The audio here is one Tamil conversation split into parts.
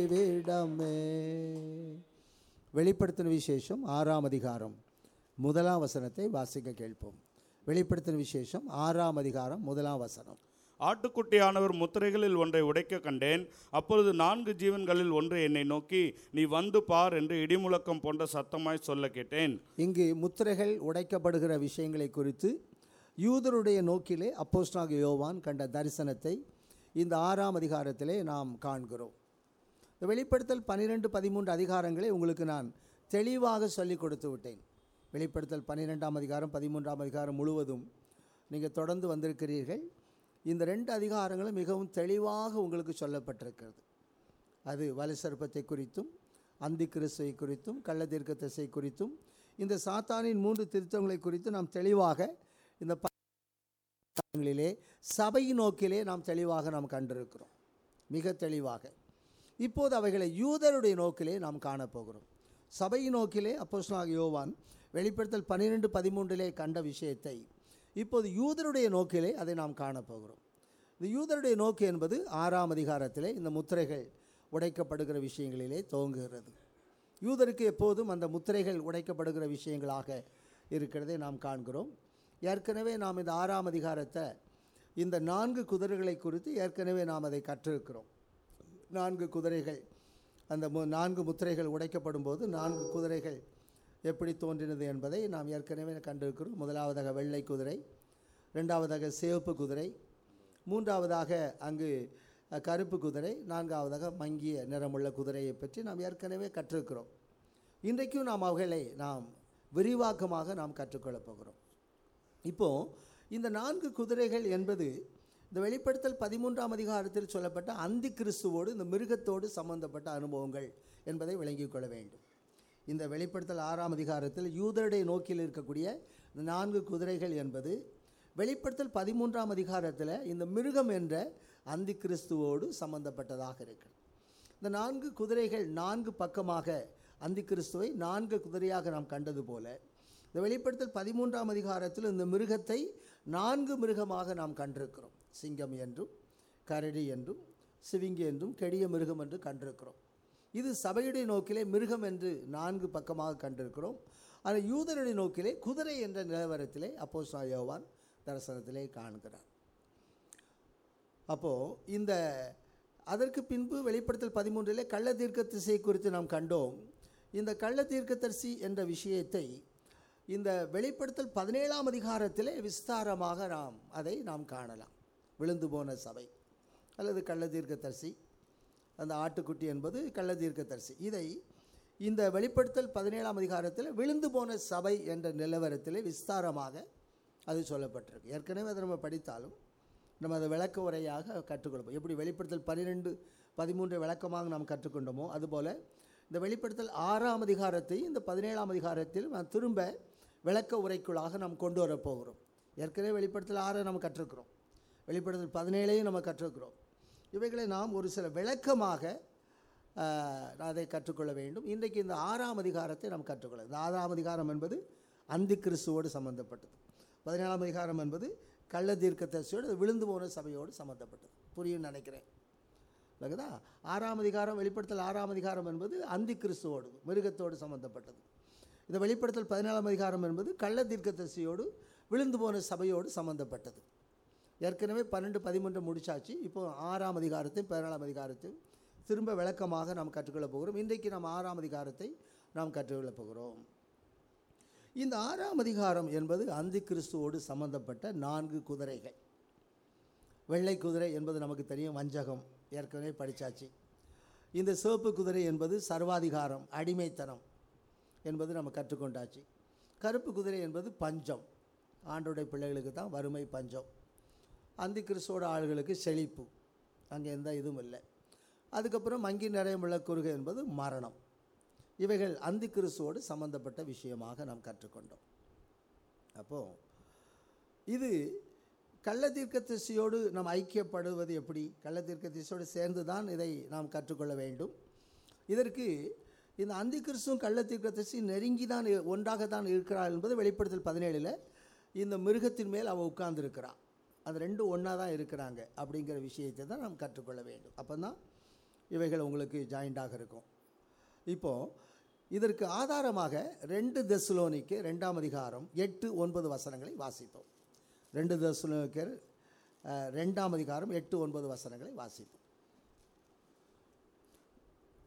விடமே. வெளிப்படுத்தின விசேஷம் ஆறாம் அதிகாரம். முதலாம் வசனத்தை வாசிக்க கேட்போம். வெளிப்படுத்தின விசேஷம் ஆறாம் அதிகாரம் முதலாம் வசனம். ஆட்டுக்குட்டியானவர் முத்திரைகளில் ஒன்றை உடைக்க கண்டேன். அப்பொழுது நான்கு ஜீவன்களில் ஒன்று என்னை நோக்கி நீ வந்து பார் என்று இடிமுழக்கம் போன்ற சத்தமாய் சொல்ல கேட்டேன். இங்கு முத்திரைகள் உடைக்கப்படுகிற விஷயங்களை குறித்து யூதருடைய நோக்கிலே அப்போஸ்தலனாகிய யோவான் கண்ட தரிசனத்தை இந்த ஆறாம் அதிகாரத்திலே நாம் காண்கிறோம். வெளிப்படுத்தல் பன்னிரெண்டு பதிமூன்று அதிகாரங்களை உங்களுக்கு நான் தெளிவாக சொல்லிக் கொடுத்து விட்டேன். வெளிப்படுத்தல் பன்னிரெண்டாம் அதிகாரம் பதிமூன்றாம் அதிகாரம் முழுவதும் நீங்கள் தொடர்ந்து வந்திருக்கிறீர்கள். இந்த ரெண்டு அதிகாரங்களும் மிகவும் தெளிவாக உங்களுக்கு சொல்லப்பட்டிருக்கிறது. அது வலுசர்ப்பத்தை குறித்தும் அந்தி கிறிஸ்துவை குறித்தும் கள்ள தீர்க்க திசை குறித்தும் இந்த சாத்தானின் மூன்று திருத்தங்களை குறித்து நாம் தெளிவாக இந்த சபையின் நோக்கிலே நாம் தெளிவாக நாம் கண்டிருக்கிறோம். மிக தெளிவாக. இப்போது அவைகளை யூதருடைய நோக்கிலே நாம் காணப்போகிறோம். சபையின் நோக்கிலே அப்போஸ்னாக யோவான் வெளிப்படுத்தல் பன்னிரெண்டு பதிமூன்றிலே கண்ட விஷயத்தை இப்போது யூதருடைய நோக்கிலே அதை நாம் காணப்போகிறோம். இந்த யூதருடைய நோக்கு என்பது ஆறாம் அதிகாரத்திலே இந்த முத்திரைகள் உடைக்கப்படுகிற விஷயங்களிலே துவங்குகிறது. யூதருக்கு எப்போதும் அந்த முத்திரைகள் உடைக்கப்படுகிற விஷயங்களாக இருக்கிறதை நாம் காண்கிறோம். ஏற்கனவே நாம் இந்த ஆறாம் அதிகாரத்தை இந்த நான்கு குதிரைகளை குறித்து ஏற்கனவே நாம் அதை கற்றிருக்கிறோம். நான்கு குதிரைகள். அந்த மு நான்கு முத்திரைகள் உடைக்கப்படும் போது நான்கு குதிரைகள் எப்படி தோன்றினது என்பதை நாம் ஏற்கனவே கண்டிருக்கிறோம். முதலாவதாக வெள்ளை குதிரை ரெண்டாவதாக சிவப்பு குதிரை மூன்றாவதாக அங்கு கருப்பு குதிரை நான்காவதாக மங்கிய நிறமுள்ள குதிரையை பற்றி நாம் ஏற்கனவே கற்றிருக்கிறோம். இன்றைக்கும் நாம் அவைகளை நாம் விரிவாக்கமாக நாம் கற்றுக்கொள்ளப் போகிறோம். இப்போது இந்த நான்கு குதிரைகள் என்பது இந்த வெளிப்படுத்தல் பதிமூன்றாம் அதிகாரத்தில் சொல்லப்பட்ட அந்தி கிறிஸ்துவோடு இந்த மிருகத்தோடு சம்பந்தப்பட்ட அனுபவங்கள் என்பதை விளங்கிக் கொள்ள வேண்டும். இந்த வெளிப்படுத்தல் ஆறாம் அதிகாரத்தில் யூதருடைய நோக்கில் இருக்கக்கூடிய இந்த நான்கு குதிரைகள் என்பது வெளிப்படுத்தல் பதிமூன்றாம் அதிகாரத்தில் இந்த மிருகம் என்ற அந்தி கிறிஸ்துவோடு சம்பந்தப்பட்டதாக இருக்கிறது இந்த நான்கு குதிரைகள் நான்கு பக்கமாக அந்தி கிறிஸ்துவை நான்கு குதிரையாக நாம் கண்டது போல இந்த வெளிப்படுத்தல் பதிமூன்றாம் அதிகாரத்தில் இந்த மிருகத்தை நான்கு மிருகமாக நாம் கண்டிருக்கிறோம். சிங்கம் என்றும் கரடி என்றும் சிவிங்கி என்றும் கெடிய மிருகம் என்று கண்டிருக்கிறோம். இது சபையுடைய நோக்கிலே மிருகம் என்று நான்கு பக்கமாக கண்டிருக்கிறோம். ஆனால் யூதனுடைய நோக்கிலே குதிரை என்ற நிலவரத்திலே அப்போ யோவான் தரிசனத்திலே காண்கிறார். அப்போது இந்த அதற்கு பின்பு வெளிப்படுத்தல் பதிமூன்றிலே கள்ள தீர்க்க திசை குறித்து நாம் கண்டோம். இந்த கள்ள தீர்க்கதரிசி என்ற விஷயத்தை இந்த வெளிப்படுத்தல் பதினேழாம் அதிகாரத்திலே விஸ்தாரமாக நாம் அதை நாம் காணலாம். விழுந்து போன சபை. அல்லது கள்ளதீர்க்கதரிசி. அந்த ஆட்டுக்குட்டி என்பது கள்ளதீர்க்கதரிசி. இதை இந்த வெளிப்படுத்தல் பதினேழாம் அதிகாரத்தில் விழுந்து போன சபை என்ற நிலவரத்தில் விஸ்தாரமாக அது சொல்லப்பட்டிருக்கு. ஏற்கனவே அதை நம்ம படித்தாலும் நம்ம அதை விளக்க உரையாக கற்றுக்கொள்வோம். எப்படி வெளிப்படுத்தல் பன்னிரெண்டு பதிமூன்று விளக்கமாக நாம் கற்றுக்கொண்டோமோ அதுபோல் இந்த வெளிப்படுத்தல் ஆறாம் அதிகாரத்தை இந்த பதினேழாம் அதிகாரத்தில் நாம் திரும்ப விளக்க உரைக்குள்ளாக நாம் கொண்டு வரப்போகிறோம் ஏற்கனவே வெளிப்படுத்தல் ஆறை நம்ம கற்றுக்கிறோம். வெளிப்படுத்தல் பதினேழையும் நம்ம கற்றுக்கிறோம். இவைகளை நாம் ஒரு சில விளக்கமாக அதை கற்றுக்கொள்ள வேண்டும். இன்றைக்கு இந்த ஆறாம் அதிகாரத்தை நாம் கற்றுக்கொள்ள இந்த ஆறாம் அதிகாரம் என்பது அந்தி கிறிஸ்துவோடு சம்மந்தப்பட்டது பதினேழாம் அதிகாரம் என்பது கள்ள தீர்க்கதரிசியோடு விழுந்து போன சபையோடு சம்மந்தப்பட்டது புரியும் நினைக்கிறேன். இல்லைங்களா? ஆறாம் அதிகாரம் வெளிப்படுத்தல் ஆறாம் அதிகாரம் என்பது அந்தி கிறிஸ்துவோடு மிருகத்தோடு சம்மந்தப்பட்டது இந்த வெளிப்படுத்தல் பதினேழாம் அதிகாரம் என்பது கள்ள தீர்க்கதரிசியோடு விழுந்து போன சபையோடு சம்மந்தப்பட்டது ஏற்கனவே பன்னெண்டு பதிமூன்று முடிச்சாச்சு. இப்போ ஆறாம் அதிகாரத்தையும் பதினேழாம் அதிகாரத்தையும் திரும்ப விளக்கமாக நாம் கற்றுக்கொள்ளப் போகிறோம். இன்றைக்கு நாம் ஆறாம் அதிகாரத்தை நாம் கற்றுக்கொள்ளப் போகிறோம். இந்த ஆறாம் அதிகாரம் என்பது அந்தி கிறிஸ்துவோடு சம்பந்தப்பட்ட நான்கு குதிரைகள். வெள்ளை குதிரை என்பது நமக்கு தெரியும் வஞ்சகம் ஏற்கனவே படித்தாச்சு இந்த சிவப்பு குதிரை என்பது சர்வாதிகாரம் அடிமைத்தனம் என்பது நம்ம கற்றுக்கொண்டாச்சு. கருப்பு குதிரை என்பது பஞ்சம். ஆண்டோடைய பிள்ளைகளுக்கு தான் வறுமை பஞ்சம். அந்தி கிறிஸ்துவோட ஆளுகளுக்கு செழிப்பு. அங்கே எந்த இதுவும் இல்லை. அதுக்கப்புறம் மங்கி நிறையமுள்ள குறுகை என்பது மரணம். இவைகள் அந்தி கிறிஸ்துவோடு சம்பந்தப்பட்ட விஷயமாக நாம் கற்றுக்கொண்டோம். அப்போது இது கள்ளத்தீர்க்க திசையோடு நாம் ஐக்கியப்படுவது எப்படி? கள்ளத்தீர்க்க திசையோடு சேர்ந்து தான் இதை நாம் கற்றுக்கொள்ள வேண்டும். இதற்கு இந்த அந்தி கிறிஸ்துவும் கள்ளத்தீர்க்க திசை நெருங்கி தான் ஒன்றாக தான் இருக்கிறார் என்பது வெளிப்படுத்தல் பதினேழில் இந்த மிருகத்தின் மேல் அவள் உட்கார்ந்துருக்கிறாள் அது ரெண்டும் ஒன்றா தான் இருக்கிறாங்க அப்படிங்கிற விஷயத்தை தான் நாம் கற்றுக்கொள்ள வேண்டும். அப்போ தான் இவைகள் உங்களுக்கு ஜாயிண்டாக இருக்கும். இப்போது இதற்கு ஆதாரமாக ரெண்டு தசுலோனிக்கு ரெண்டாம் அதிகாரம் எட்டு ஒன்பது வசனங்களை வாசித்தோம் ரெண்டு தெசுலோனிக்கர் ரெண்டாம் அதிகாரம் எட்டு ஒன்பது வசனங்களை வாசிப்போம்.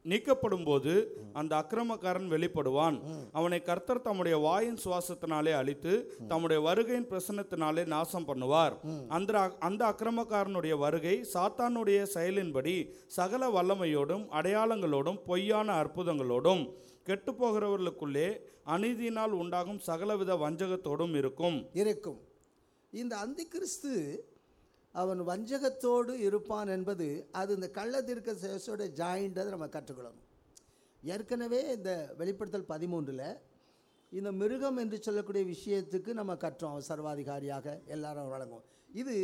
நீக்கப்படும் போது அந்த அக்கிரமக்காரன் வெளிப்படுவான். அவனை கர்த்தர் தம்முடைய வாயின் சுவாசத்தினாலே அழித்து தம்முடைய வருகையின் பிரசன்னத்தினாலே நாசம் பண்ணுவார். அந்த அந்த அக்கிரமக்காரனுடைய வருகை சாத்தானுடைய செயலின்படி சகல வல்லமையோடும் அடையாளங்களோடும் பொய்யான அற்புதங்களோடும் கெட்டுப்போகிறவர்களுக்குள்ளே அநீதியினால் உண்டாகும் சகலவித வஞ்சகத்தோடும் இருக்கும். இருக்கும். இந்த அந்திகிறிஸ்து அவன் வஞ்சகத்தோடு இருப்பான் என்பது அது இந்த கள்ளத்திற்க சேசோட ஜாயின்றதை நம்ம கற்றுக்கொள்ளணும். ஏற்கனவே இந்த வெளிப்படுத்தல் பதிமூன்றில் இந்த மிருகம் என்று சொல்லக்கூடிய விஷயத்துக்கு நம்ம கற்றோம் அவன் சர்வாதிகாரியாக எல்லாரும் வழங்குவோம். இது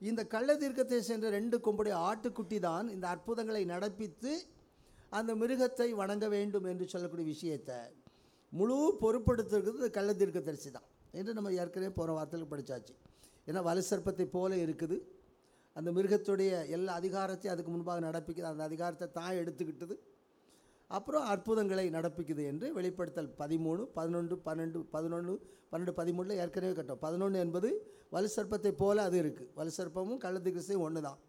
இந்த கள்ளதீர்க்கத்தை சென்ற ரெண்டு கொம்புடைய ஆட்டுக்குட்டி தான் இந்த அற்புதங்களை நடப்பித்து அந்த மிருகத்தை வணங்க வேண்டும் என்று சொல்லக்கூடிய விஷயத்தை முழு பொறுப்படுத்துறது இந்த கள்ளதீர்க்க தரிசி தான் என்று நம்ம ஏற்கனவே போகிற வாரத்தில் படித்தாச்சு ஏன்னா வலுசர்ப்பத்தை போல இருக்குது. அந்த மிருகத்துடைய எல்லா அதிகாரத்தையும் அதுக்கு முன்பாக நடப்பிக்குது. அந்த அதிகாரத்தை தான் எடுத்துக்கிட்டது. அப்புறம் அற்புதங்களை நடப்பிக்குது என்று வெளிப்படுத்தல் பதிமூணு பதினொன்று பன்னெண்டு பதினொன்று பன்னெண்டு பதிமூணில் ஏற்கனவே கட்டோம். பதினொன்று என்பது வலு சர்ப்பத்தை போல அது இருக்குது வலு சிற்பமும் கள்ளத்துக்கிறிஸ்தையும் ஒன்று தான்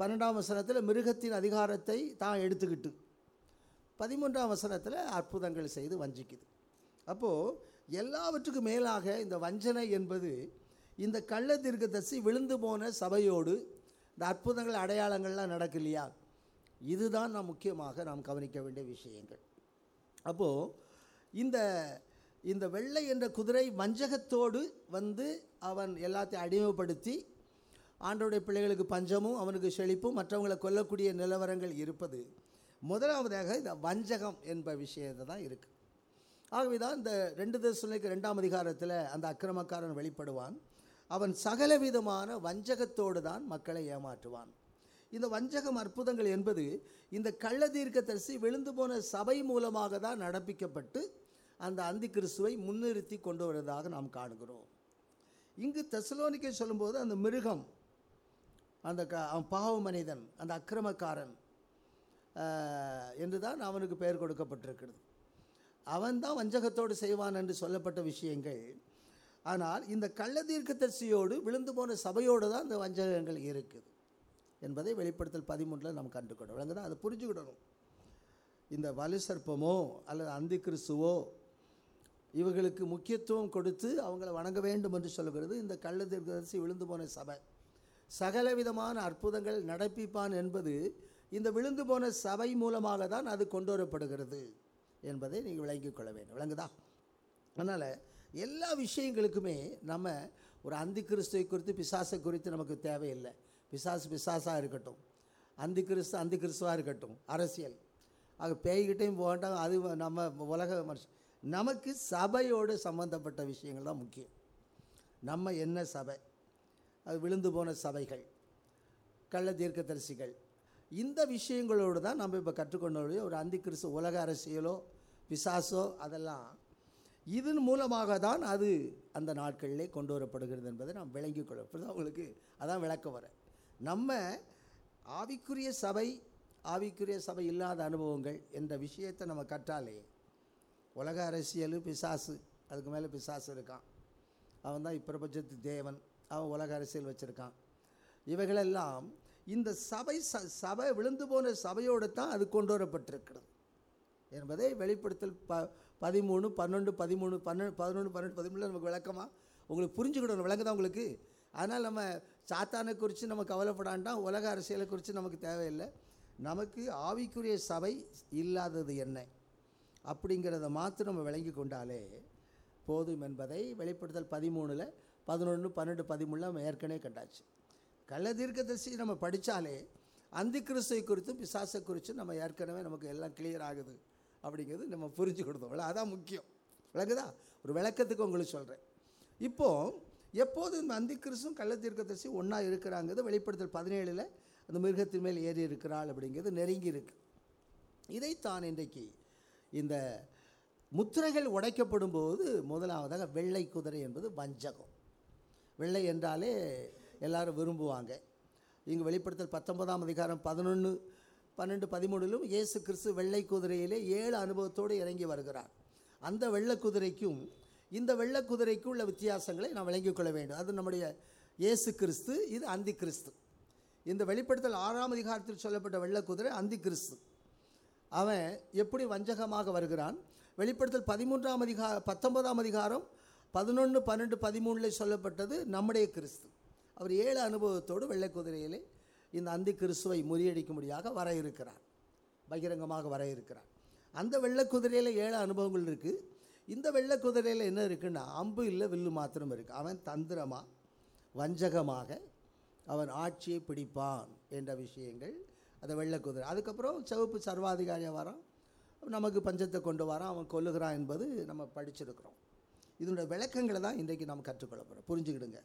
பன்னெண்டாம் வசனத்தில் மிருகத்தின் அதிகாரத்தை தான் எடுத்துக்கிட்டு. பதிமூன்றாம் வசனத்தில் அற்புதங்கள் செய்து வஞ்சிக்குது. அப்போது எல்லாவற்றுக்கும் மேலாக இந்த வஞ்சனை என்பது இந்த கள்ள தீர்க்கதரிசி விழுந்து போன சபையோடு இந்த அற்புதங்கள் அடையாளங்கள்லாம் நடக்கலையா? இதுதான் நாம் முக்கியமாக நாம் கவனிக்க வேண்டிய விஷயங்கள். அப்போது இந்த இந்த வெள்ளை என்ற குதிரை வஞ்சகத்தோடு வந்து அவன் எல்லாத்தையும் அடிமைப்படுத்தி ஆண்டோடைய பிள்ளைகளுக்கு பஞ்சமும் அவனுக்கு செழிப்பும் மற்றவங்களை கொல்லக்கூடிய நிலவரங்கள் இருப்பது. முதலாவதாக இந்த வஞ்சகம் என்ப விஷயத்தை தான் இருக்குது ஆகவே தான் இந்த ரெண்டு தசனைக்கு ரெண்டாம் அதிகாரத்தில் அந்த அக்கிரமக்காரன் வெளிப்படுவான். அவன் சகலவிதமான வஞ்சகத்தோடு தான் மக்களை ஏமாற்றுவான். இந்த வஞ்சகம் அற்புதங்கள் என்பது இந்த கள்ள தீர்க்க தரிசி விழுந்து போன சபை மூலமாக தான் நடப்பிக்கப்பட்டு அந்த அந்தி கிறிஸ்துவை முன்னிறுத்தி கொண்டு வருவதாக நாம் காணுகிறோம். இங்கு தெசலோனிக்கை சொல்லும்போது அந்த மிருகம் அந்த க அவன் பாவ மனிதன் அந்த அக்கிரமக்காரன் என்று தான் அவனுக்கு பெயர் கொடுக்கப்பட்டிருக்கிறது. அவன் தான் வஞ்சகத்தோடு செய்வான் என்று சொல்லப்பட்ட விஷயங்கள் ஆனால் இந்த கள்ளதீர்க்கதரிசியோடு விழுந்து போன சபையோடு தான் இந்த வஞ்சகங்கள் இருக்குது என்பதை வெளிப்படுத்தல் பதிமூன்றில் நாம் கண்டுக்கணும் விளங்குதா? அதை புரிஞ்சுக்கிடணும். இந்த வலு சர்ப்பமோ அல்லது அந்தி கிறிஸ்துவோ இவர்களுக்கு முக்கியத்துவம் கொடுத்து அவங்கள வணங்க வேண்டும் என்று சொல்லுகிறது. இந்த கள்ளதீர்க்கதரிசி விழுந்து போன சபை சகலவிதமான அற்புதங்கள் நடப்பிப்பான் என்பது இந்த விழுந்து போன சபை மூலமாக தான் அது கொண்டு வரப்படுகிறது என்பதை நீங்கள் விளங்கிக் கொள்ள வேண்டும். விளங்குதா? அதனால் எல்லா விஷயங்களுக்குமே நம்ம ஒரு அந்தி கிறிஸ்துவை குறித்து பிசாசை குறித்து நமக்கு தேவையில்லை. பிசாசு பிசாசாக இருக்கட்டும். அந்தி கிறிஸ்து அந்தி கிறிஸ்துவாக இருக்கட்டும். அரசியல். ஆக பேய்கிட்டையும் போக வேண்டாம். அது நம்ம உலக மனுஷன் நமக்கு சபையோடு சம்பந்தப்பட்ட விஷயங்கள் தான் முக்கியம். நம்ம என்ன சபை? அது விழுந்து போன சபைகள். கள்ள தீர்க்கதரிசிகள். இந்த விஷயங்களோடு தான் நம்ம இப்போ கற்றுக்கொண்டோடைய ஒரு அந்தி கிறிஸ்து உலக அரசியலோ பிசாசோ அதெல்லாம் இதன் மூலமாக தான் அது அந்த நாட்களிலே கொண்டு வரப்படுகிறது என்பதை நாம் விளங்கிக் கொள்ள இப்படிதான் உங்களுக்கு அதான் விளக்க வர. நம்ம ஆவிக்குரிய சபை ஆவிக்குரிய சபை இல்லாத அனுபவங்கள் என்ற விஷயத்தை நம்ம கற்றாலே உலக அரசியல் பிசாசு அதுக்கு மேலே பிசாசு இருக்கான். அவன் தான் இப்பிரபஞ்சத்து தேவன். அவன் உலக அரசியல் வச்சுருக்கான். இவைகளெல்லாம் இந்த சபை ச சபை விழுந்து போன சபையோடு தான் அது கொண்டு வரப்பட்டிருக்கிறது என்பதை வெளிப்படுத்தல் ப பதிமூணு பன்னெண்டு பதிமூணு பன்னெண்டு பதினொன்று பன்னெண்டு பதிமூணில் நமக்கு விளக்கமாக உங்களுக்கு புரிஞ்சுக்கிடணும் விளங்குதா உங்களுக்கு. அதனால் நம்ம சாத்தானை குறித்து நம்ம கவலைப்படாண்டாம் உலக அரசியலை குறித்து நமக்கு தேவையில்லை. நமக்கு ஆவிக்குரிய சபை இல்லாதது என்ன? அப்படிங்கிறத மாற்று நம்ம விளங்கி கொண்டாலே போதும் என்பதை வெளிப்படுத்தல் பதிமூணில் பதினொன்று பன்னெண்டு பதிமூணில் நம்ம ஏற்கனவே கண்டாச்சு. கள்ள தீர்க்கதரிசி நம்ம படித்தாலே அந்தி கிறிஸ்துவை குறித்தும் பிசாசை குறித்தும் நம்ம ஏற்கனவே நமக்கு எல்லாம் கிளியர் ஆகுது. அப்படிங்கிறது நம்ம புரிஞ்சு கொடுத்தோம் இல்ல, அதான் முக்கியம். விளக்குதா ஒரு விளக்கத்துக்கு உங்களுக்கு சொல்கிறேன் இப்போது எப்போது இந்த அந்தி கிறிஸ்துவும் கள்ள ஒன்றா இருக்கிறாங்கிறது வெளிப்படுத்தல் பதினேழில் அந்த மிருகத்தின் மேல் ஏறி இருக்கிறாள் அப்படிங்கிறது நெருங்கி இருக்கு. இதைத்தான் இன்றைக்கு இந்த முத்திரைகள் உடைக்கப்படும் போது முதலாவதாக வெள்ளை குதிரை என்பது வஞ்சகம். வெள்ளை என்றாலே எல்லாரும் விரும்புவாங்க. இங்கே வெளிப்படுத்தல் பத்தொன்பதாம் அதிகாரம் பதினொன்று பன்னெண்டு பதிமூணிலும் இயேசு கிறிஸ்து வெள்ளை குதிரையிலே ஏழு அனுபவத்தோடு இறங்கி வருகிறார். அந்த வெள்ளை குதிரைக்கும் இந்த வெள்ளை குதிரைக்கும் உள்ள வித்தியாசங்களை நாம் விளங்கிக் கொள்ள வேண்டும். அது நம்முடைய இயேசு கிறிஸ்து இது அந்தி கிறிஸ்து இந்த வெளிப்படுத்தல் ஆறாம் அதிகாரத்தில் சொல்லப்பட்ட வெள்ளை குதிரை அந்தி கிறிஸ்து அவன் எப்படி வஞ்சகமாக வருகிறான்? வெளிப்படுத்தல் பதிமூன்றாம் அதிகார பத்தொன்பதாம் அதிகாரம் பதினொன்று பன்னெண்டு பதிமூணில் சொல்லப்பட்டது நம்முடைய கிறிஸ்து. அவர் ஏழு அனுபவத்தோடு வெள்ளை குதிரையிலே இந்த அந்தி கிறிஸ்துவை முறியடிக்கும்படியாக வர இருக்கிறார் பகிரங்கமாக வர இருக்கிறார் அந்த வெள்ளக்குதிரையில் ஏழு அனுபவங்கள் இருக்குது இந்த வெள்ளை குதிரையில் என்ன இருக்குன்னா அம்பு இல்லை வில்லு மாத்திரம் இருக்குது அவன் தந்திரமாக வஞ்சகமாக அவன் ஆட்சியை பிடிப்பான் என்ற விஷயங்கள். அந்த வெள்ளை குதிரை. அதுக்கப்புறம் சிவப்பு சர்வாதிகாரியாக வரான். நமக்கு பஞ்சத்தை கொண்டு வரான். அவன் கொல்லுகிறான் என்பது நம்ம படிச்சிருக்கிறோம். இதனுடைய விளக்கங்களை தான் இன்றைக்கு நம்ம கற்றுக்கொள்ள போகிறோம் புரிஞ்சுக்கிடுங்க.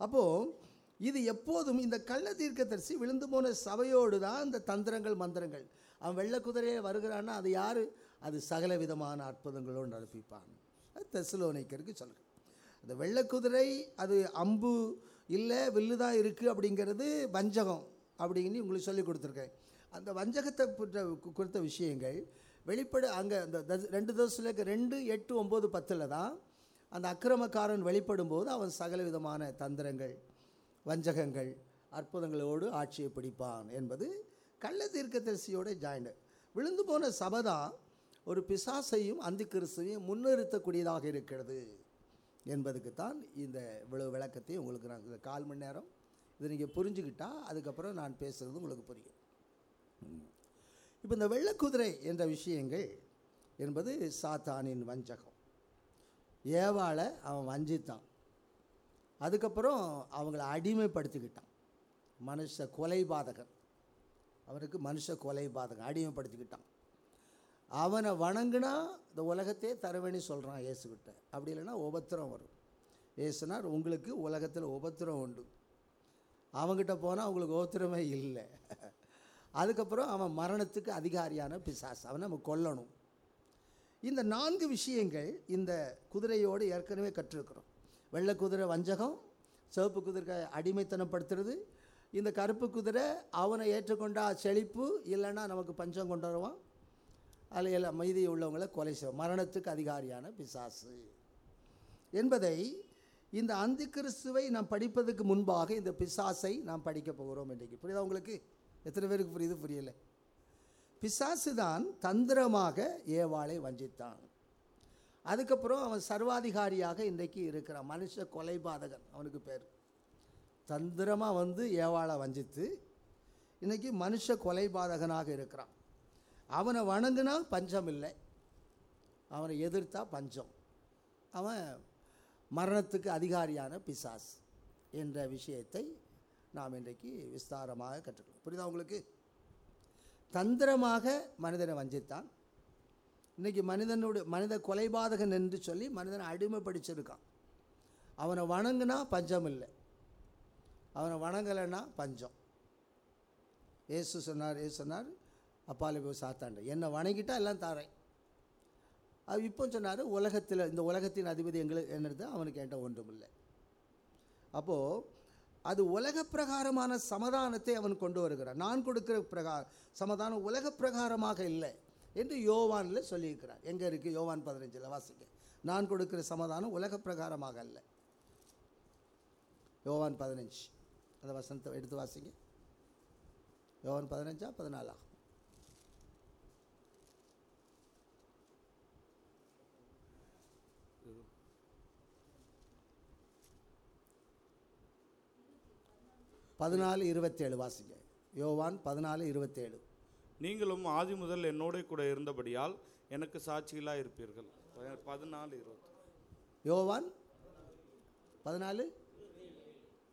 அப்போது இது எப்போதும் இந்த கள்ள தீர்க்கதரிசி விழுந்து போன சபையோடு தான் இந்த தந்திரங்கள் மந்திரங்கள். அவன் வெள்ள குதிரையே வருகிறான்னா அது யார்? அது சகல விதமான அற்புதங்களோடு நடப்பிப்பான். அது தெசலோனிக்கருக்கு சொல்கிறேன் அந்த வெள்ளக்குதிரை அது அம்பு இல்லை வில்லு தான் இருக்குது அப்படிங்கிறது வஞ்சகம் அப்படின்னு உங்களுக்கு சொல்லி கொடுத்துருக்கேன். அந்த வஞ்சகத்தை குறித்த விஷயங்கள் வெளிப்பட அங்கே அந்த தஸ்- ரெண்டு தோசில் ரெண்டு எட்டு ஒம்பது பத்தில் தான் அந்த அக்கிரமக்காரன் வெளிப்படும் போது அவன் சகல விதமான தந்திரங்கள் வஞ்சகங்கள் அற்புதங்களோடு ஆட்சியை பிடிப்பான் என்பது கள்ள தீர்க்கதரிசியோட ஜாயிண்ட் விழுந்து போன சபை தான் ஒரு பிசாசையும் அந்தி கிறிஸ்துவையும் முன்னிறுத்தக்கூடியதாக இருக்கிறது என்பதுக்கு தான் இந்த இவ்வளவு விளக்கத்தையும் உங்களுக்கு நான் இந்த கால் மணி நேரம் இதை நீங்கள் புரிஞ்சுக்கிட்டால் அதுக்கப்புறம் நான் பேசுகிறது உங்களுக்கு புரியும். இப்போ இந்த வெள்ளக்குதிரை என்ற விஷயங்கள் என்பது சாத்தானின் வஞ்சகம். ஏவாளை அவன் வஞ்சித்தான். அதுக்கப்புறம் அவங்கள அடிமைப்படுத்திக்கிட்டான். மனுஷ கொலை பாதகன் அவனுக்கு மனுஷ கொலை பாதகன் அடிமைப்படுத்திக்கிட்டான். அவனை வணங்குனா இந்த உலகத்தையே தருவேன்னு சொல்கிறான் இயேசுக்கிட்ட அப்படி இல்லைன்னா உபத்திரம் வரும். இயேசுனார் உங்களுக்கு உலகத்தில் உபத்திரம் உண்டு. அவங்ககிட்ட போனால் அவங்களுக்கு உபத்திரமே இல்லை. அதுக்கப்புறம் அவன் மரணத்துக்கு அதிகாரியான பிசாஸ் அவனை நம்ம கொல்லணும். இந்த நான்கு விஷயங்கள் இந்த குதிரையோடு ஏற்கனவே கற்றுருக்குறோம் வெள்ளை குதிரை வஞ்சகம் சிவப்பு குதிரை அடிமைத்தனப்படுத்துறது. இந்த கருப்பு குதிரை அவனை ஏற்றுக்கொண்டா செழிப்பு இல்லைன்னா நமக்கு பஞ்சம் கொண்டு வருவான். அதில் எல்லாம் மீதி உள்ளவங்களை கொலை செய்வோம் மரணத்துக்கு அதிகாரியான பிசாசு. என்பதை இந்த அந்தி கிறிஸ்துவை நாம் படிப்பதற்கு முன்பாக இந்த பிசாசை நாம் படிக்க போகிறோம் இன்றைக்கு. புரியுதா உங்களுக்கு? எத்தனை பேருக்கு புரியுது? புரியலை. பிசாசு தான் தந்திரமாக ஏவாளை வஞ்சித்தான். அதுக்கப்புறம் அவன் சர்வாதிகாரியாக இன்றைக்கு இருக்கிறான். மனுஷ கொலைபாதகன் அவனுக்கு பேர். தந்திரமாக வந்து ஏவாளை வஞ்சித்து இன்றைக்கி மனுஷ கொலைபாதகனாக இருக்கிறான். அவனை வணங்கினா பஞ்சம் இல்லை. அவனை எதிர்த்தா பஞ்சம். அவன் மரணத்துக்கு அதிகாரியான பிசாஸ் என்ற விஷயத்தை நாம் இன்றைக்கு விஸ்தாரமாக கற்றுக்கணும் புரியுதா உங்களுக்கு? தந்திரமாக மனிதனை வஞ்சித்தான். இன்றைக்கி மனிதனுடைய மனித கொலைபாதகன் என்று சொல்லி மனிதனை அடிமைப்படுத்திருக்கான் அவனை வணங்குனா பஞ்சம் இல்லை. அவனை வணங்கலைன்னா பஞ்சம். ஏசு சொன்னார் ஏசு சொன்னார் அப்பாலே போய் சாத்தாண்டு. என்னை வணங்கிட்டா எல்லாம் தாரேன். அது இப்போ சொன்னார் உலகத்தில் இந்த உலகத்தின் அதிபதி எங்களுக்கு என்னது? அவனுக்கு என்கிட்ட ஒன்றும் இல்லை. அப்போது அது உலக பிரகாரமான சமாதானத்தை அவன் கொண்டு வருகிறான். நான் கொடுக்கிற பிரகா சமாதானம் உலக பிரகாரமாக இல்லை. என்று யோவானில் சொல்லியிருக்கிறார். எங்கே இருக்குது யோவான் பதினஞ்சில் வாசிக்க நான் கொடுக்கிற சமாதானம் உலக பிரகாரமாக அல்ல. யோவான் பதினஞ்சு. அந்த வசனத்தை எடுத்து வாசிங்க. யோவான் பதினஞ்சா? பதினாலா? பதினாலு இருபத்தேழு வாசிங்க. யோவான் பதினாலு இருபத்தேழு. நீங்களும் ஆதி முதல் என்னோட கூட இருந்தபடியால் எனக்கு சாட்சிகளாக இருப்பீர்கள். பதினாலு இருபத்தி. யோவான் பதினாலு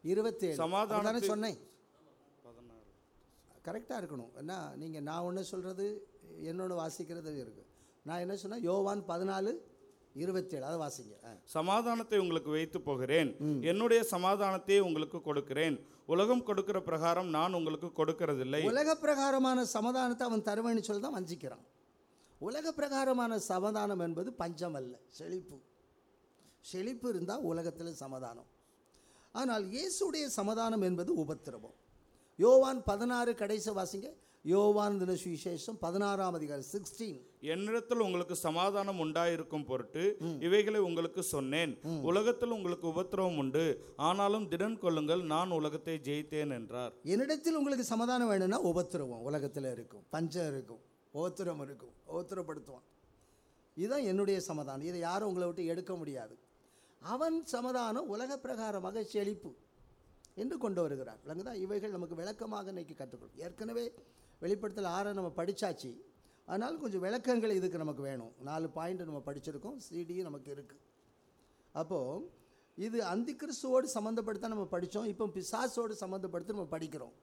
இருபத்தேழு. சமாதானத்தை- தானே சொன்னேன். பதினாறு. கரெக்டாக இருக்கணும். என்ன நீங்கள் நான் ஒன்று சொல்கிறது என்னோட வாசிக்கிறது இருக்குது நான் என்ன சொன்னேன்? யோவான் பதினாலு இருபத்தேழு. அதை வாசிங்க. சமாதானத்தை உங்களுக்கு வைத்து போகிறேன். என்னுடைய சமாதானத்தை உங்களுக்கு கொடுக்கிறேன். உலகம் கொடுக்கிற பிரகாரம் நான் உங்களுக்கு கொடுக்கிறதில்லை. உலக பிரகாரமான சமாதானத்தை அவன் தருவேன்னு சொல்லி தான் வஞ்சிக்கிறான். உலக பிரகாரமான சமாதானம் என்பது பஞ்சம் அல்ல செழிப்பு. செழிப்பு இருந்தால் உலகத்தில் சமாதானம். ஆனால் இயேசுடைய சமாதானம் என்பது உபத்திரவம். யோவான் பதினாறு கடைசி வாசிங்க யோவான் தின சுவிசேஷம் பதினாறாம் அதிகாரம் சிக்ஸ்டீன் என்னிடத்தில் உங்களுக்கு சமாதானம் உண்டாயிருக்கும் பொருட்டு இவைகளை உங்களுக்கு சொன்னேன். உலகத்தில் உங்களுக்கு உபத்திரவம் உண்டு. ஆனாலும் திடன் கொள்ளுங்கள் நான் உலகத்தை ஜெயித்தேன் என்றார். என்னிடத்தில் உங்களுக்கு சமாதானம் வேணும்னா உபத்திரவம் உலகத்தில் இருக்கும். பஞ்சம் இருக்கும். உபத்திரம் இருக்கும். உபத்திரப்படுத்துவான். இதுதான் என்னுடைய சமாதானம். இதை யாரும் உங்களை விட்டு எடுக்க முடியாது. அவன் சமாதானம் உலக பிரகாரமாக செழிப்பு என்று கொண்டு வருகிறார். விளங்குதா? இவைகள் நமக்கு விளக்கமாக இன்னைக்கு கற்றுக்கொள்ளும் ஏற்கனவே வெளிப்படுத்தல் ஆறை நம்ம படித்தாச்சு அதனால் கொஞ்சம் விளக்கங்கள் இதுக்கு நமக்கு வேணும். நாலு பாயிண்ட் நம்ம படிச்சிருக்கோம். சிடியும் நமக்கு இருக்குது அப்போது இது அந்தி கிறிஸ்துவோடு சம்மந்தப்படுத்த நம்ம படித்தோம் இப்போ பிசாசோடு சம்மந்தப்படுத்தி நம்ம படிக்கிறோம்.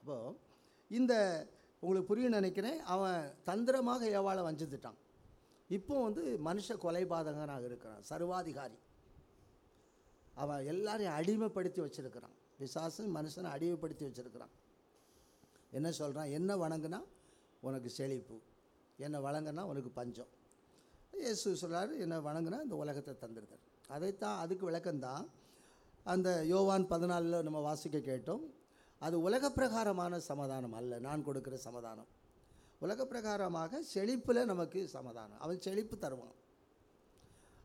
அப்போது இந்த உங்களுக்கு புரியும் நினைக்கிறேன். அவன் தந்திரமாக ஏவாளை வஞ்சித்துட்டான். இப்போ வந்து மனுஷ கொலைபாதகனாக இருக்கிறான். சர்வாதிகாரி. அவன் எல்லாரையும் அடிமைப்படுத்தி வச்சுருக்கிறான். பிசாசு மனுஷனை அடிமைப்படுத்தி வச்சுருக்கிறான். என்ன சொல்கிறான் என்ன வணங்குனா? உனக்கு செழிப்பு. என்ன வழங்கினா? உனக்கு பஞ்சம். இயேசு சொல்கிறார் என்ன வணங்குனா? இந்த உலகத்தை தந்துருக்கார் அதைத்தான் அதுக்கு விளக்கம்தான் அந்த யோவான் பதினாலில் நம்ம வாசிக்க கேட்டோம் அது உலக பிரகாரமான சமாதானம் அல்ல. நான் கொடுக்குற சமாதானம். உலக பிரகாரமாக செழிப்பில் நமக்கு சமாதானம். அவன் செழிப்பு தருவான்.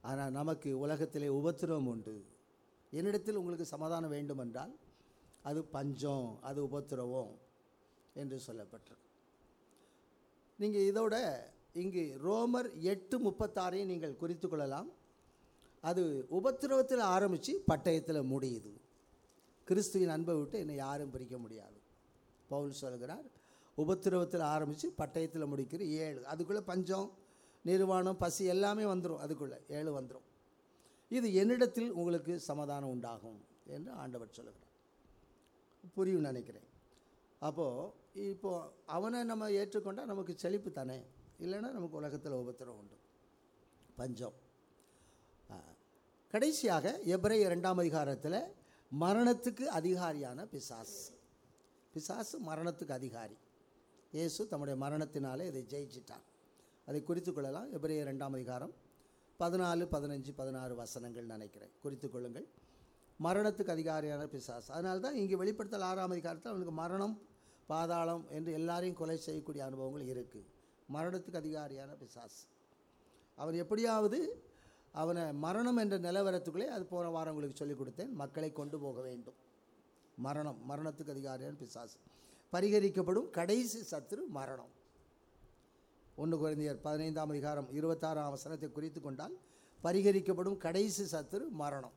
ஆனால் நமக்கு உலகத்திலே உபத்திரவம் உண்டு. என்னிடத்தில் உங்களுக்கு சமாதானம் வேண்டுமென்றால் அது பஞ்சம் அது உபத்திரவம். என்று சொல்லப்பட்டிருக்கு. நீங்கள் இதோட இங்கு ரோமர் எட்டு முப்பத்தாறையும் நீங்கள் குறித்து கொள்ளலாம். அது உபத்திரவத்தில் ஆரம்பித்து பட்டயத்தில் முடியுது. கிறிஸ்துவின் அன்பை விட்டு என்னை யாரும் பிரிக்க முடியாது. பவுல் சொல்கிறார் உபத்திரவத்தில் ஆரம்பித்து பட்டயத்தில் முடிக்கிற ஏழு அதுக்குள்ளே பஞ்சம் நிர்வாணம் பசி எல்லாமே வந்துடும் அதுக்குள்ளே ஏழு வந்துடும் இது என்னிடத்தில் உங்களுக்கு சமாதானம் உண்டாகும் என்று ஆண்டவர் சொல்லுகிறார் புரியும் நினைக்கிறேன். அப்போது இப்போ அவனை நம்ம ஏற்றுக்கொண்டால் நமக்கு செழிப்பு தானே? இல்லைன்னா நமக்கு உலகத்தில் உபத்திரம் உண்டு. பஞ்சம். கடைசியாக எப்ரை இரண்டாம் அதிகாரத்தில் மரணத்துக்கு அதிகாரியான பிசாஸ் பிசாசு மரணத்துக்கு அதிகாரி. இயேசு தம்முடைய மரணத்தினாலே இதை ஜெயிச்சிட்டார். அதை குறித்து கொள்ளலாம். எப்ரே இரண்டாம் அதிகாரம் பதினாலு பதினஞ்சு பதினாறு வசனங்கள் நினைக்கிறேன். குறித்து கொள்ளுங்கள். மரணத்துக்கு அதிகாரியான பிசாஸ் அதனால தான் இங்கே வெளிப்படுத்தல் ஆறாம் அதிகாரத்தில் அவனுக்கு மரணம் பாதாளம் என்று எல்லாரையும் கொலை செய்யக்கூடிய அனுபவங்கள் இருக்குது மரணத்துக்கு அதிகாரியான பிசாஸ். அவன் எப்படியாவது அவனை மரணம் என்ற நிலவரத்துக்குள்ளே அது போன வாரம் உங்களுக்கு சொல்லிக் கொடுத்தேன். மக்களை கொண்டு போக வேண்டும். மரணம் மரணத்துக்கு அதிகாரியான பிசாசு பரிகரிக்கப்படும் கடைசி சத்துரு மரணம். ஒன்று குழந்தையர் பதினைந்தாம் அதிகாரம் இருபத்தாறாம் அவசரத்தை குறித்து கொண்டால் பரிகரிக்கப்படும் கடைசி சத்துரு மரணம்.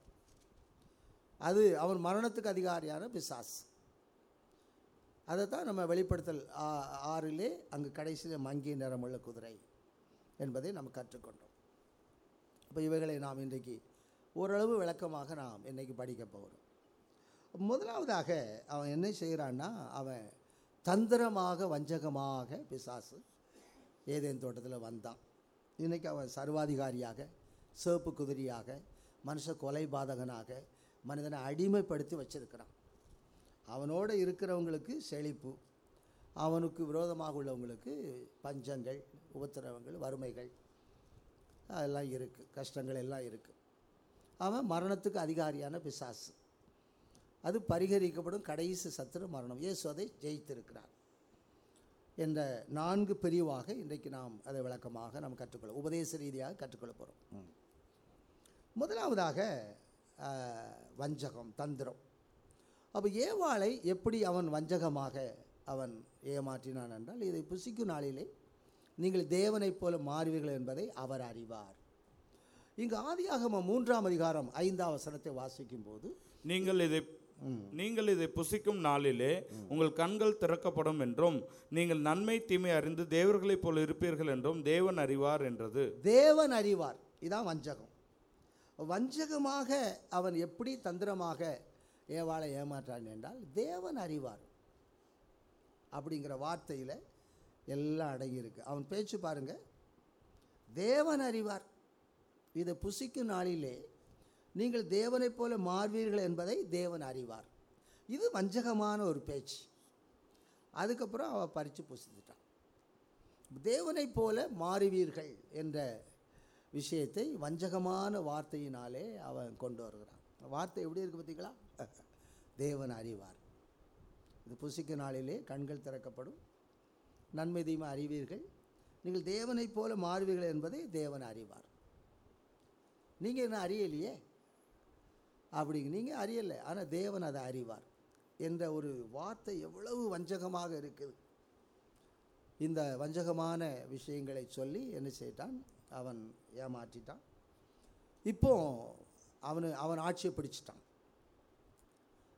அது அவன் மரணத்துக்கு அதிகாரியான பிசாஸ். அதை தான் நம்ம வெளிப்படுத்தல் ஆ- ஆறிலே அங்கு கடைசியில் மங்கிய நிறமுள்ள குதிரை என்பதை நம்ம கற்றுக்கொண்டோம். அப்போ இவைகளை நாம் இன்றைக்கு ஓரளவு விளக்கமாக நாம் இன்றைக்கி படிக்க போகிறோம் முதலாவதாக அவன் என்ன செய்கிறான்னா அவன் தந்திரமாக வஞ்சகமாக பிசாசு ஏதேன் தோட்டத்தில் வந்தான். இன்றைக்கி அவன் சர்வாதிகாரியாக சிவப்பு குதிரையாக மனுஷ கொலை பாதகனாக மனிதனை அடிமைப்படுத்தி வச்சிருக்கிறான். அவனோட இருக்கிறவங்களுக்கு செழிப்பு அவனுக்கு விரோதமாக உள்ளவங்களுக்கு பஞ்சங்கள் உபத்திரவங்கள் வறுமைகள் அதெல்லாம் இருக்குது கஷ்டங்கள் எல்லாம் இருக்குது அவன் மரணத்துக்கு அதிகாரியான பிசாசு. அது பரிகரிக்கப்படும் கடைசி சத்துரு மரணம். இயேசு அதை ஜெயித்திருக்கிறார் என்ற நான்கு பிரிவாக இன்றைக்கு நாம் அதை விளக்கமாக நாம் கற்றுக்கொள்ள உபதேச ரீதியாக கற்றுக்கொள்ள போகிறோம் முதலாவதாக வஞ்சகம் தந்திரம். அப்போ ஏவாளை எப்படி அவன் வஞ்சகமாக அவன் ஏமாற்றினான் என்றால் இதை புசிக்கும் நாளிலே நீங்கள் தேவனைப் போல மாறுவீர்கள் என்பதை அவர் அறிவார். இங்கு ஆதியாகமம் மூன்றாம் அதிகாரம் ஐந்தாம் வசனத்தை வாசிக்கும் போது நீங்கள் இதை நீங்கள் இதை புசிக்கும் நாளிலே உங்கள் கண்கள் திறக்கப்படும் என்றும் நீங்கள் நன்மை தீமை அறிந்து தேவர்களைப் போல இருப்பீர்கள் என்றும் தேவன் அறிவார் என்றது. தேவன் அறிவார். இதான் வஞ்சகம். வஞ்சகமாக அவன் எப்படி தந்திரமாக ஏவாளை ஏமாற்றான் என்றால் தேவன் அறிவார் அப்படிங்கிற வார்த்தையில் எல்லாம் அடங்கியிருக்கு அவன் பேச்சு பாருங்கள் தேவன் அறிவார். இதை புசிக்கும் நாளிலே நீங்கள் தேவனைப் போல மாறுவீர்கள் என்பதை தேவன் அறிவார். இது வஞ்சகமான ஒரு பேச்சு. அதுக்கப்புறம் அவன் பறித்து புசித்துட்டான். தேவனைப் போல மாறுவீர்கள் என்ற விஷயத்தை வஞ்சகமான வார்த்தையினாலே அவன் கொண்டு வருகிறான். வார்த்தை எப்படி இருக்குது பார்த்தீங்களா? தேவன் அறிவார். இது புசிக்க நாளிலே கண்கள் திறக்கப்படும். நன்மை தீமை அறிவீர்கள். நீங்கள் தேவனைப் போல மாறுவீர்கள் என்பதை தேவன் அறிவார். நீங்கள் என்ன அறியலையே? அப்படி நீங்கள் அறியலை. ஆனால் தேவன் அதை அறிவார் என்ற ஒரு வார்த்தை எவ்வளவு வஞ்சகமாக இருக்குது. இந்த வஞ்சகமான விஷயங்களை சொல்லி என்ன செய்தான்? அவன் ஏமாற்றிட்டான். இப்போ அவனு அவன் ஆட்சியை பிடிச்சிட்டான்.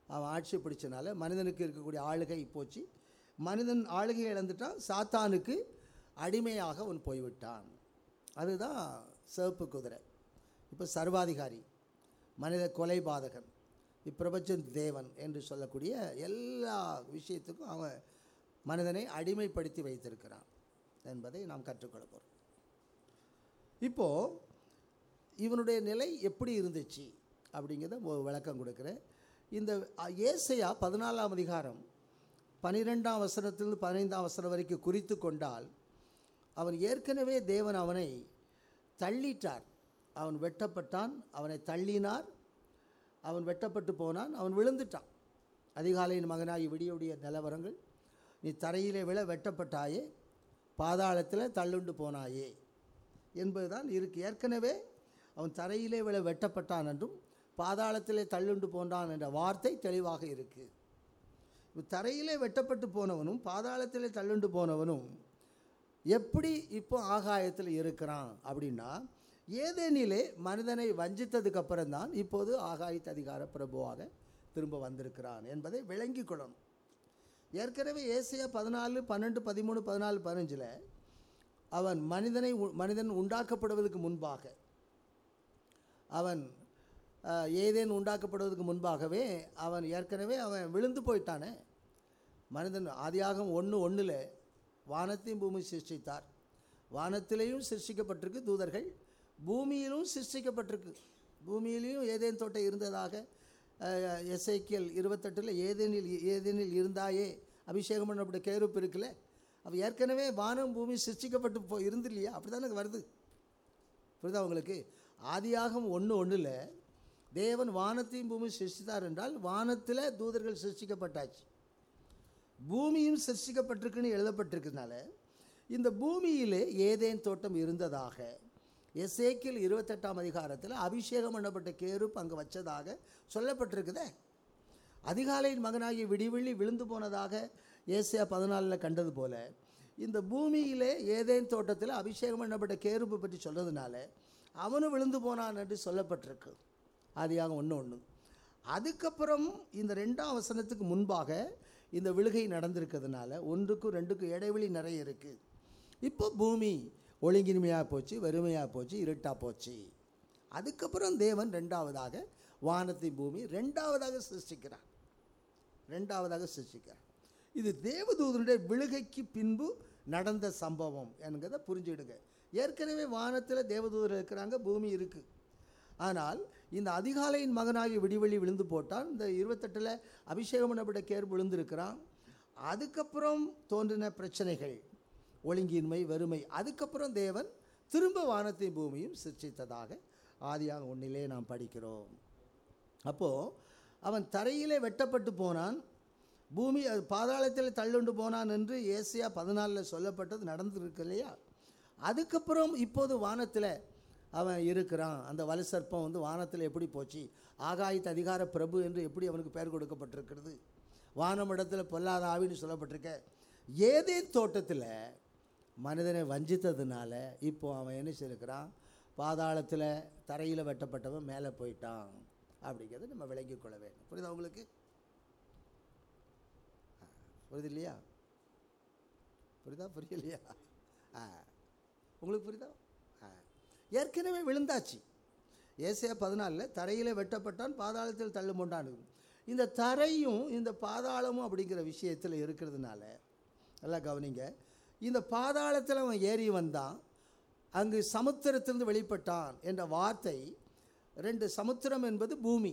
அவன் ஆட்சி பிடிச்சனால மனிதனுக்கு இருக்கக்கூடிய ஆளுகை போச்சு. மனிதன் ஆளுகை இழந்துட்டான் சாத்தானுக்கு அடிமையாக அவன் போய்விட்டான். அதுதான் சிவப்பு குதிரை. இப்போ சர்வாதிகாரி மனித கொலைபாதகன் இப்பிரபஞ்ச தேவன் என்று சொல்லக்கூடிய எல்லா விஷயத்துக்கும் அவன் மனிதனை அடிமைப்படுத்தி வைத்திருக்கிறான் என்பதை நாம் கற்றுக்கொள்ள போகிறோம் இப்போது இவனுடைய நிலை எப்படி இருந்துச்சு அப்படிங்கிறத விளக்கம் கொடுக்குறேன். இந்த ஏசையா பதினாலாம் அதிகாரம் பனிரெண்டாம் வசனத்திலிருந்து பதினைந்தாம் வசனம் வரைக்கும் குறித்து கொண்டால் அவன் ஏற்கனவே தேவன் அவனை தள்ளிட்டார். அவன் வெட்டப்பட்டான் அவனை தள்ளினார் அவன் வெட்டப்பட்டு போனான் அவன் விழுந்துட்டான். அதிகாலையின் மகனாகி விடியுடைய நிலவரங்கள் நீ தரையிலே விழ வெட்டப்பட்டாயே பாதாளத்தில் தள்ளுண்டு போனாயே. என்பதுதான் இருக்கு. ஏற்கனவே அவன் தரையிலே விழ வெட்டப்பட்டான் என்றும் பாதாளத்திலே தள்ளுண்டு போன்றான் என்ற வார்த்தை தெளிவாக இருக்குது தரையிலே வெட்டப்பட்டு போனவனும் பாதாளத்திலே தள்ளுண்டு போனவனும் எப்படி இப்போ ஆகாயத்தில் இருக்கிறான் அப்படின்னா ஏதேனிலே மனிதனை வஞ்சித்ததுக்கு அப்புறம்தான் இப்போது ஆகாயத்து அதிகார பிரபுவாக திரும்ப வந்திருக்கிறான் என்பதை விளங்கி கொள்ளணும். ஏற்கனவே ஏசியா பதினாலு பன்னெண்டு பதிமூணு பதினாலு பதினஞ்சில் அவன் மனிதனை உ- மனிதன் உண்டாக்கப்படுவதற்கு முன்பாக அவன் ஏதேன் உண்டாக்கப்படுவதற்கு முன்பாகவே அவன் ஏற்கனவே அவன் விழுந்து போயிட்டானே. மனிதன் ஆதியாகம் ஒன்று ஒன்றில் வானத்தையும் பூமி சிருஷ்டித்தார். வானத்திலேயும் சிருஷ்டிக்கப்பட்டிருக்கு தூதர்கள் பூமியிலும் சிருஷ்டிக்கப்பட்டிருக்கு. பூமியிலையும் ஏதேன் தோட்டம் இருந்ததாக எஸ்ஐக்கியல் இருபத்தெட்டில் ஏதேனில் ஏதேனில் இருந்தாயே அபிஷேகம் பண்ணப்பட்ட கேருப்பு இருக்குல்ல அப்போ ஏற்கனவே வானம் பூமி சிருஷ்டிக்கப்பட்டு போ இருந்து இல்லையா அப்படி தானே வருது. புரியுதா உங்களுக்கு? ஆதியாகம் ஒன்று ஒன்றில் தேவன் வானத்தையும் பூமி சிருஷ்டித்தார் என்றால் வானத்தில் தூதர்கள் சிருஷ்டிக்கப்பட்டாச்சு. பூமியும் சிருஷ்டிக்கப்பட்டிருக்குன்னு எழுதப்பட்டிருக்கிறதுனால இந்த பூமியிலே ஏதேன் தோட்டம் இருந்ததாக எஸ்ஏக்கில் இருபத்தெட்டாம் அதிகாரத்தில் அபிஷேகம் பண்ணப்பட்ட கேருப் அங்கே வச்சதாக சொல்லப்பட்டிருக்குதே. அதிகாலையின் மகனாகிய விடிவெள்ளி விழுந்து போனதாக ஏசியா பதினாலில் கண்டது போல இந்த பூமியிலே ஏதேன் தோட்டத்தில் அபிஷேகம் பண்ணப்பட்ட கேருப்பு பற்றி சொல்கிறதுனால அவனும் விழுந்து போனான் என்று சொல்லப்பட்டிருக்கு. ஆதியாக ஒன்று ஒன்று. அதுக்கப்புறம் இந்த ரெண்டாம் வசனத்துக்கு முன்பாக இந்த விழுகை நடந்திருக்கிறதுனால ஒன்றுக்கும் ரெண்டுக்கும் இடைவெளி நிறைய இருக்குது இப்போ பூமி ஒழுங்கின்மையாக போச்சு வெறுமையாக போச்சு இருட்டாக போச்சு. அதுக்கப்புறம் தேவன் ரெண்டாவதாக வானத்தை பூமி ரெண்டாவதாக சிருஷ்டிக்கிறார். ரெண்டாவதாக சிருஷ்டிக்கிறார். இது தேவதூதனுடைய விழுகைக்கு பின்பு நடந்த சம்பவம் என்கிறத புரிஞ்சுடுங்க ஏற்கனவே வானத்தில் தேவதூதர் இருக்கிறாங்க பூமி இருக்குது ஆனால் இந்த அதிகாலையின் மகனாகி விடிவெளி விழுந்து போட்டான். இந்த இருபத்தெட்டில் அபிஷேகம் பண்ணப்பட்ட கேர் விழுந்திருக்கிறான். அதுக்கப்புறம் தோன்றின பிரச்சனைகள். ஒழுங்கின்மை வறுமை. அதுக்கப்புறம் தேவன் திரும்ப வானத்தை பூமியும் சிருஷ்டித்ததாக ஆதியாக ஒன்றிலே நாம் படிக்கிறோம். அப்போது அவன் தரையிலே வெட்டப்பட்டு போனான். பூமி அது பாதாளத்தில் தள்ளுண்டு போனான் என்று ஏசியா பதினாலில் சொல்லப்பட்டது நடந்திருக்கு இல்லையா? அதுக்கப்புறம் இப்போது வானத்தில் அவன் இருக்கிறான். அந்த வலுசர்ப்பம் வந்து வானத்தில் எப்படி போச்சு? ஆகாயத்து அதிகார பிரபு என்று எப்படி அவனுக்கு பெயர் கொடுக்கப்பட்டிருக்கிறது? வானம் இடத்துல பொல்லாத ஆவின்னு சொல்லப்பட்டிருக்க. ஏதே தோட்டத்தில் மனிதனை வஞ்சித்ததுனால இப்போ அவன் என்ன செய்திருக்கிறான்? பாதாளத்தில் தரையில் வெட்டப்பட்டவன் மேலே போயிட்டான். அப்படிங்கிறத நம்ம விளங்கிக் கொள்ள வேண்டும். புரியுதா உங்களுக்கு? புரியுது இல்லையா? புரியுதா? புரியலையா? ஆ உங்களுக்கு புரியுதா? ஏற்கனவே விழுந்தாச்சு. ஏசியா பதினாலில் தரையில் வெட்டப்பட்டான் பாதாளத்தில் தள்ளுமொண்டான். இந்த தரையும் இந்த பாதாளமும் அப்படிங்கிற விஷயத்தில் இருக்கிறதுனால நல்லா கவனிங்க. இந்த பாதாளத்தில் அவன் ஏறி வந்தான். அங்கு சமுத்திரத்திலிருந்து வெளிப்பட்டான் என்ற வார்த்தை ரெண்டு சமுத்திரம் என்பது பூமி.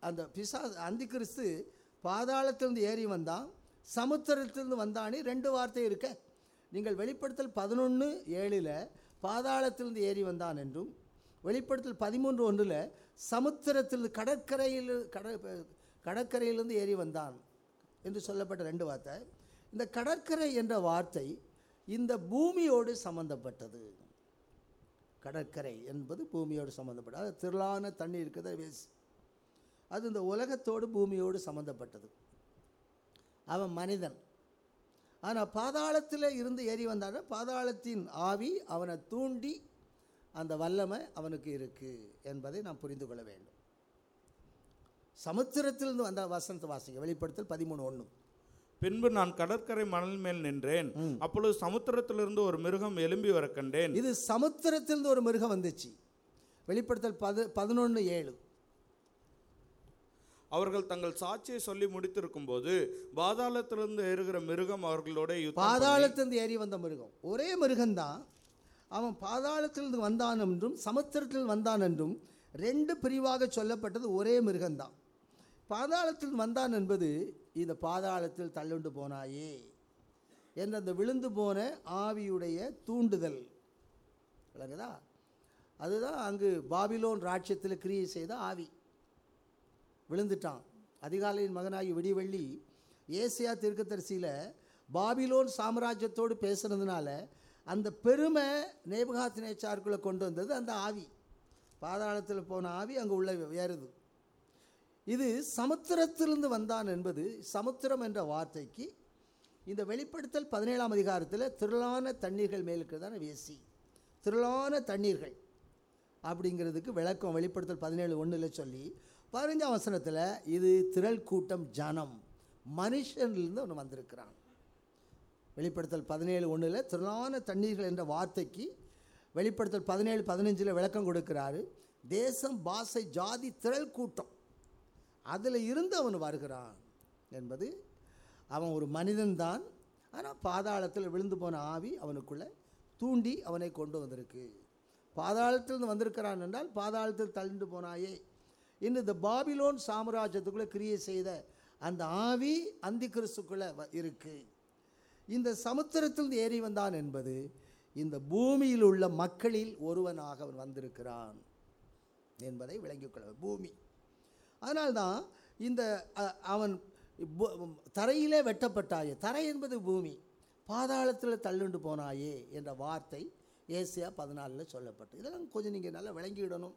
அந்த பிசா அந்தி கிறிஸ்து பாதாளத்திலிருந்து ஏறி வந்தான் சமுத்திரத்திலிருந்து வந்தானே ரெண்டு வார்த்தை இருக்க. நீங்கள் வெளிப்படுத்தல் பதினொன்று ஏழில் பாதாளத்திலிருந்து ஏறி வந்தான் என்றும் வெளிப்படுத்தல் பதிமூன்று ஒன்றில் சமுத்திரத்தில் கடற்கரையில் கட கடற்கரையிலிருந்து ஏறி வந்தான் என்று சொல்லப்பட்ட ரெண்டு வார்த்தை. இந்த கடற்கரை என்ற வார்த்தை இந்த பூமியோடு சம்பந்தப்பட்டது. கடற்கரை என்பது பூமியோடு சம்பந்தப்பட்டது. அது திரளான தண்ணி இருக்கிறத வேஸ் அது இந்த உலகத்தோடு பூமியோடு சம்பந்தப்பட்டது. அவன் மனிதன். ஆனால் பாதாளத்தில் இருந்து ஏறி வந்தான பாதாளத்தின் ஆவி அவனை தூண்டி அந்த வல்லமை அவனுக்கு இருக்கு என்பதை நாம் புரிந்து கொள்ள வேண்டும். சமுத்திரத்திலிருந்து வந்த வசனத்தை வாசிங்க. வெளிப்படுத்தல் பதிமூணு ஒன்று. பின்பு நான் கடற்கரை மணல் மேல் நின்றேன். அப்பொழுது சமுத்திரத்திலிருந்து ஒரு மிருகம் எழும்பி வர கண்டேன். இது சமுத்திரத்திலிருந்து ஒரு மிருகம் வந்துச்சு. வெளிப்படுத்தல் பது பதினொன்று ஏழு. அவர்கள் தங்கள் சாட்சியை சொல்லி முடித்திருக்கும் போது பாதாளத்திலிருந்து ஏறுகிற மிருகம் அவர்களோட பாதாளத்திலிருந்து ஏறி வந்த மிருகம். ஒரே மிருகம்தான். அவன் பாதாளத்திலிருந்து வந்தான் என்றும் சமுத்திரத்தில் வந்தான் என்றும் ரெண்டு பிரிவாக சொல்லப்பட்டது ஒரே மிருகம்தான். பாதாளத்தில் வந்தான் என்பது இந்த பாதாளத்தில் தள்ளுண்டு போனாயே என்ற அந்த விழுந்து போன ஆவியுடைய தூண்டுதல். விளங்குதா? அதுதான் அங்கு பாபிலோன் ராட்சியத்தில் கிரியை செய்த ஆவி. விழுந்துட்டான். அதிகாலையின் மகனாகி விடிவெள்ளி ஏசியா தீர்க்கதரிசியில் பாபிலோன் சாம்ராஜ்யத்தோடு பேசுனதுனால அந்த பெருமை நேபுகாத் நேச்சாருக்குள்ளே கொண்டு வந்தது அந்த ஆவி. பாதாளத்தில் போன ஆவி அங்கே உள்ள ஏறுது. இது சமுத்திரத்திலிருந்து வந்தான் என்பது சமுத்திரம் என்ற வார்த்தைக்கு இந்த வெளிப்படுத்தல் பதினேழாம் அதிகாரத்தில் திரளான தண்ணீர்கள் மேலுக்குதான வேசி. திரளான தண்ணீர்கள் அப்படிங்கிறதுக்கு விளக்கம் வெளிப்படுத்தல் பதினேழு ஒன்றில் சொல்லி பதினஞ்சாம் வசனத்தில் இது திரள் கூட்டம் ஜனம். மனுஷன்லேருந்து ஒன்று வந்திருக்கிறான். வெளிப்படுத்தல் பதினேழு ஒன்றில் திரளான தண்ணீர்கள் என்ற வார்த்தைக்கு வெளிப்படுத்தல் பதினேழு பதினஞ்சில் விளக்கம் கொடுக்கிறாரு. தேசம் பாசை ஜாதி திரள் கூட்டம். அதில் இருந்து அவன் வருகிறான் என்பது அவன் ஒரு மனிதன்தான் ஆனால் பாதாளத்தில் விழுந்து போன ஆவி அவனுக்குள்ளே தூண்டி அவனை கொண்டு வந்திருக்கு. பாதாளத்திலிருந்து வந்திருக்கிறான் என்றால் பாதாளத்தில் தள்ளிண்டு போனாயே. இன்று இந்த பாபிலோன் சாம்ராஜ்யத்துக்குள்ளே கிரியை செய்த அந்த ஆவி அந்தி கிறிஸ்துக்குள்ளே இருக்குது இந்த சமுத்திரத்திலிருந்து ஏறி வந்தான் என்பது இந்த பூமியில் உள்ள மக்களில் ஒருவனாக அவன் வந்திருக்கிறான் என்பதை விளங்கிக் கொள்ள பூமி. அதனால்தான் இந்த அவன் தரையிலே வெட்டப்பட்டாயே தரை என்பது பூமி பாதாளத்தில் தள்ளுண்டு போனாயே என்ற வார்த்தை ஏசியா பதினாலில் சொல்லப்பட்டு இதெல்லாம் கொஞ்சம் நீங்கள் நல்லா விளங்கிவிடணும்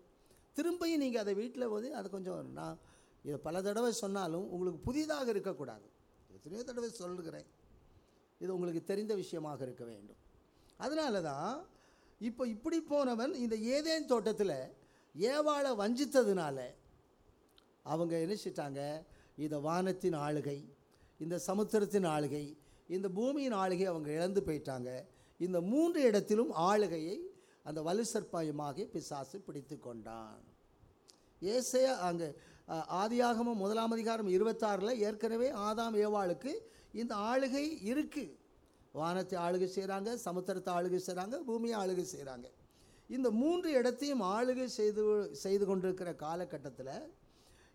திரும்பியும் நீங்கள் அதை வீட்டில் போது அதை கொஞ்சம் நான் இதை பல தடவை சொன்னாலும் உங்களுக்கு புதிதாக இருக்கக்கூடாது. எத்தனையோ தடவை சொல்லுகிறேன். இது உங்களுக்கு தெரிந்த விஷயமாக இருக்க வேண்டும். அதனால தான் இப்போ இப்படி போனவன் இந்த ஏதேன் தோட்டத்தில் ஏவாளை வஞ்சித்ததுனால அவங்க என்ன செஞ்சிட்டாங்க இந்த வானத்தின் ஆளுகை இந்த சமுத்திரத்தின் ஆளுகை இந்த பூமியின் ஆளுகை அவங்க இழந்து போயிட்டாங்க. இந்த மூன்று இடத்திலும் ஆளுகையை அந்த வலுசற்பயமாக பிசாசு பிடித்து கொண்டான். ஏசையா அங்கே ஆதியாகமும் முதலாம் அதிகாரம் இருபத்தாறில் ஏற்கனவே ஆதாம் ஏவாளுக்கு இந்த ஆளுகை இருக்குது வானத்தை ஆளுகை செய்கிறாங்க சமுத்திரத்தை ஆளுகை செய்கிறாங்க பூமியை ஆளுகை செய்கிறாங்க இந்த மூன்று இடத்தையும் ஆளுகை செய்து செய்து கொண்டிருக்கிற காலகட்டத்தில்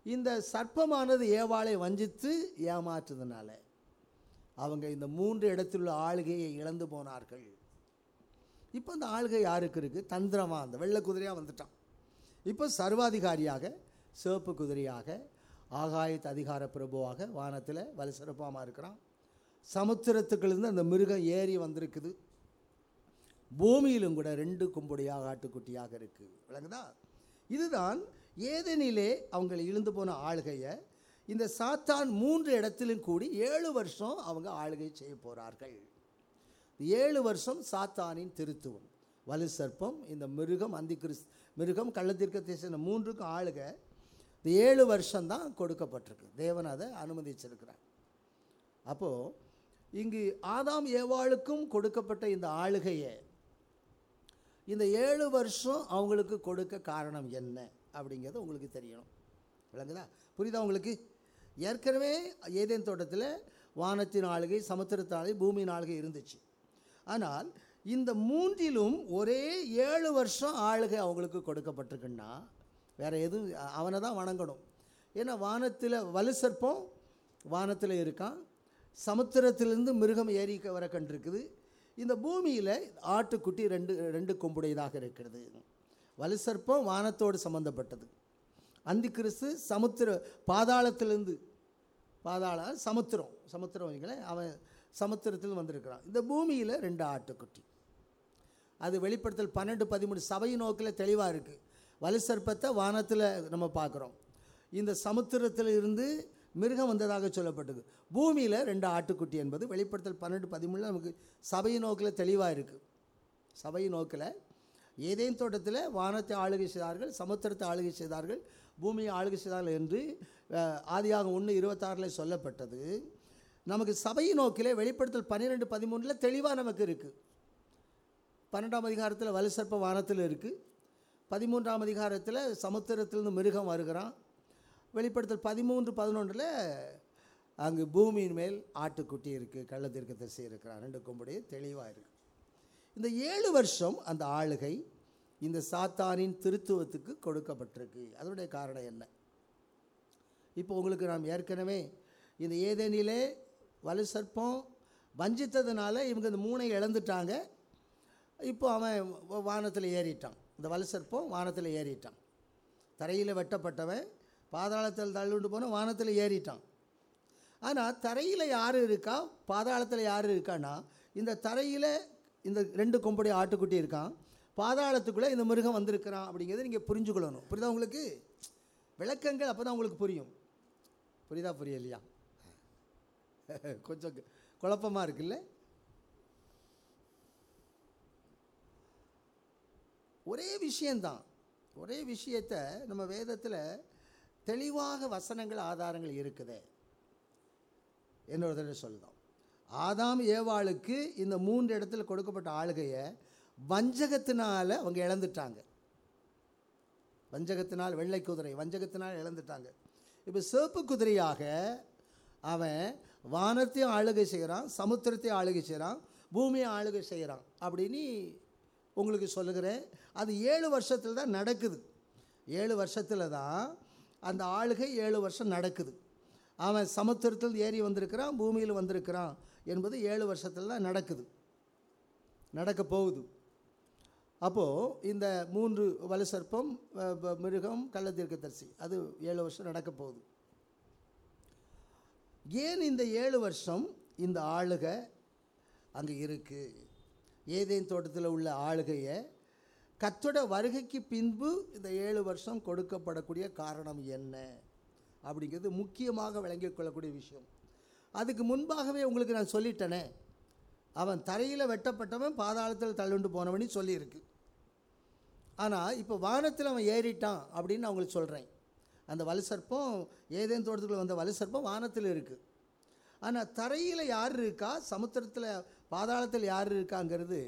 இந்த சர்ப்பமானது ஏவாளை வஞ்சித்து ஏமாற்றுறதுனால அவங்க இந்த மூன்று இடத்திலுள்ள ஆளுகையை இழந்து போனார்கள். இப்போ அந்த ஆளுகை யாருக்கு இருக்குது தந்திரமாக அந்த வெள்ளை குதிரையாக வந்துட்டான். இப்போ சர்வாதிகாரியாக சிவப்பு குதிரையாக ஆகாயத்து அதிகார பிரபுவாக வானத்தில் வலு சிறப்பாமல் இருக்கிறான். சமுத்திரத்துக்குள்ளேருந்து அந்த மிருகம் ஏறி வந்திருக்குது. பூமியிலும் கூட ரெண்டு கும்புடையாக ஆட்டுக்குட்டியாக இருக்குது விளங்குதா? இதுதான் ஏதெனிலே அவங்க இழுந்து போன ஆளுகையை இந்த சாத்தான் மூன்று இடத்திலும் கூடி ஏழு வருஷம் அவங்க ஆளுகை செய்ய போகிறார்கள் ஏழு வருஷம் சாத்தானின் திருத்துவம். வலு சர்ப்பம் இந்த மிருகம் அந்தி கிறிஸ் மிருகம் கள்ளத்திற்கு தேசின மூன்றுக்கும் ஆளுக இந்த ஏழு வருஷம்தான் கொடுக்கப்பட்டிருக்கு. தேவன் அதை அனுமதிச்சிருக்கிறார். அப்போது இங்கு ஆதாம் ஏவாளுக்கும் கொடுக்கப்பட்ட இந்த ஆளுகையை இந்த ஏழு வருஷம் அவங்களுக்கு கொடுக்க காரணம் என்ன அப்படிங்கிறது உங்களுக்கு தெரியணும். விளங்குதா? புரியுதா உங்களுக்கு? ஏற்கனவே ஏதேன் தோட்டத்தில் வானத்தின் ஆளுகை சமுத்திரத்தின் ஆளுகை பூமியின் ஆளுகை இருந்துச்சு. ஆனால் இந்த மூன்றிலும் ஒரே ஏழு வருஷம் ஆளுகை அவங்களுக்கு கொடுக்கப்பட்டிருக்குன்னா வேறு எதுவும் அவனை தான் வணங்கணும். ஏன்னா வானத்தில் வலு சர்ப்பம் வானத்தில் இருக்கான். சமுத்திரத்திலிருந்து மிருகம் ஏறி வர கண்டிருக்குது. இந்த பூமியில் ஆட்டுக்குட்டி ரெண்டு ரெண்டு கொம்புடையதாக இருக்கிறது. வலு சர்ப்பம் வானத்தோடு சம்மந்தப்பட்டது அந்தி கிறிஸ்து சமுத்திர பாதாளத்திலிருந்து பாதாள சமுத்திரம் சமுத்திரம் வைங்களேன். அவன் சமுத்திரத்தில் வந்திருக்கிறான். இந்த பூமியில் ரெண்டு ஆட்டுக்குட்டி. அது வெளிப்படுத்தல் பன்னெண்டு பதிமூணு சபை நோக்கில் தெளிவாக இருக்குது வலுசற்பத்தை வானத்தில் நம்ம பார்க்குறோம். இந்த சமுத்திரத்தில் இருந்து மிருகம் வந்ததாக சொல்லப்பட்டது. பூமியில் ரெண்டு ஆட்டுக்குட்டி என்பது வெளிப்படுத்தல் பன்னெண்டு பதிமூணில் நமக்கு சபை நோக்கில் தெளிவாக இருக்குது சபை நோக்கில் ஏதேன் தோட்டத்தில் வானத்தை ஆளுகை செய்தார்கள் சமுத்திரத்தை ஆளுகை செய்தார்கள் பூமியை ஆளுகை செய்தார்கள் என்று ஆதியாக ஆதியாகம் ஒன்று இருபத்தாறில் சொல்லப்பட்டது. நமக்கு சபையை நோக்கிலே வெளிப்படுத்தல் பன்னிரெண்டு பதிமூணில் தெளிவாக நமக்கு இருக்குது பன்னெண்டாம் அதிகாரத்தில் வலுசற்ப வானத்தில் இருக்குது பதிமூன்றாம் அதிகாரத்தில் சமுத்திரத்திலிருந்து மிருகம் வருகிறான். வெளிப்படுத்தல் பதிமூன்று பதினொன்றில் அங்கு பூமியின் மேல் ஆட்டுக்குட்டி இருக்குது கள்ளத்திற்கு திசை இருக்கிறான் ரெண்டு கொம்புடைய தெளிவாக இருக்குது இந்த ஏழு வருஷம் அந்த ஆளுகை இந்த சாத்தானின் திருத்துவத்துக்கு கொடுக்கப்பட்டிருக்கு. அதனுடைய காரணம் என்ன? இப்போ உங்களுக்கு நாம் ஏற்கனவே இந்த ஏதேனிலே வலுசற்பம் வஞ்சித்ததுனால இவங்க இந்த மூனை இழந்துட்டாங்க. இப்போ அவன் வானத்தில் ஏறிட்டான். இந்த வலுசற்பம் வானத்தில் ஏறிட்டான். தரையில் வெட்டப்பட்டவன் பாதாளத்தில் தள்ளுண்டு போன வானத்தில் ஏறிட்டான். ஆனால் தரையில் யார் இருக்கா? பாதாளத்தில் யார் இருக்கான்னா இந்த தரையில் இந்த ரெண்டு கொம்புடைய ஆட்டுக்குட்டி இருக்கான். பாதாளத்துக்குள்ளே இந்த மிருகம் வந்திருக்கிறான் அப்படிங்கிறத நீங்கள் புரிஞ்சுக்கொள்ளணும். புரியுதா உங்களுக்கு? விளக்கங்கள் அப்போ தான் உங்களுக்கு புரியும். புரியுதா புரியலையா? கொஞ்சம் குழப்பமாக இருக்குல்ல? ஒரே விஷயந்தான். ஒரே விஷயத்தை நம்ம வேதத்தில் தெளிவாக வசனங்கள் ஆதாரங்கள் இருக்குது. என்னோட தடவை சொல்லுதான் ஆதாம் ஏவாளுக்கு இந்த மூன்று இடத்துல கொடுக்கப்பட்ட ஆளுகையை வஞ்சகத்தினால் அவங்க இழந்துட்டாங்க. வஞ்சகத்தினால் வெள்ளை குதிரை வஞ்சகத்தினால் இழந்துட்டாங்க. இப்போ சிவப்பு குதிரையாக அவன் வானத்தையும் ஆளுகை செய்கிறான் சமுத்திரத்தையும் ஆளுகை செய்கிறான் பூமியை ஆளுகை செய்கிறான் அப்படின்னு உங்களுக்கு சொல்லுகிறேன். அது ஏழு வருஷத்தில் தான் நடக்குது. ஏழு வருஷத்தில் தான் அந்த ஆளுகை ஏழு வருஷம் நடக்குது. அவன் சமுத்திரத்தில் ஏறி வந்திருக்கிறான் பூமியில் வந்திருக்கிறான் என்பது ஏழு வருஷத்தில் தான் நடக்குது. நடக்க போகுது. அப்போது இந்த மூன்று வலுசற்பம் அஹ், மிருகம் கள்ளத்தீர்க்கதரிசி அது ஏழு வருஷம் நடக்க போகுது. ஏன் இந்த ஏழு வருஷம் இந்த ஆளுகை அங்கே இருக்குது ஏதேன் தோட்டத்தில் உள்ள ஆளுகையை கத்தோட வருகைக்கு பின்பு இந்த ஏழு வருஷம் கொடுக்கப்படக்கூடிய காரணம் என்ன? அப்படிங்கிறது முக்கியமாக விளங்கிக் கொள்ளக்கூடிய விஷயம். அதுக்கு முன்பாகவே உங்களுக்கு நான் சொல்லிட்டேனே அவன் தரையில் வெட்டப்பட்டவன் பாதாளத்தில் தள்ளுண்டு போனவனு சொல்லியிருக்கு. ஆனால் இப்போ வானத்தில் அவன் ஏறிட்டான் அப்படின்னு நான் உங்களுக்கு சொல்கிறேன் அந்த வலுசற்பம் ஏதேன் தோட்டத்துக்குள்ள வந்த வலுசற்பம் வானத்தில் இருக்குது ஆனால் தரையில் யார் இருக்கா? சமுத்திரத்தில் பாதாளத்தில் யார் இருக்காங்கிறது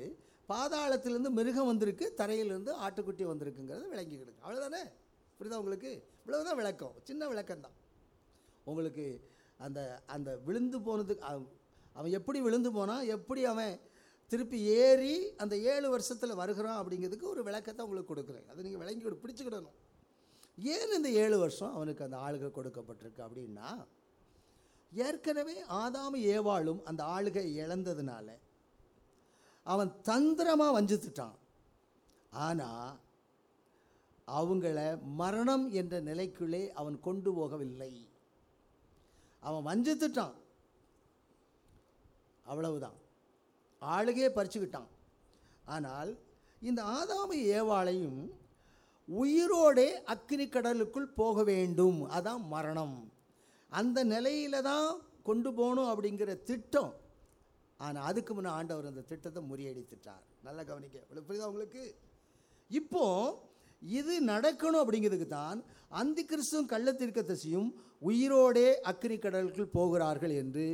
பாதாளத்திலேருந்து மிருகம் வந்திருக்கு தரையிலேருந்து ஆட்டுக்குட்டி வந்திருக்குங்கிறது விளங்கிக்கிடுங்க அவ்வளோதானே புரியுதா உங்களுக்கு? இவ்வளவுதான் விளக்கம். சின்ன விளக்கம் தான் உங்களுக்கு அந்த அந்த விழுந்து போனதுக்கு அவன் அவன் எப்படி விழுந்து போனான் எப்படி அவன் திருப்பி ஏறி அந்த ஏழு வருஷத்தில் வருகிறான் அப்படிங்கிறதுக்கு ஒரு விளக்கத்தை உங்களுக்கு கொடுக்குறேன். அதை நீங்கள் விளங்கி கொடு- ஏன் இந்த ஏழு வருஷம் அவனுக்கு அந்த ஆளுகை கொடுக்கப்பட்டிருக்கு அப்படின்னா ஏற்கனவே ஆதாம ஏவாளும் அந்த ஆளுகை இழந்ததுனால அவன் தந்திரமாக வஞ்சித்துட்டான். ஆனால் அவங்கள மரணம் என்ற நிலைக்குள்ளே அவன் கொண்டு போகவில்லை. அவன் வஞ்சித்துட்டான். அவ்வளவுதான். ஆளுகையே பறிச்சுக்கிட்டான். ஆனால் இந்த ஆதாம ஏவாளையும் உயிரோடே அக்னி கடலுக்குள் போக வேண்டும். அதான் மரணம். அந்த நிலையில தான் கொண்டு போகணும் அப்படிங்கிற திட்டம். ஆனால் அதுக்கு முன்னே ஆண்டவர் அந்த திட்டத்தை முறியடித்துட்டார். நல்லா கவனிக்க புரியுதா உங்களுக்கு? இப்போ இது நடக்கணும் அப்படிங்கிறதுக்கு தான் அந்தி கிறிஸ்துவும் கள்ளத்திற்கத்தசியும் உயிரோடே அக்னி கடலுக்குள் போகிறார்கள் என்று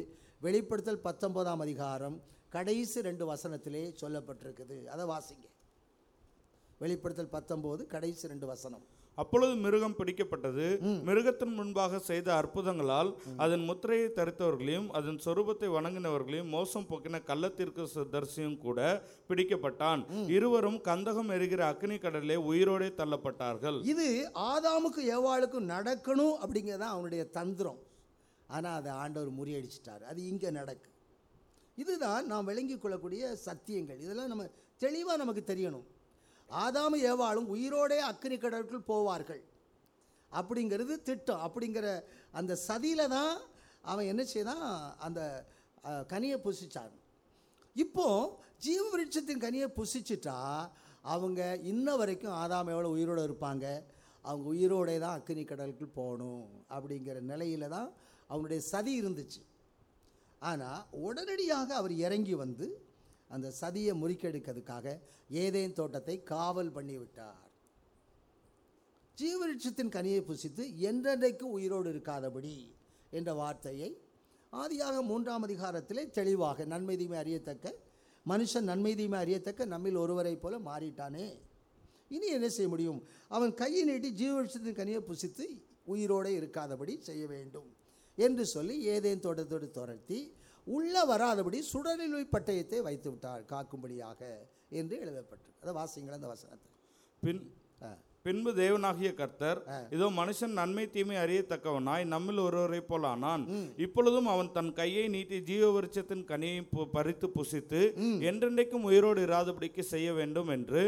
வெளிப்படுத்தல் பத்தொன்பதாம் அதிகாரம் கடைசி ரெண்டு வசனத்திலே சொல்லப்பட்டிருக்குது. அதை வாசிங்க. வெளிப்படுத்தல் பத்தொம்போது கடைசி ரெண்டு வசனம். அப்பொழுது மிருகம் பிடிக்கப்பட்டது. மிருகத்தின் முன்பாக செய்த அற்புதங்களால் அதன் முத்திரையை தரித்தவர்களையும் அதன் சொரூபத்தை வணங்கினவர்களையும் மோசம் போக்கின கள்ளத்திற்கு தரிசியும் கூட பிடிக்கப்பட்டான். இருவரும் கந்தகம் எரிகிற அக்னி கடலிலே உயிரோடே தள்ளப்பட்டார்கள். இது ஆதாமுக்கு ஏவாளுக்கும் நடக்கணும் அப்படிங்கிறது தான் அவனுடைய தந்திரம். ஆனால் அதை ஆண்டவர் முறியடிச்சிட்டார். அது இங்கே நடக்கு. இதுதான் நாம் விளங்கிக் கொள்ளக்கூடிய சத்தியங்கள். இதெல்லாம் நம்ம தெளிவாக நமக்கு தெரியணும். ஆதாமு ஏவாளும் உயிரோடே அக்னி கடலுக்குள் போவார்கள். அப்படிங்கிறது திட்டம். அப்படிங்கிற அந்த சதியில் தான் அவன் என்ன செய்தான்? அந்த கனியை புசித்தான் இப்போ ஜீவ விருட்சத்தின் கனியை புசிச்சிட்டா அவங்க இன்ன வரைக்கும் ஆதாம் எவ்வளோ உயிரோடு இருப்பாங்க? அவங்க உயிரோடே தான் அக்னி கடலுக்கு போகணும் அப்படிங்கிற நிலையில் தான் அவனுடைய சதி இருந்துச்சு. ஆனால் உடனடியாக அவர் இறங்கி வந்து அந்த சதியை முறிக்கெடுக்கிறதுக்காக ஏதேன் தோட்டத்தை காவல் பண்ணிவிட்டார். விட்டார் கனியை புசித்து என்றென்றைக்கும் உயிரோடு இருக்காதபடி என்ற வார்த்தையை ஆதியாக மூன்றாம் அதிகாரத்திலே தெளிவாக நன்மை தீமை அறியத்தக்க மனுஷன் நன்மை தீமை அறியத்தக்க நம்மில் ஒருவரைப் போல மாறிட்டானே. இனி என்ன செய்ய முடியும்? அவன் கையை நீட்டி ஜீவவிருட்சத்தின் கனியை புசித்து உயிரோடு இருக்காதபடி செய்ய வேண்டும் என்று சொல்லி ஏதேன் தோட்டத்தோடு துரத்தி உள்ள வராதபடி சுடரில் பட்டயத்தை வைத்து விட்டார் காக்கும்படியாக என்று எழுதப்பட்டிருக்கு அதை வாசிங்களா அந்த வசனத்தை பின். பின்பு தேவனாகிய கர்த்தர் இதோ மனுஷன் நன்மை தீமை அறியத்தக்கவனாய் நம்மில் ஒருவரைப் போலானான் இப்பொழுதும் அவன் தன் கையை நீட்டி ஜீவ விருட்சத்தின் கனியை பறித்து புசித்து என்றென்றைக்கும் உயிரோடு இராதபடிக்கு செய்ய வேண்டும் என்று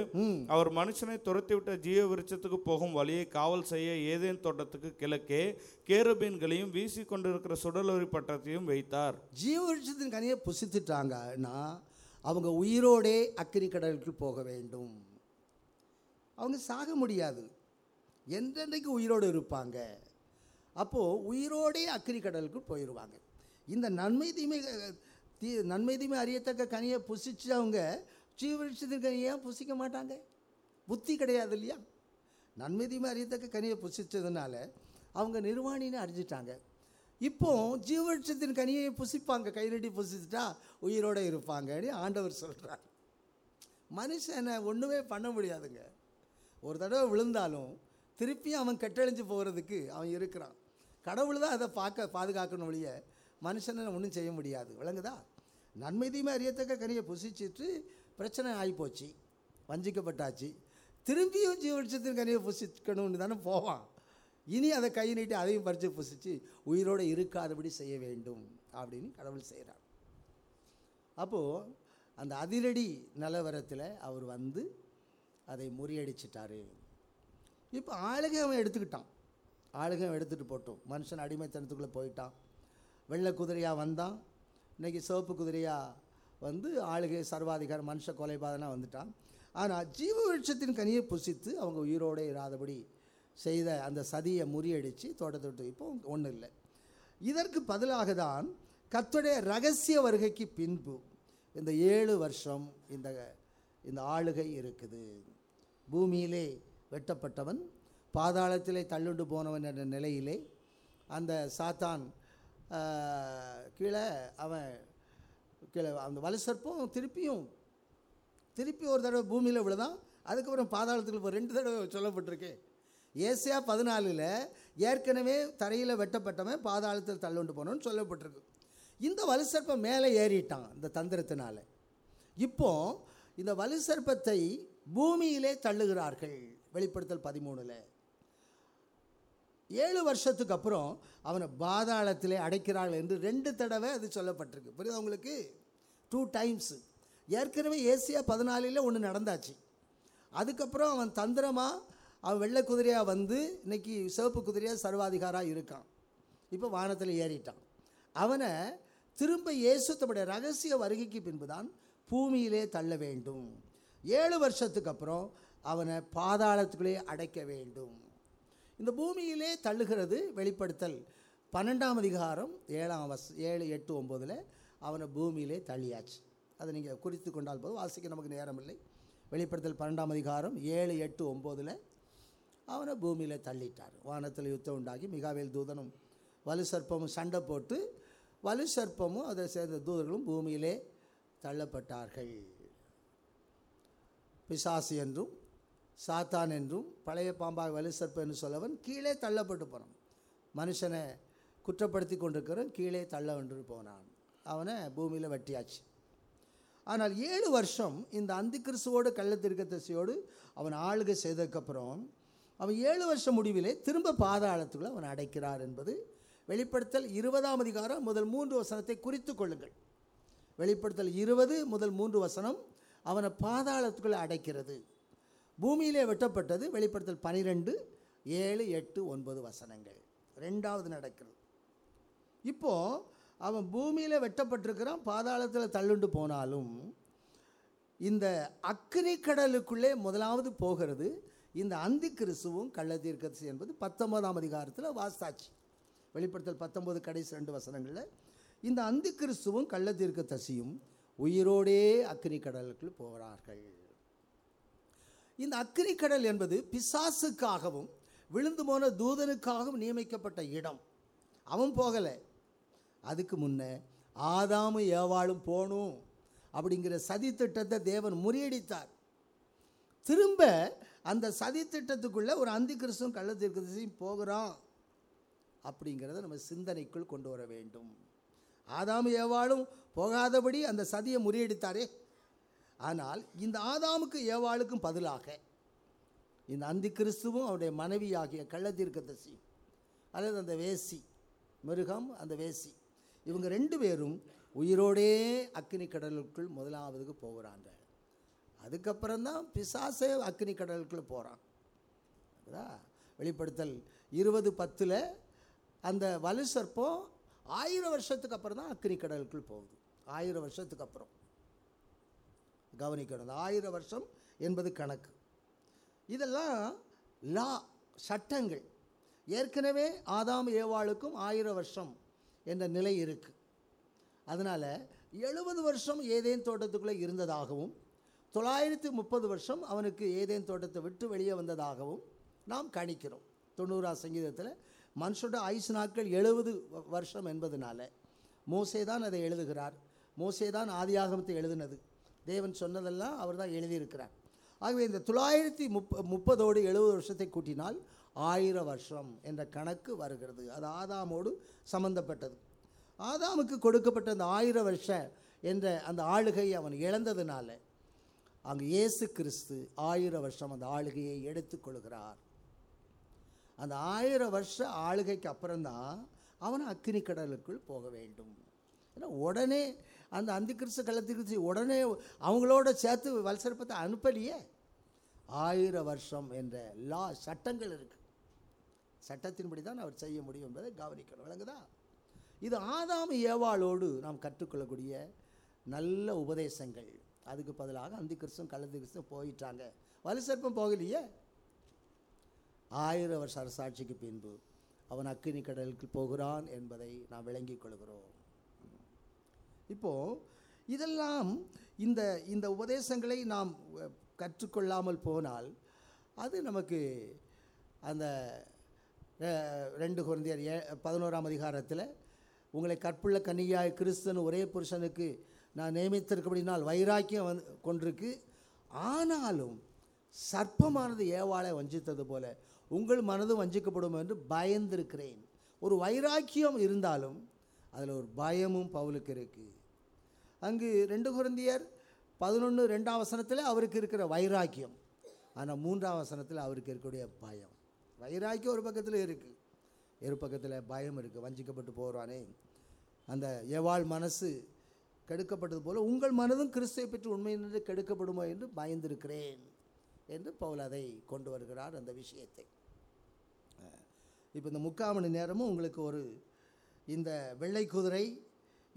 அவர் மனுஷனை துரத்திவிட்ட ஜீவ விருட்சத்துக்கு போகும் வழியை காவல் செய்ய ஏதேன் தோட்டத்துக்கு கிழக்கே கேருபீன்களையும் வீசிக் கொண்டிருக்கிற சுடலொரி பட்டத்தையும் வைத்தார். ஜீவவிருட்சத்தின் கனியை புசித்துட்டாங்கன்னா அவங்க உயிரோடே அக்கினி கடலுக்கு போக வேண்டும். அவங்க சாக முடியாது. என்றென்றைக்கு உயிரோடு இருப்பாங்க அப்போது உயிரோடே அக்கிரி கடலுக்கு போயிடுவாங்க இந்த நன்மை தீமை தீ நன்மை தீமை அறியத்தக்க கனியை புசிச்சு அவங்க ஜீவவிருட்சத்தின் ஏன் புசிக்க மாட்டாங்க? புத்தி கிடையாது இல்லையா? நன்மை தீமை அறியத்தக்க கனியை புசிச்சதுனால அவங்க நிர்வாணின்னு அறிஞ்சிட்டாங்க. இப்போ ஜீவவிருட்சத்தின் கனியை புசிப்பாங்க கைநட்டி புசிச்சுட்டா உயிரோட இருப்பாங்கன்னு ஆண்டவர் சொல்கிறார் மனுஷனை ஒன்றுமே பண்ண முடியாதுங்க. ஒரு தடவை விழுந்தாலும் திருப்பியும் அவன் கெட்டழிஞ்சு போகிறதுக்கு அவன் இருக்கிறான். கடவுள் தான் அதை பார்க்க பாதுகாக்கணும் ஒழிய மனுஷனை ஒன்றும் செய்ய முடியாது. விளங்குதா? நன்மை தீமை அறியத்தக்க கனியை புசிச்சிட்டு பிரச்சனை ஆகிப்போச்சு வஞ்சிக்கப்பட்டாச்சு. திரும்பியும் ஜீவட்சத்தின் கனியை புசிக்கணும்னு தானே போவான். இனி அதை கை நீட்டி அதையும் பறித்து புசித்து உயிரோடு இருக்காதபடி செய்ய வேண்டும் அப்படின்னு கடவுள் செய்கிறார் அப்போது அந்த அதிரடி நிலவரத்தில் அவர் வந்து அதை முறியடிச்சிட்டாரு. இப்போ ஆளுகை அவன் எடுத்துக்கிட்டான். ஆளுகை எடுத்துகிட்டு போட்டோம். மனுஷன் அடிமைத்தனத்துக்குள்ளே போயிட்டான். வெள்ளை குதிரையாக வந்தான். இன்றைக்கி சிவப்பு குதிரையாக வந்து ஆளுகை சர்வாதிகாரம் மனுஷ கொலைபாதனாக வந்துட்டான். ஆனால் ஜீவ விருட்சத்தின் கனியை புசித்து அவங்க உயிரோடு இராதபடி செய்த அந்த சதியை முறியடித்து தோட்டத்தை விட்டு இப்போ ஒன்றும் இல்லை. இதற்கு பதிலாக தான் கத்துடைய ரகசிய வருகைக்கு பின்பு இந்த ஏழு வருஷம் இந்த இந்த ஆளுகை இருக்குது. பூமியிலே வெட்டப்பட்டவன் பாதாளத்திலே தள்ளுண்டு போனவன் என்ற நிலையிலே அந்த சாத்தான் கீழே அவன் கீழே அந்த வலுசற்பம் திருப்பியும் திருப்பி ஒரு தடவை பூமியில் விழுதான் அதுக்கப்புறம் பாதாளத்துக்கு இப்போ ரெண்டு தடவை சொல்லப்பட்டிருக்கு. ஏசியா பதினாலில் ஏற்கனவே தரையில் வெட்டப்பட்டவன் பாதாளத்தில் தள்ளுண்டு போனோன்னு சொல்லப்பட்டிருக்கு. இந்த வலுசற்பம் மேலே ஏறிட்டான் இந்த தந்திரத்தினால. இப்போ இந்த வலுசற்பத்தை பூமியிலே தள்ளுகிறார்கள். வெளிப்படுத்தல் பதிமூணில். ஏழு வருஷத்துக்கு அப்புறம் அவனை பாதாளத்திலே அடைக்கிறார்கள் என்று ரெண்டு தடவை அது சொல்லப்பட்டிருக்கு. புரியுது அவங்களுக்கு டூ டைம்ஸு ஏற்கனவே ஏசியா பதினாலில் ஒன்று நடந்தாச்சு. அதுக்கப்புறம் அவன் தந்திரமாக அவன் வெள்ளை குதிரையாக வந்து இன்னைக்கு சிவப்பு குதிரையாக சர்வாதிகாராக இருக்கான். இப்போ வானத்தில் ஏறிட்டான். அவனை திரும்ப இயேசு தம்முடைய ரகசிய வருகைக்கு பின்புதான் பூமியிலே தள்ள வேண்டும். ஏழு வருஷத்துக்கு அப்புறம் அவனை பாதாளத்துக்குள்ளே அடைக்க வேண்டும். இந்த பூமியிலே தள்ளுகிறது வெளிப்படுத்தல். பன்னெண்டாம் அதிகாரம் ஏழாம் வஸ் ஏழு எட்டு ஒம்போதில் அவனை பூமியிலே தள்ளியாச்சு. அதை நீங்கள் குறித்து கொண்டால் போது வாசிக்க நமக்கு நேரம் இல்லை வெளிப்படுத்தல் பன்னெண்டாம் அதிகாரம் ஏழு எட்டு ஒம்போதில் அவனை பூமியில் தள்ளிட்டார். வானத்தில் யுத்தம் உண்டாகி மிகாவேல் தூதனும் வலு சர்ப்பமும் சண்டை போட்டு வலு சர்ப்பமும் அதை சேர்ந்த தூதர்களும் பூமியிலே தள்ளப்பட்டார்கள். பிசாசு என்றும் சாத்தான் என்றும் பழைய பாம்பாக வலு என்று சொல்லவன் கீழே தள்ளப்பட்டு போனான். மனுஷனை குற்றப்படுத்தி கொண்டிருக்கிறவன் கீழே தள்ள வென்று போனான். அவனை பூமியில் வெட்டியாச்சு. ஆனால் ஏழு வருஷம் இந்த அந்தி கிறிஸ்துவோடு கள்ளத்திருக்கத்தசையோடு அவன் ஆளுகை செய்ததுக்கப்புறம் அவன் ஏழு வருஷம் முடிவிலே திரும்ப பாதாளத்துக்குள்ள அவன் அடைக்கிறார் என்பது வெளிப்படுத்தல் இருபதாம் அதிகாரம் முதல் மூன்று வசனத்தை குறித்து கொள்ளுங்கள். வெளிப்படுத்தல் இருபது முதல் மூன்று வசனம் அவனை பாதாளத்துக்குள்ளே அடைக்கிறது. பூமியிலே வெட்டப்பட்டது வெளிப்படுத்தல் பனிரெண்டு ஏழு எட்டு ஒன்பது வசனங்கள். ரெண்டாவது நடக்கிறது. இப்போது அவன் பூமியில் வெட்டப்பட்டிருக்கிறான் பாதாளத்தில் தள்ளுண்டு போனாலும் இந்த அக்னி கடலுக்குள்ளே முதலாவது போகிறது இந்த அந்தி கிறிஸ்துவும் கள்ளத்தீர்க்கதரிசி என்பது பத்தொன்பதாம் அதிகாரத்தில் வாஸ்தாச்சு வெளிப்படுத்தல் பத்தொன்பது கடைசி ரெண்டு வசனங்களில் இந்த அந்தி கிறிஸ்துவும் கள்ளத்தீர்க்கதரிசியும் உயிரோடே அக்கினி கடலுக்குள் போகிறார்கள். இந்த அக்கினி கடல் என்பது பிசாசுக்காகவும் விழுந்து போன தூதனுக்காகவும் நியமிக்கப்பட்ட இடம். அவன் போகலை. அதுக்கு முன்ன ஆதாமும் ஏவாளும் போகணும் அப்படிங்கிற சதித்திட்டத்தை தேவன் முறியடித்தார். திரும்ப அந்த சதித்திட்டத்துக்குள்ளே ஒரு அந்தி கிறிஸ்துவும் கள்ளத்தீர்க்கதரிசியும் போகிறான் அப்படிங்கிறத நம்ம சிந்தனைக்குள் கொண்டு வர வேண்டும். ஆதாம் ஏவாளும் போகாதபடி அந்த சதியை முறியடித்தாரே. ஆனால் இந்த ஆதாமுக்கு ஏவாளுக்கும் பதிலாக இந்த அந்தி கிறிஸ்துவும் அவருடைய மனைவியாகிய கள்ளத்தீர்க்கதரிசி அல்லது அந்த வேசி மிருகம் அந்த வேசி இவங்க ரெண்டு பேரும் உயிரோடே அக்னி கடலுக்குள் முதலாவதுக்கு போகிறாங்க. அதுக்கப்புறம் தான் பிசாசே அக்னி கடலுக்குள்ளே போகிறான் வெளிப்படுத்தல் இருபது பத்தில் அந்த வலு சர்ப்பம் ஆயிரம் வருஷத்துக்கு அப்புறம் தான் அக்னி கடலுக்குள் போகுது. ஆயிரம் வருஷத்துக்கு அப்புறம். கவனிக்கணும். இந்த ஆயிரம் வருஷம் என்பது கணக்கு. இதெல்லாம் லா சட்டங்கள். ஏற்கனவே ஆதாம் ஏவாளுக்கும் ஆயிரம் வருஷம் என்ற நிலை இருக்குது அதனால் எழுபது வருஷம் ஏதேன் தோட்டத்துக்குள்ளே இருந்ததாகவும் தொள்ளாயிரத்தி முப்பது வருஷம் அவனுக்கு ஏதேன் தோட்டத்தை விட்டு வெளியே வந்ததாகவும் நாம் கணிக்கிறோம். தொண்ணூறாம் சங்கீதத்தில் மனுஷோட ஐஸ் நாட்கள் எழுபது வருஷம் என்பதனால மோசே தான் அதை எழுதுகிறார். மோசே தான் ஆதியாகமத்தை எழுதினது. தேவன் சொன்னதெல்லாம் அவர் தான் எழுதியிருக்கிறார். ஆகவே இந்த தொள்ளாயிரத்தி முப்ப முப்பதோடு எழுபது வருஷத்தை கூட்டினால் ஆயிரம் வருஷம் என்ற கணக்கு வருகிறது. அது ஆதாமோடு சம்பந்தப்பட்டது. ஆதாமுக்கு கொடுக்கப்பட்ட அந்த ஆயிரம் வருஷம் என்ற அந்த ஆளுகை அவன் இழந்ததுனால அங்கு இயேசு கிறிஸ்து ஆயிரம் வருஷம் அந்த ஆளுகையை எடுத்துக்கொள்கிறார் அந்த ஆயிரம் வருஷ ஆளுகைக்கு அப்புறம்தான் அவன் அக்னி கடலுக்குள் போக வேண்டும். ஏன்னா உடனே அந்த அந்த கிறிஸ்து கள்ளத்திருச்சி உடனே அவங்களோட சேர்த்து வல்சரப்பத்தை அனுப்பலையே? ஆயிரம் வருஷம் என்ற லா சட்டங்கள் இருக்குது சட்டத்தின்படி தான் அவர் செய்ய முடியும் என்பதை கவனிக்கணும். விளங்குதா? இது ஆதாம் ஏவாளோடு நாம் கற்றுக்கொள்ளக்கூடிய நல்ல உபதேசங்கள். அதுக்கு பதிலாக அந்த கிறிஸ்தும் கலந்து கிறிஸ்தும் போயிட்டாங்க. வலுசற்பம் போகலையே? ஆயிரம் வருஷ அரசாட்சிக்கு பின்பு அவன் அக்கினி கடலுக்கு போகிறான் என்பதை நாம் விளங்கிக் கொள்கிறோம். இப்போது இதெல்லாம் இந்த இந்த உபதேசங்களை நாம் கற்றுக்கொள்ளாமல் போனால் அது நமக்கு அந்த ரெண்டு குழந்தையர் ஏ பதினோராம் அதிகாரத்தில் உங்களை கற்புள்ள கன்னியாய் கிறிஸ்தன் ஒரே புருஷனுக்கு நான் நியமித்திருக்கபடினால் வைராக்கியம் வந்து கொண்டிருக்கு ஆனாலும் சர்ப்பமானது ஏவாளை வஞ்சித்தது போல உங்கள் மனதும் வஞ்சிக்கப்படும் என்று பயந்திருக்கிறேன். ஒரு வைராக்கியம் இருந்தாலும் அதில் ஒரு பயமும் பவுலுக்கு இருக்குது அங்கு ரெண்டு குழந்தையர் பதினொன்று ரெண்டாம் வசனத்தில் அவருக்கு இருக்கிற வைராக்கியம். ஆனால் மூன்றாம் வசனத்தில் அவருக்கு இருக்கக்கூடிய பயம். வைராக்கியம் ஒரு பக்கத்தில் இருக்குது ஒரு பக்கத்தில் பயம் இருக்குது வஞ்சிக்கப்பட்டு போகிறானே அந்த எவாள் மனசு கெடுக்கப்பட்டது போல் உங்கள் மனதும் கிறிஸ்துவை பற்றி உண்மை கெடுக்கப்படுமோ என்று பயந்திருக்கிறேன் என்று பவுல் அதை கொண்டு வருகிறார் அந்த விஷயத்தை. இப்போ இந்த முக்கால் மணி நேரமும் உங்களுக்கு ஒரு இந்த வெள்ளை குதிரை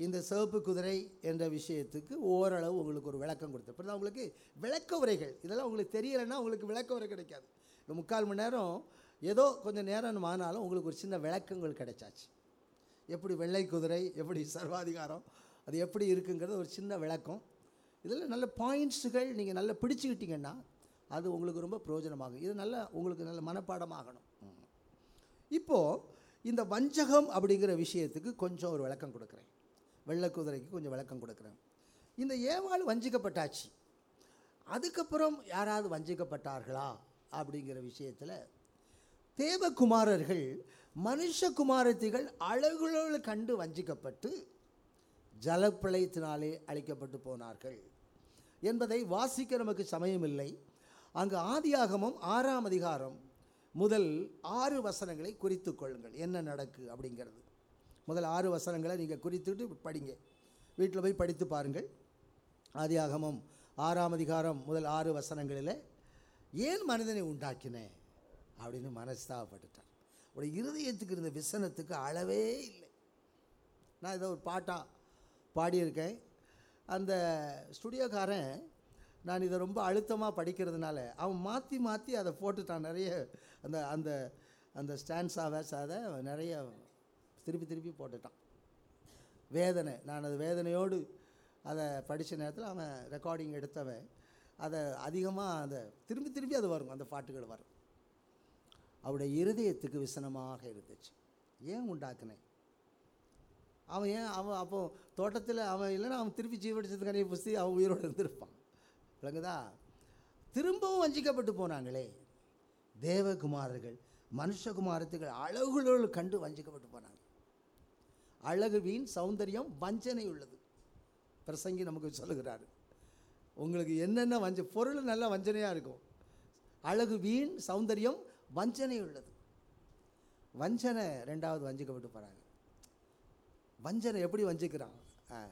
இந்த சிவப்பு குதிரை என்ற விஷயத்துக்கு ஓரளவு உங்களுக்கு ஒரு விளக்கம் கொடுத்தேன். இப்போ உங்களுக்கு விளக்க உரைகள் இதெல்லாம் உங்களுக்கு தெரியலைன்னா உங்களுக்கு விளக்க உரை கிடைக்காது. இந்த முக்கால் மணி நேரம் ஏதோ கொஞ்சம் நேரம் ஆனாலும் உங்களுக்கு ஒரு சின்ன விளக்கங்கள் கிடைச்சாச்சு. எப்படி வெள்ளை குதிரை எப்படி சர்வாதிகாரம் அது எப்படி இருக்குங்கிறது ஒரு சின்ன விளக்கம். இதில் நல்ல பாயிண்ட்ஸுகள் நீங்கள் நல்லா பிடிச்சிக்கிட்டிங்கன்னா அது உங்களுக்கு ரொம்ப பிரயோஜனமாகும். இது நல்லா உங்களுக்கு நல்ல மனப்பாடமாகணும். இப்போது இந்த வஞ்சகம் அப்படிங்கிற விஷயத்துக்கு கொஞ்சம் ஒரு விளக்கம் கொடுக்குறேன். வெள்ளக்குதிரைக்கு கொஞ்சம் விளக்கம் கொடுக்குறேன். இந்த ஏவாள் வஞ்சிக்கப்பட்டாச்சு. அதுக்கப்புறம் யாராவது வஞ்சிக்கப்பட்டார்களா? அப்படிங்கிற விஷயத்தில் தேவகுமாரர்கள் மனுஷகுமாரத்திகள் அழகுகள் கண்டு வஞ்சிக்கப்பட்டு ஜலப்பிழைத்தினாலே அழிக்கப்பட்டு போனார்கள். என்பதை வாசிக்க நமக்கு சமயம் இல்லை அங்கு ஆதியாகமும் ஆறாம் அதிகாரம் முதல் ஆறு வசனங்களை குறித்து கொள்ளுங்கள். என்ன நடக்கு அப்படிங்கிறது. முதல் ஆறு வசனங்களை நீங்கள் குறித்துட்டு படிங்க. வீட்டில் போய் படித்து பாருங்கள். ஆதியாகமம் ஆறாம் அதிகாரம் முதல் ஆறு வசனங்களில் ஏன் மனிதனை உண்டாக்கினேன் அப்படின்னு மனஸ்தாபப்பட்டுட்டார். அவருடைய இருதயத்துக்கு இருந்த விசனத்துக்கு அளவே இல்லை. நான் இதை ஒரு பாட்டாக பாடியிருக்கேன். அந்த ஸ்டுடியோக்காரன் நான் இதை ரொம்ப அழுத்தமாக படிக்கிறதுனால அவன் மாற்றி மாற்றி அதை போட்டுட்டான். நிறைய அந்த அந்த அந்த ஸ்டான்ஸாக அதை நிறைய திருப்பி திருப்பி போட்டுட்டான். வேதனை. நான் அது வேதனையோடு அதை படித்த நேரத்தில் அவன் ரெக்கார்டிங் எடுத்தவன். அதை அதிகமாக அந்த திரும்பி திரும்பி அது வரும். அந்த பாட்டுகள் வரும். அவருடைய இருதயத்துக்கு விசனமாக இருந்துச்சு. ஏன் உண்டாக்குனேன் அவன் ஏன் அவன் அப்போ தோட்டத்தில் அவன் இல்லைன்னா அவன் திருப்பி ஜீவடிச்சதுக்கான புஸ்தி அவன் உயிரோடு இருந்திருப்பான். விளங்குதா? திரும்பவும் வஞ்சிக்கப்பட்டு போனாங்களே. தேவகுமாரர்கள் மனுஷகுமாரத்துகள் அழகுகளோடு கண்டு வஞ்சிக்கப்பட்டு போனாங்க. அழகு வீண் சௌந்தரியம் வஞ்சனை உள்ளது. பிரசங்கி நமக்கு சொல்லுகிறாரு. உங்களுக்கு என்னென்ன வஞ்ச பொருள் நல்லா வஞ்சனையாக இருக்கும். அழகு வீண் சௌந்தரியம் வஞ்சனை உள்ளது. வஞ்சனை ரெண்டாவது வஞ்சிக்கப்பட்டு போகிறாங்க வஞ்சனை எப்படி வஞ்சிக்கிறான்? ஆ.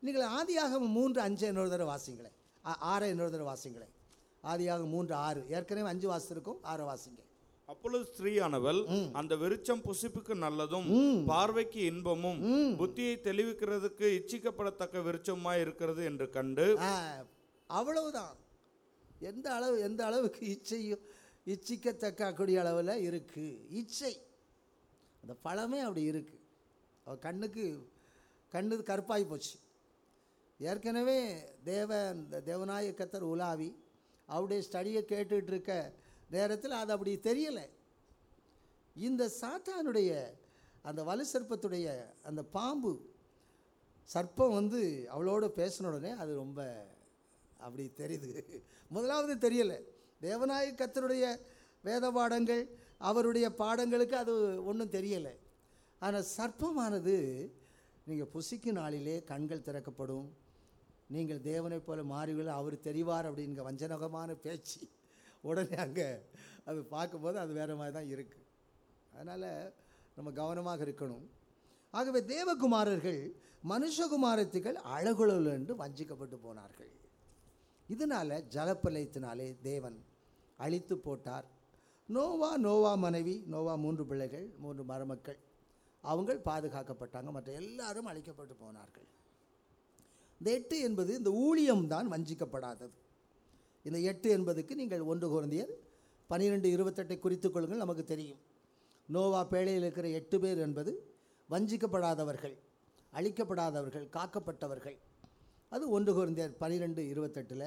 நீங்கள் ஆதியாக மூன்று அஞ்சு இன்னொரு தடவை வாசிங்களேன். ஆறை இன்னொரு தடவை வாசிங்களேன். ஆதியாக மூன்று ஆறு. ஏற்கனவே அஞ்சு வாசித்திருக்கும் ஆறு வாசிங்க. அப்பொழுது ஸ்திரீயானவள் அந்த விருட்சம் புசிப்புக்கு நல்லதும் பார்வைக்கு இன்பமும் புத்தியை தெளிவிக்கிறதுக்கு இச்சிக்கப்படத்தக்க விருட்சமாய் இருக்கிறது என்று கண்டு அவ்வளவுதான். எந்த அளவு எந்த அளவுக்கு இச்சையும் இச்சிக்கத்தக்கக்கூடிய அளவில் இருக்குது இச்சை. அந்த பழமே அப்படி இருக்குது அவ கண்ணுக்கு கண்ணு கருப்பாகி போச்சு. ஏற்கனவே தேவன் இந்த தேவநாய கத்தர் உலாவி அவருடைய ஸ்டடியை கேட்டுட்டு இருக்க நேரத்தில் அது அப்படி தெரியலை. இந்த சாத்தானுடைய அந்த வலு சர்ப்பத்துடைய அந்த பாம்பு சர்ப்பம் வந்து அவளோட பேசின உடனே அது ரொம்ப அப்படி தெரியுது. முதலாவது தெரியலை. தேவநாய கத்தருடைய வேத பாடங்கள் அவருடைய பாடங்களுக்கு அது ஒன்றும் தெரியலை. ஆனால் சர்ப்பமானது நீங்கள் புசிக்கும் நாளிலே கண்கள் திறக்கப்படும். நீங்கள் தேவனைப் போல மாறுவீர்கள் அவர் தெரிவார் அப்படிங்கிற வஞ்சனகமான பேச்சு. உடனே அங்கே அது பார்க்கும்போது அது வேறு மாதிரி தான் இருக்குது அதனால் நம்ம கவனமாக இருக்கணும். ஆகவே தேவகுமாரர்கள் மனுஷகுமாரத்துகள் அழகுழல் என்று வஞ்சிக்கப்பட்டு போனார்கள். இதனால் ஜலப்பிரளயத்தினாலே தேவன் அழித்து போட்டார். நோவா நோவா மனைவி நோவா மூன்று பிள்ளைகள் மூன்று மருமக்கள். அவங்கள் பாதுகாக்கப்பட்டாங்க. மற்ற எல்லாரும் அழிக்கப்பட்டு போனார்கள். இந்த எட்டு என்பது இந்த ஊழியம் தான் வஞ்சிக்கப்படாதது. இந்த எட்டு என்பதுக்கு நீங்கள் ஒன்று குழந்தையர் பன்னிரெண்டு இருபத்தெட்டை குறித்துக் கொள்ளுங்கள் நமக்கு தெரியும். நோவா பேழையில் இருக்கிற எட்டு பேர் என்பது வஞ்சிக்கப்படாதவர்கள் அழிக்கப்படாதவர்கள் காக்கப்பட்டவர்கள். அது ஒன்று குழந்தையர் பன்னிரெண்டு இருபத்தெட்டில்.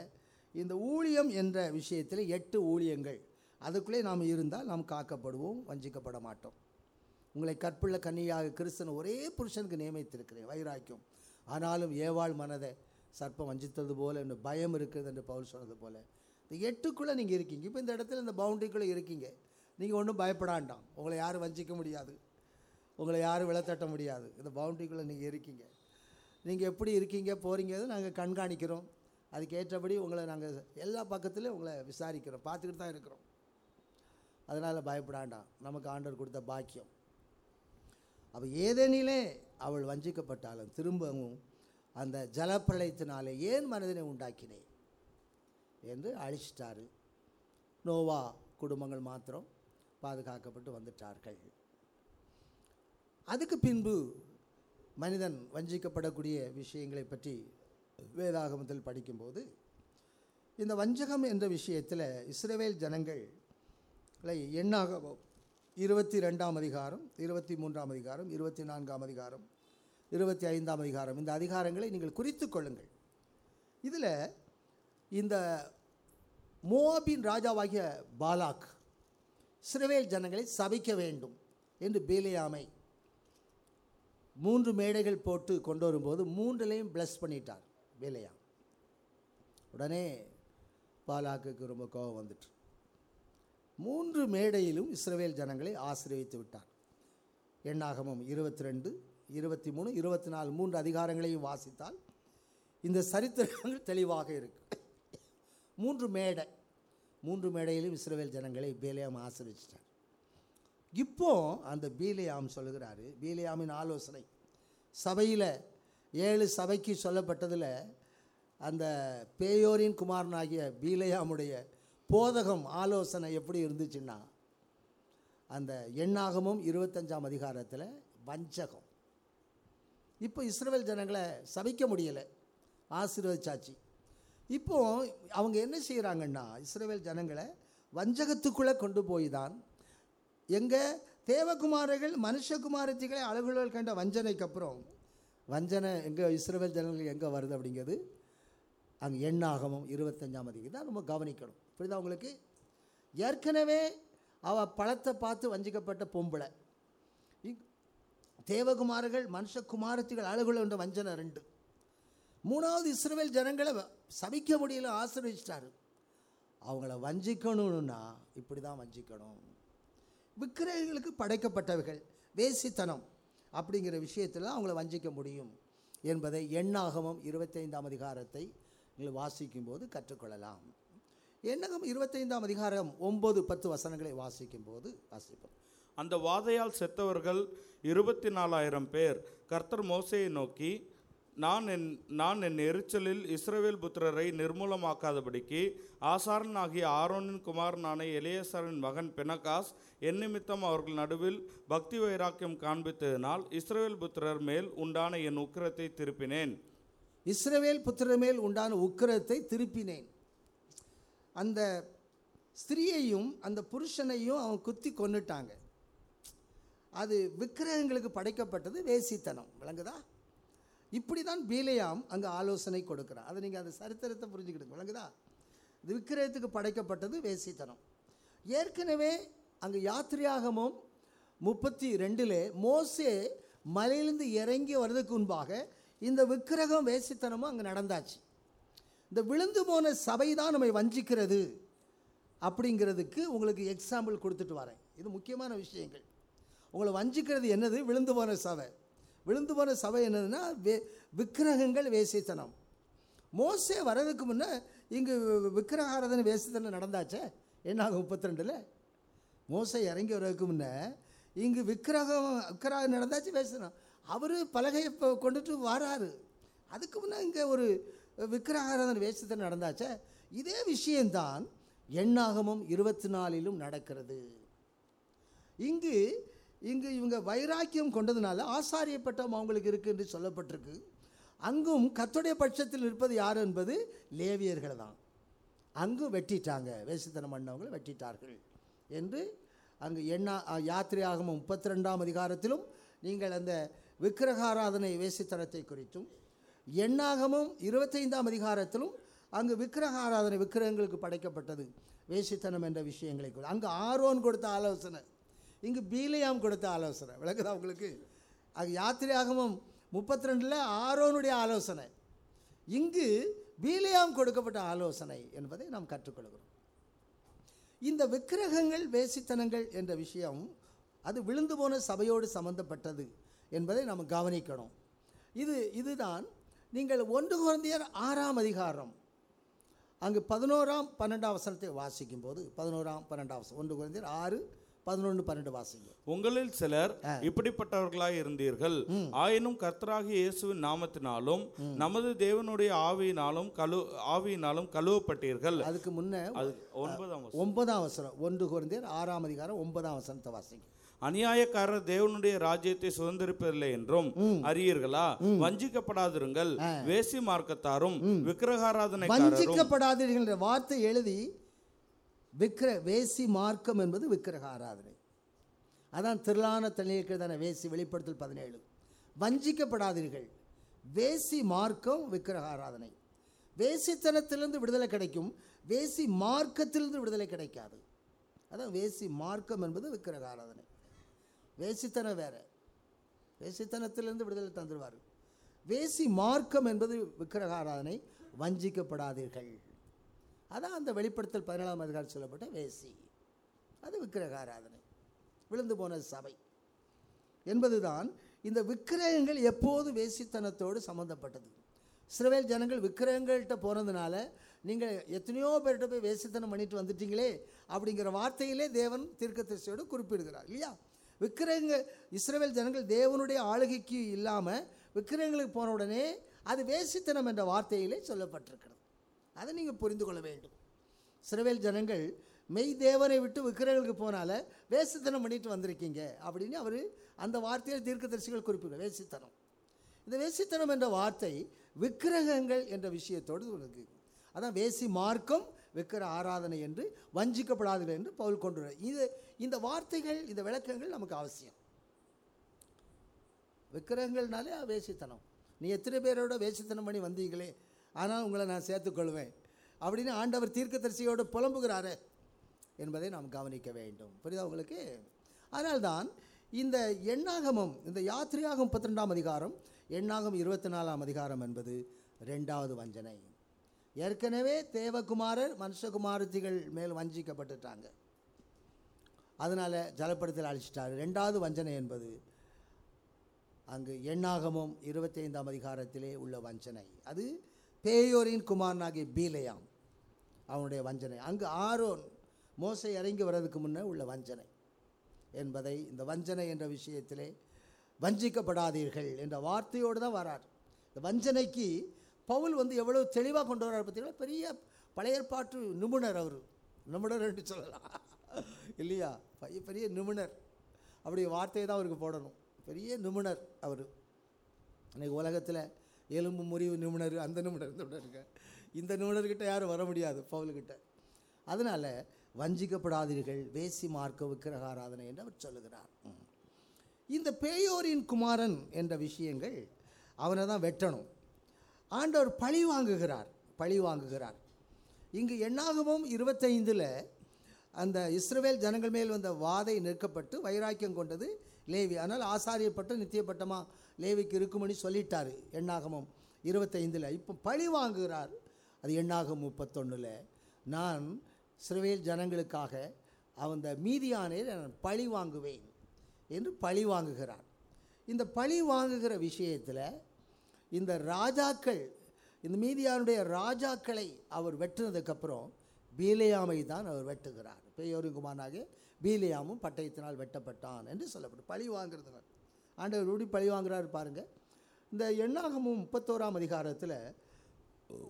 இந்த ஊழியம் என்ற விஷயத்தில் எட்டு ஊழியங்கள். அதுக்குள்ளே நாம் இருந்தால் நாம் காக்கப்படுவோம் வஞ்சிக்கப்பட மாட்டோம். உங்களை கற்புள்ள கன்னியாக கிறிஸ்தன் ஒரே புருஷனுக்கு நியமித்திருக்கிறேன் வைராக்கியம். ஆனாலும் ஏவாள் மனதை சர்ப்பம் வஞ்சித்தது போல் என்று பயம் இருக்குது என்று பவுல் சொன்னது போல். இந்த எட்டுக்குள்ளே நீங்கள் இருக்கீங்க. இப்போ இந்த இடத்துல இந்த பவுண்டரிக்குள்ளே இருக்கீங்க. நீங்கள் ஒன்றும் பயப்படாண்டாம். உங்களை யாரும் வஞ்சிக்க முடியாது. உங்களை யாரும் விளத்தட்ட முடியாது. இந்த பவுண்டரிக்குள்ளே நீங்கள் இருக்கீங்க. நீங்கள் எப்படி இருக்கீங்க போகிறீங்க நாங்கள் கண்காணிக்கிறோம். அதுக்கேற்றபடி உங்களை நாங்கள் எல்லா பக்கத்துலேயும் உங்களை விசாரிக்கிறோம். பார்த்துக்கிட்டு தான் இருக்கிறோம். அதனால் பயப்படாண்டாம். நமக்கு ஆண்டவர் கொடுத்த பாக்கியம். அப்போ ஏதேனிலே அவள் வஞ்சிக்கப்பட்டாலும் திரும்பவும் அந்த ஜலப்பிரளயத்தினாலே ஏன் மனிதனை உண்டாக்கினேன்? என்று அழிச்சிட்டாரு. நோவா குடும்பங்கள் மாத்திரம் பாதுகாக்கப்பட்டு வந்துட்டார்கள். அதுக்கு பின்பு மனிதன் வஞ்சிக்கப்படக்கூடிய விஷயங்களை பற்றி வேதாகமத்தில் படிக்கும்போது இந்த வஞ்சகம் என்ற விஷயத்தில் இஸ்ரேவேல் ஜனங்களை எண்ணாகமம் இருபத்தி ரெண்டாம் அதிகாரம் இருபத்தி மூன்றாம் அதிகாரம் இருபத்தி நான்காம் அதிகாரம் இருபத்தி ஐந்தாம் அதிகாரம். இந்த அதிகாரங்களை நீங்கள் குறித்து கொள்ளுங்கள். இதில் இந்த மோபின் ராஜாவாகிய பாலாக் இஸ்ரவேல் ஜனங்களை சபிக்க வேண்டும் என்று பேலியாமை மூன்று மேடைகள் போட்டு கொண்டு வரும்போது மூன்றிலையும் ப்ளஸ் பண்ணிட்டார் பேலையா உடனே பாலாக்குக்கு ரொம்ப கோபம் வந்துட்டு மூன்று மேடையிலும் இஸ்ரவேல் ஜனங்களை ஆசிர்வித்து விட்டார். எண்ணாகமும் இருபத்தி ரெண்டு இருபத்தி மூணு இருபத்தி நாலு மூன்று அதிகாரங்களையும் வாசித்தால் இந்த சரித்திரங்கள் தெளிவாக இருக்குது மூன்று மேடை. மூன்று மேடையிலும் இஸ்ரவேல் ஜனங்களை பேலியாம் ஆசிரிச்சிட்டார் இப்போ அந்த பீலியாம் சொல்லுகிறாரு பீலியாமின் ஆலோசனை. சபையில் ஏழு சபைக்கு சொல்லப்பட்டதில் அந்த பேயோரின் குமாரனாகிய பீலையாமுடைய போதகம் ஆலோசனை எப்படி இருந்துச்சுன்னா அந்த எண்ணாகமும் இருபத்தஞ்சாம் அதிகாரத்தில் வஞ்சகம். இப்போ இஸ்ரேல் ஜனங்களை சபிக்க முடியலை. ஆசீர்வதிச்சாச்சு. இப்போ அவங்க என்ன செய்கிறாங்கன்னா இஸ்ரேல் ஜனங்களை வஞ்சகத்துக்குள்ளே கொண்டு போய் தான் எங்கள் தேவகுமாரர்கள் மனுஷகுமாரத்திகளை அழகுகள் கண்ட வஞ்சனைக்கு அப்புறம் வஞ்சனை எங்கே இஸ்ரேல் ஜனங்கள் எங்கே வருது அப்படிங்கிறது அங்கே எண்ணாகமும் இருபத்தஞ்சாம் அதிகம். தான் நம்ம கவனிக்கணும். புரியுதா உங்களுக்கு? ஏற்கனவே அவ பழத்தை பார்த்து வஞ்சிக்கப்பட்ட பொம்பளை. தேவகுமாரர்கள் மனுஷகுமாரத்திகள் அழகுள்ள என்ற வஞ்சனை ரெண்டு. மூணாவது இஸ்ரேல் ஜனங்களை சபிக்க முடியல ஆசீர்வதிச்சிட்டாரு. அவங்கள வஞ்சிக்கணும்னா இப்படி தான் வஞ்சிக்கணும். விக்கிரகங்களுக்கு படைக்கப்பட்டவைகள் வேசித்தனம் அப்படிங்கிற விஷயத்தில் அவங்கள வஞ்சிக்க முடியும் என்பதை எண்ணாகமம் இருபத்தைந்தாம் அதிகாரத்தை நீங்கள் வாசிக்கும்போது கற்றுக்கொள்ளலாம். எண்ணகம் இருபத்தைந்தாம் அதிகாரம் ஒம்பது பத்து வசனங்களை வாசிக்கும்போது வாசிப்போம். அந்த வாதையால் செத்தவர்கள் இருபத்தி நாலாயிரம் பேர். கர்த்தர் மோசையை நோக்கி நான் என் நான் என் எரிச்சலில் இஸ்ரவேல் புத்திரரை நிர்மூலமாக்காதபடிக்கு ஆசாரன் ஆகிய ஆரோனின் குமாரனான எலியேசரின் மகன் பெனகாஸ் என் நிமித்தம் அவர்கள் நடுவில் பக்தி வைராக்கியம் காண்பித்ததினால் இஸ்ரவேல் புத்திரர் மேல் உண்டான என் உக்கிரத்தை திருப்பினேன். இஸ்ரவேல் புத்திரர் மேல் உண்டான உக்கிரத்தை திருப்பினேன். அந்த ஸ்திரீயையும் அந்த புருஷனையும் அவன் குத்தி கொன்னுட்டாங்க. அது விக்கிரகங்களுக்கு படைக்கப்பட்டது வேசித்தனம். விளங்குதா? இப்படி தான் பீலையாம் அங்கே ஆலோசனை கொடுக்குறான் அதை நீங்கள் அந்த சரித்திரத்தை புரிஞ்சுக்கிடுங்க. விளங்குதா? இது விக்கிரகத்துக்கு படைக்கப்பட்டது வேசித்தனம். ஏற்கனவே அங்கே யாத்திரையாகமும் முப்பத்தி ரெண்டில் மோசே மலையிலிருந்து இறங்கி வர்றதுக்கு முன்பாக இந்த விக்கிரகம் வேசித்தனமும் அங்கே நடந்தாச்சு. இந்த விழுந்து போன சபை தான் நம்மை வஞ்சிக்கிறது அப்படிங்கிறதுக்கு உங்களுக்கு எக்ஸாம்பிள் கொடுத்துட்டு வரேன். இது முக்கியமான விஷயங்கள். உங்களை வஞ்சிக்கிறது என்னது? விழுந்து போன சபை. விழுந்து போன சபை என்னதுன்னா வே விக்கிரகங்கள் வேசித்தனம். மோசே வர்றதுக்கு முன்னே இங்கே விக்கிரகாரதனை வேசித்தனம் நடந்தாச்சே? என்னாகும் முப்பத்தி ரெண்டில் மோசை இறங்கி வர்றதுக்கு முன்னே இங்கு விக்கிரகம் விக்கிரகம் நடந்தாச்சு வேசித்தனம். அவர் பலகையை இப்போ கொண்டுட்டு வராரு. அதுக்கு முன்னே இங்கே ஒரு விக்கிரகாரதன் வேசித்தனம் நடந்தாச்சே? இதே விஷயம்தான் எண்ணாகமும் இருபத்தி நாலிலும் நடக்கிறது. இங்கு இங்கு இவங்க வைராக்கியம் கொண்டதுனால ஆசாரியப்பட்டம் அவங்களுக்கு இருக்கு என்று சொல்லப்பட்டிருக்கு. அங்கும் கத்துடைய பட்சத்தில் இருப்பது யார் என்பது லேவியர்கள் தான். அங்கும் வெட்டிட்டாங்க. வேசித்தனம் பண்ணவங்களை வெட்டிட்டார்கள் என்று அங்கு எண்ணா யாத்திரையாகமும் முப்பத்தி ரெண்டாம் அதிகாரத்திலும் நீங்கள் அந்த விக்கிரகாராதனை வேசித்தனத்தை குறித்தும் எண்ணாகமும் இருபத்தைந்தாம் அதிகாரத்திலும் அங்கு விக்கிரகாராதனை விக்கிரகங்களுக்கு படைக்கப்பட்டது வேசித்தனம் என்ற விஷயங்களை அங்கு ஆர்வன் கொடுத்த ஆலோசனை. இங்கு பீலியாம் கொடுத்த ஆலோசனை. விளக்குதா உங்களுக்கு? அது யாத்திரையாகமும் முப்பத்தி ரெண்டில் ஆரோனுடைய ஆலோசனை. இங்கு பீலியாம் கொடுக்கப்பட்ட ஆலோசனை என்பதை நாம் கற்றுக்கொள்கிறோம். இந்த விக்கிரகங்கள் வேசித்தனங்கள் என்ற விஷயம் அது விழுந்து போன சபையோடு சம்பந்தப்பட்டது என்பதை நாம் கவனிக்கணும். இது இதுதான் நீங்கள் ஒன்று குழந்தையர் ஆறாம் அதிகாரம். அங்கு பதினோராம் பன்னெண்டாம் வசனத்தை வாசிக்கும் போது பதினோராம் பன்னெண்டாம் வசனம் ஒன்று குழந்தையர் ஆறு பதினொன்று பன்னெண்டு வாசிங்க. உங்களில் சிலர் இப்படிப்பட்டவர்களாய் இருந்தீர்கள். ஆயினும் கர்த்தராகிய இயேசுவின் நாமத்தினாலும் நமது தேவனுடைய ஆவியினாலும் கழு ஆவியினாலும் கழுவப்பட்டீர்கள். அதுக்கு முன்ன ஒன்பதாம். ஒன்பதாம் வசனம். ஒன்று குழந்தையர் ஆறாம் அதிகாரம் ஒன்பதாம் வசனத்தை வாசிங்க. அநியாயக்காரர் தேவனுடைய ராஜ்யத்தை சுதந்திரிப்பதில்லை என்றும் அறியீர்களா? வஞ்சிக்கப்படாதிருங்கள். வேசி மார்க்கத்தாரும் விக்கிரகாராதனைக்காரரும் வஞ்சிக்கப்படாதீர்கள் என்ற வார்த்தை எழுதி விக்கிர வேசி மார்க்கம் என்பது விக்கிரக ஆராதனை அதான் திரளான தண்ணீருக்கு வேசி வெளிப்படுத்தல் பதினேழு. வஞ்சிக்கப்படாதீர்கள். வேசி மார்க்கம் விக்கிரக ஆராதனை வேசித்தனத்திலிருந்து விடுதலை கிடைக்கும் வேசி மார்க்கத்திலிருந்து விடுதலை கிடைக்காது. அதான் வேசி மார்க்கம் என்பது விக்கிரக ஆராதனை வேசித்தனம் வேறு. வேசித்தனத்திலிருந்து விடுதலை தந்துடுவார் வேசி மார்க்கம் என்பது விக்கிரக ஆராதனை வஞ்சிக்கப்படாதீர்கள். அதான் அந்த வெளிப்படுத்தல் பதினேழாம் அதிகாரம் சொல்லப்பட்ட வேசி. அது விக்கிரக ஆராதனை விழுந்து போன சபை. என்பதுதான் இந்த விக்கிரகங்கள் எப்போது வேசித்தனத்தோடு சம்மந்தப்பட்டது இஸ்ரவேல் ஜனங்கள் விக்கிரகங்கள்கிட்ட போனதுனால நீங்கள் எத்தனையோ பேர்கிட்ட போய் வேசித்தனம் பண்ணிட்டு வந்துட்டீங்களே அப்படிங்கிற வார்த்தையிலே தேவன் தீர்க்கதரிசியோடு குறிப்பிடுகிறார் இல்லையா? விக்கிரகங்க இஸ்ரவேல் ஜனங்கள் தேவனுடைய ஆளுகைக்கு இல்லாமல் விக்கிரகங்களுக்கு போன உடனே அது வேசித்தனம் என்ற வார்த்தையிலே சொல்லப்பட்டிருக்கிறது. அதை நீங்கள் புரிந்து கொள்ள வேண்டும். சிறவேல் ஜனங்கள் மெய் தேவனை விட்டு விக்கிரகங்களுக்கு போனால வேசித்தனம் பண்ணிட்டு வந்திருக்கீங்க அப்படின்னு அவர் அந்த வார்த்தையை தீர்க்கதரிசிகள் குறிப்பிடுங்க வேசித்தனம். இந்த வேசித்தனம் என்ற வார்த்தை விக்கிரகங்கள் என்ற விஷயத்தோடு இருக்கு. அதான் வேசி மார்க்கம் விக்கிர ஆராதனை என்று வஞ்சிக்கப்படாதீர்கள் என்று பவுல் கொண்டு இது இந்த வார்த்தைகள் இந்த விளக்கங்கள் நமக்கு அவசியம். விக்கிரகங்கள்னாலே வேசித்தனம். நீ எத்தனை பேரோட வேசித்தனம் பண்ணி வந்தீங்களே? ஆனால் உங்களை நான் சேர்த்துக்கொள்வேன். அப்படின்னு ஆண்டவர் தீர்க்கதரிசியோடு புலம்புகிறாரே என்பதை நாம் கவனிக்க வேண்டும். புரியுதா உங்களுக்கு? அதனால்தான் இந்த எண்ணாகமம் இந்த யாத்திரையாகம் பத்திரெண்டாம் அதிகாரம் எண்ணாகம் இருபத்தி நாலாம் அதிகாரம் என்பது ரெண்டாவது வஞ்சனை. ஏற்கனவே தேவகுமாரர் மனுஷகுமாரத்திகள் மேல் வஞ்சிக்கப்பட்டுட்டாங்க. அதனால் ஜலப்படத்தில் அழிச்சிட்டாரு. ரெண்டாவது வஞ்சனை என்பது அங்கு எண்ணாகமும் இருபத்தைந்தாம் அதிகாரத்திலே உள்ள வஞ்சனை. அது பேயோரின் குமாரனாகிய பீலையாம் அவனுடைய வஞ்சனை. அங்கு ஆரோன் மோசை இறங்கி வர்றதுக்கு முன்னே உள்ள வஞ்சனை என்பதை இந்த வஞ்சனை என்ற விஷயத்திலே வஞ்சிக்கப்படாதீர்கள் என்ற வார்த்தையோடு தான் வரார். இந்த வஞ்சனைக்கு பவுல் வந்து எவ்வளவு தெளிவாக கொண்டு வரார் பார்த்தீங்களா? பெரிய பழையற்பாட்டு நிபுணர் அவர். நிபுணர் என்று சொல்லலாம். இல்லையா? பெரிய பெரிய நிபுணர். அப்படி வார்த்தையை தான் அவருக்கு போடணும். பெரிய நிபுணர் அவர். இன்னைக்கு உலகத்தில் எலும்பு முறிவு நிபுணர் அந்த நிபுணர் இந்த நிபுணர் இந்த நிபுணர்கிட்ட யாரும் வர முடியாது பவுல்கிட்ட. அதனால் வஞ்சிக்கப்படாதீர்கள் வேசி மார்க்க விக்கிரக ஆராதனை என்று அவர் சொல்லுகிறார். இந்த பேயோரின் குமாரன் என்ற விஷயங்கள் அவனை தான் வெட்டணும். ஆண்டவர் பழி வாங்குகிறார் பழி வாங்குகிறார். இங்கு எண்ணாகவும் இருபத்தைந்தில் அந்த இஸ்ரவேல் ஜனங்கள் மேல் வந்த வாதை நிற்கப்பட்டு வைராக்கியம் கொண்டது லேவி. ஆனால் ஆசாரியப்பட்ட நித்தியப்பட்டமாக லேவிக்கு இருக்கும்படி சொல்லிட்டார் எண்ணாகமம் இருபத்தைந்தில். இப்போ பழி வாங்குகிறார். அது எண்ணாகம் முப்பத்தொன்னில். நான் இஸ்ரவேல் ஜனங்களுக்காக அந்த மீதியானே நான் பழி வாங்குவேன் என்று பழி வாங்குகிறார். இந்த பழி வாங்குகிற விஷயத்தில் இந்த ராஜாக்கள் இந்த மீதியானுடைய ராஜாக்களை அவர் வெட்டினதுக்கப்புறம் பீலையாமை தான் அவர் வெட்டுகிறார். பேயோருங்குமானாக பீலையாமும் பட்டயத்தினால் வெட்டப்பட்டான் என்று சொல்லப்படும். பழி வாங்குறதுனால. ஆண்டவர் எப்படி பழி வாங்குறாரு பாருங்க. இந்த எண்ணாகமும் முப்பத்தோராம் அதிகாரத்தில்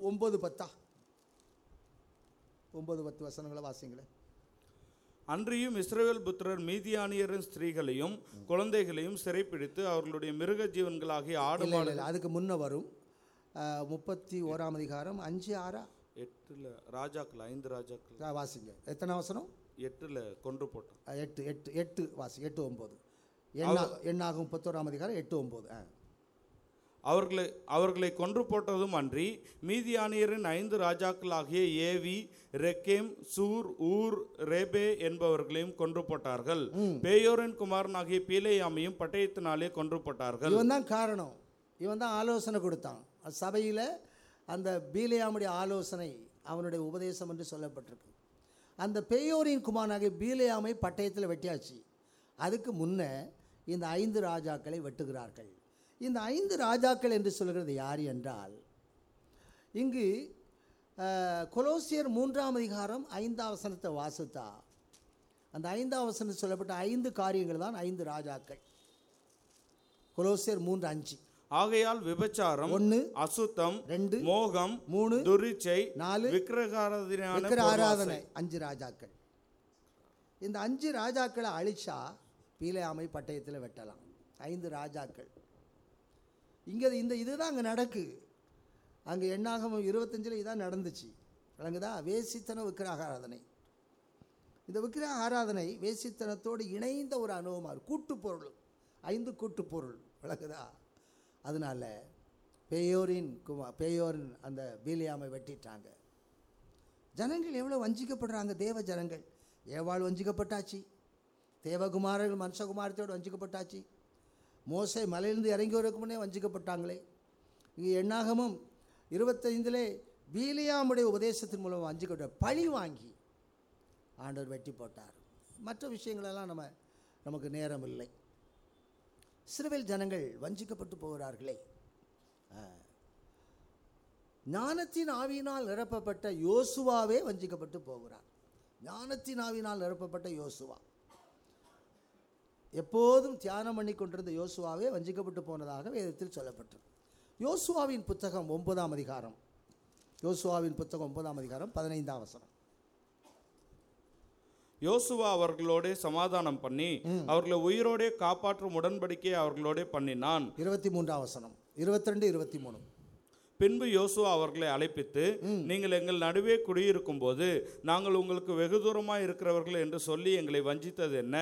ஒம்பது பத்தா? ஒம்பது பத்து வசனங்களை வாசிங்களேன் அன்றியும் இஸ்ரவேல் புத்திரர் மீதியானியரின் ஸ்திரீகளையும் குழந்தைகளையும் சிறைப்பிடித்து அவர்களுடைய மிருக ஜீவன்களாகிய ஆடு அதுக்கு முன்ன வரும். முப்பத்தி ஓராம் அதிகாரம் அஞ்சு ஆறா? எட்டுல ராஜாக்கள் ஐந்து ராஜாக்கள். வாசிங்க. எத்தனை வசனம்? எட்டுல கொன்று போட்டான் ஆ, எட்டு எட்டு எட்டு வாசி எட்டு ஒம்பது எண்ணாகும் முப்பத்தோராம் அதிகாரம் எட்டு ஒம்பது அவர்களை அவர்களை கொன்று போட்டதும் அன்றி மீதியானியரின் ஐந்து ராஜாக்களாகிய ஏவி ரெக்கேம் சூர் ஊர் ரேபே என்பவர்களையும் கொன்று போட்டார்கள். பேயோரின் குமாரனாகிய பீலேயாமையும் பட்டயத்தினாலே கொன்று போட்டார்கள். இவன் தான் காரணம். இவன் தான் ஆலோசனை கொடுத்தான். சபையில் அந்த பீலையாமுடைய ஆலோசனை அவனுடைய உபதேசம் என்று சொல்லப்பட்டிருக்கு. அந்த பேயோரின் குமாரனாகிய பீலையாமை பட்டயத்தில் வெட்டியாச்சு. அதுக்கு முன்னே இந்த ஐந்து ராஜாக்களை வெட்டுகிறார்கள். இந்த ஐந்து ராஜாக்கள் என்று சொல்கிறது யார் என்றால் இங்கு கொலோசியர் மூன்றாம் அதிகாரம் ஐந்தாம் வசனத்தை வாசித்தா அந்த ஐந்தாம் சொல்லப்பட்ட ஐந்து காரியங்கள் தான் ஐந்து ராஜாக்கள். கொலோசியர் மூன்று அஞ்சு. ஆகையால் விபச்சாரம் ஒன்று அசுத்தம் ரெண்டு மோகம் மூணு துரிச்சை நாலு விக்கிரகாராதனையான விக்கிர பொருளாசை. ஆராதனை அஞ்சு ராஜாக்கள். இந்த அஞ்சு ராஜாக்களை அழிச்சா பீலையாமை பட்டயத்தில் வெட்டலாம். ஐந்து ராஜாக்கள். இங்கே இந்த இதுதான் அங்கே நடக்கு. அங்கே எண்ணாகமும் இருபத்தஞ்சில் இதான் நடந்துச்சு. விளங்குதா? வேசித்தன விக்கிரக ஆராதனை இந்த விக்கிரக ஆராதனை வேசித்தனத்தோடு இணைந்த ஒரு அனுபவமாக கூட்டு பொருள் ஐந்து கூட்டு பொருள் விளங்குதா? அதனால பேயோரின் குமா பேயோரின் அந்த பீலியாமை வெட்டிட்டாங்க. ஜனங்கள் எவ்வளோ வஞ்சிக்கப்படுறாங்க? தேவ ஜனங்கள். ஏவாள் வஞ்சிக்கப்பட்டாச்சு. தேவகுமாரர்கள் மனுஷகுமாரத்தோடு வஞ்சிக்கப்பட்டாச்சு. மோசை மலையிலிருந்து இறங்கி வரக்கு முன்னே வஞ்சிக்கப்பட்டாங்களே. இங்கே எண்ணாகமும் இருபத்தைந்திலே பீலியாமுடைய உபதேசத்தின் மூலம் வஞ்சிக்கப்பட்ட பழி வாங்கி ஆண்டவர் வெட்டி போட்டார். மற்ற விஷயங்களெல்லாம் நம்ம நமக்கு நேரம் இல்லை சிறுவில் ஜனங்கள் வஞ்சிக்கப்பட்டு போகிறார்களே. ஞானத்தின் ஆவியினால் நிரப்பப்பட்ட யோசுவாவே வஞ்சிக்கப்பட்டு போகிறார். ஞானத்தின் ஆவியினால் நிரப்பப்பட்ட யோசுவா. எப்போதும் தியானம் பண்ணி கொண்டிருந்த யோசுவாவே வஞ்சிக்கப்பட்டு போனதாக வேதத்தில் சொல்லப்பட்டிருக்கு யோசுவாவின் புத்தகம் ஒன்பதாம் அதிகாரம். யோசுவாவின் புத்தகம் ஒன்பதாம் அதிகாரம் பதினைந்தாம் வசனம். யோசுவா அவர்களோடே சமாதானம் பண்ணி அவர்களை உயிரோடே காப்பாற்றும் உடன்படிக்கையை அவர்களோடே பண்ணினான். இருபத்தி மூன்றாம் வசனம். இருபத்தி ரெண்டு இருபத்தி மூணு. பின்பு யோசுவா அவர்களை அழைப்பித்து நீங்கள் எங்கள் நடுவே குடியிருக்கும் போது நாங்கள் உங்களுக்கு வெகு தூரமாய் இருக்கிறவர்கள் என்று சொல்லி எங்களை வஞ்சித்தது என்ன?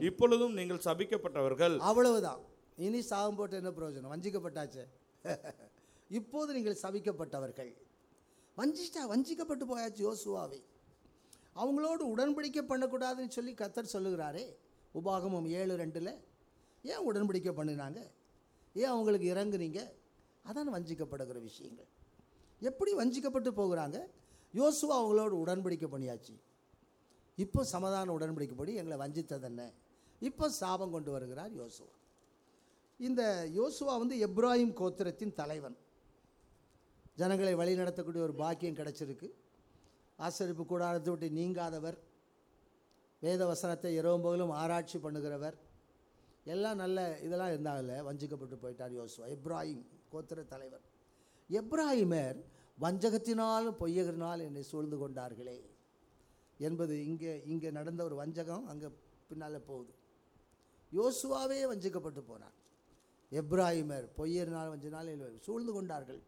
இப்பொழுதும் நீங்கள் சபிக்கப்பட்டவர்கள். அவ்வளவுதான். இனி சாபம் போட்டு என்ன பிரயோஜனம்? வஞ்சிக்கப்பட்டாச்சே. இப்போது நீங்கள் சபிக்கப்பட்டவர்கள். வஞ்சிட்டா வஞ்சிக்கப்பட்டு போயாச்சு யோசுவாவை. அவங்களோடு உடன்படிக்கை பண்ணக்கூடாதுன்னு சொல்லி கத்தர் சொல்லுகிறாரே. உபாகமம் ஏழு ரெண்டில் ஏன் உடன்படிக்கை பண்ணினாங்க? ஏன் அவங்களுக்கு இறங்குனீங்க? அதான் வஞ்சிக்கப்படுகிற விஷயங்கள். எப்படி வஞ்சிக்கப்பட்டு போகிறாங்க? யோசுவா அவங்களோட உடன்படிக்கை பண்ணியாச்சு. இப்போ சமாதான உடன்படிக்கைப்படி எங்களை வஞ்சித்ததென்ன? இப்போ சாபம் கொண்டு வருகிறார் யோசுவா. இந்த யோசுவா வந்து எப்ராஹிம் கோத்திரத்தின் தலைவன். ஜனங்களை வழி நடத்தக்கூடிய ஒரு பாக்கியம் கிடச்சிருக்கு. ஆசரிப்பு கூடாரத்தை விட்டு நீங்காதவர். வேத வசனத்தை இரவும் பகலும் ஆராய்ச்சி பண்ணுகிறவர். எல்லாம் நல்ல இதெல்லாம் இருந்தாங்கல்ல வஞ்சிக்கப்பட்டு போயிட்டார் யோசுவா. இப்ராஹிம் கோத்திர தலைவர். எப்ராஹிமர் வஞ்சகத்தினாலும் பொய்யகரினால் என்னை சூழ்ந்து கொண்டார்களே. என்பது இங்கே இங்கே நடந்த ஒரு வஞ்சகம் அங்கே பின்னால் போகுது. யோசுவாவே வஞ்சிக்கப்பட்டு போனார் எப்ராஹிமர் பொய்யரினால் வஞ்சினால் என்னை சூழ்ந்து கொண்டார்கள்.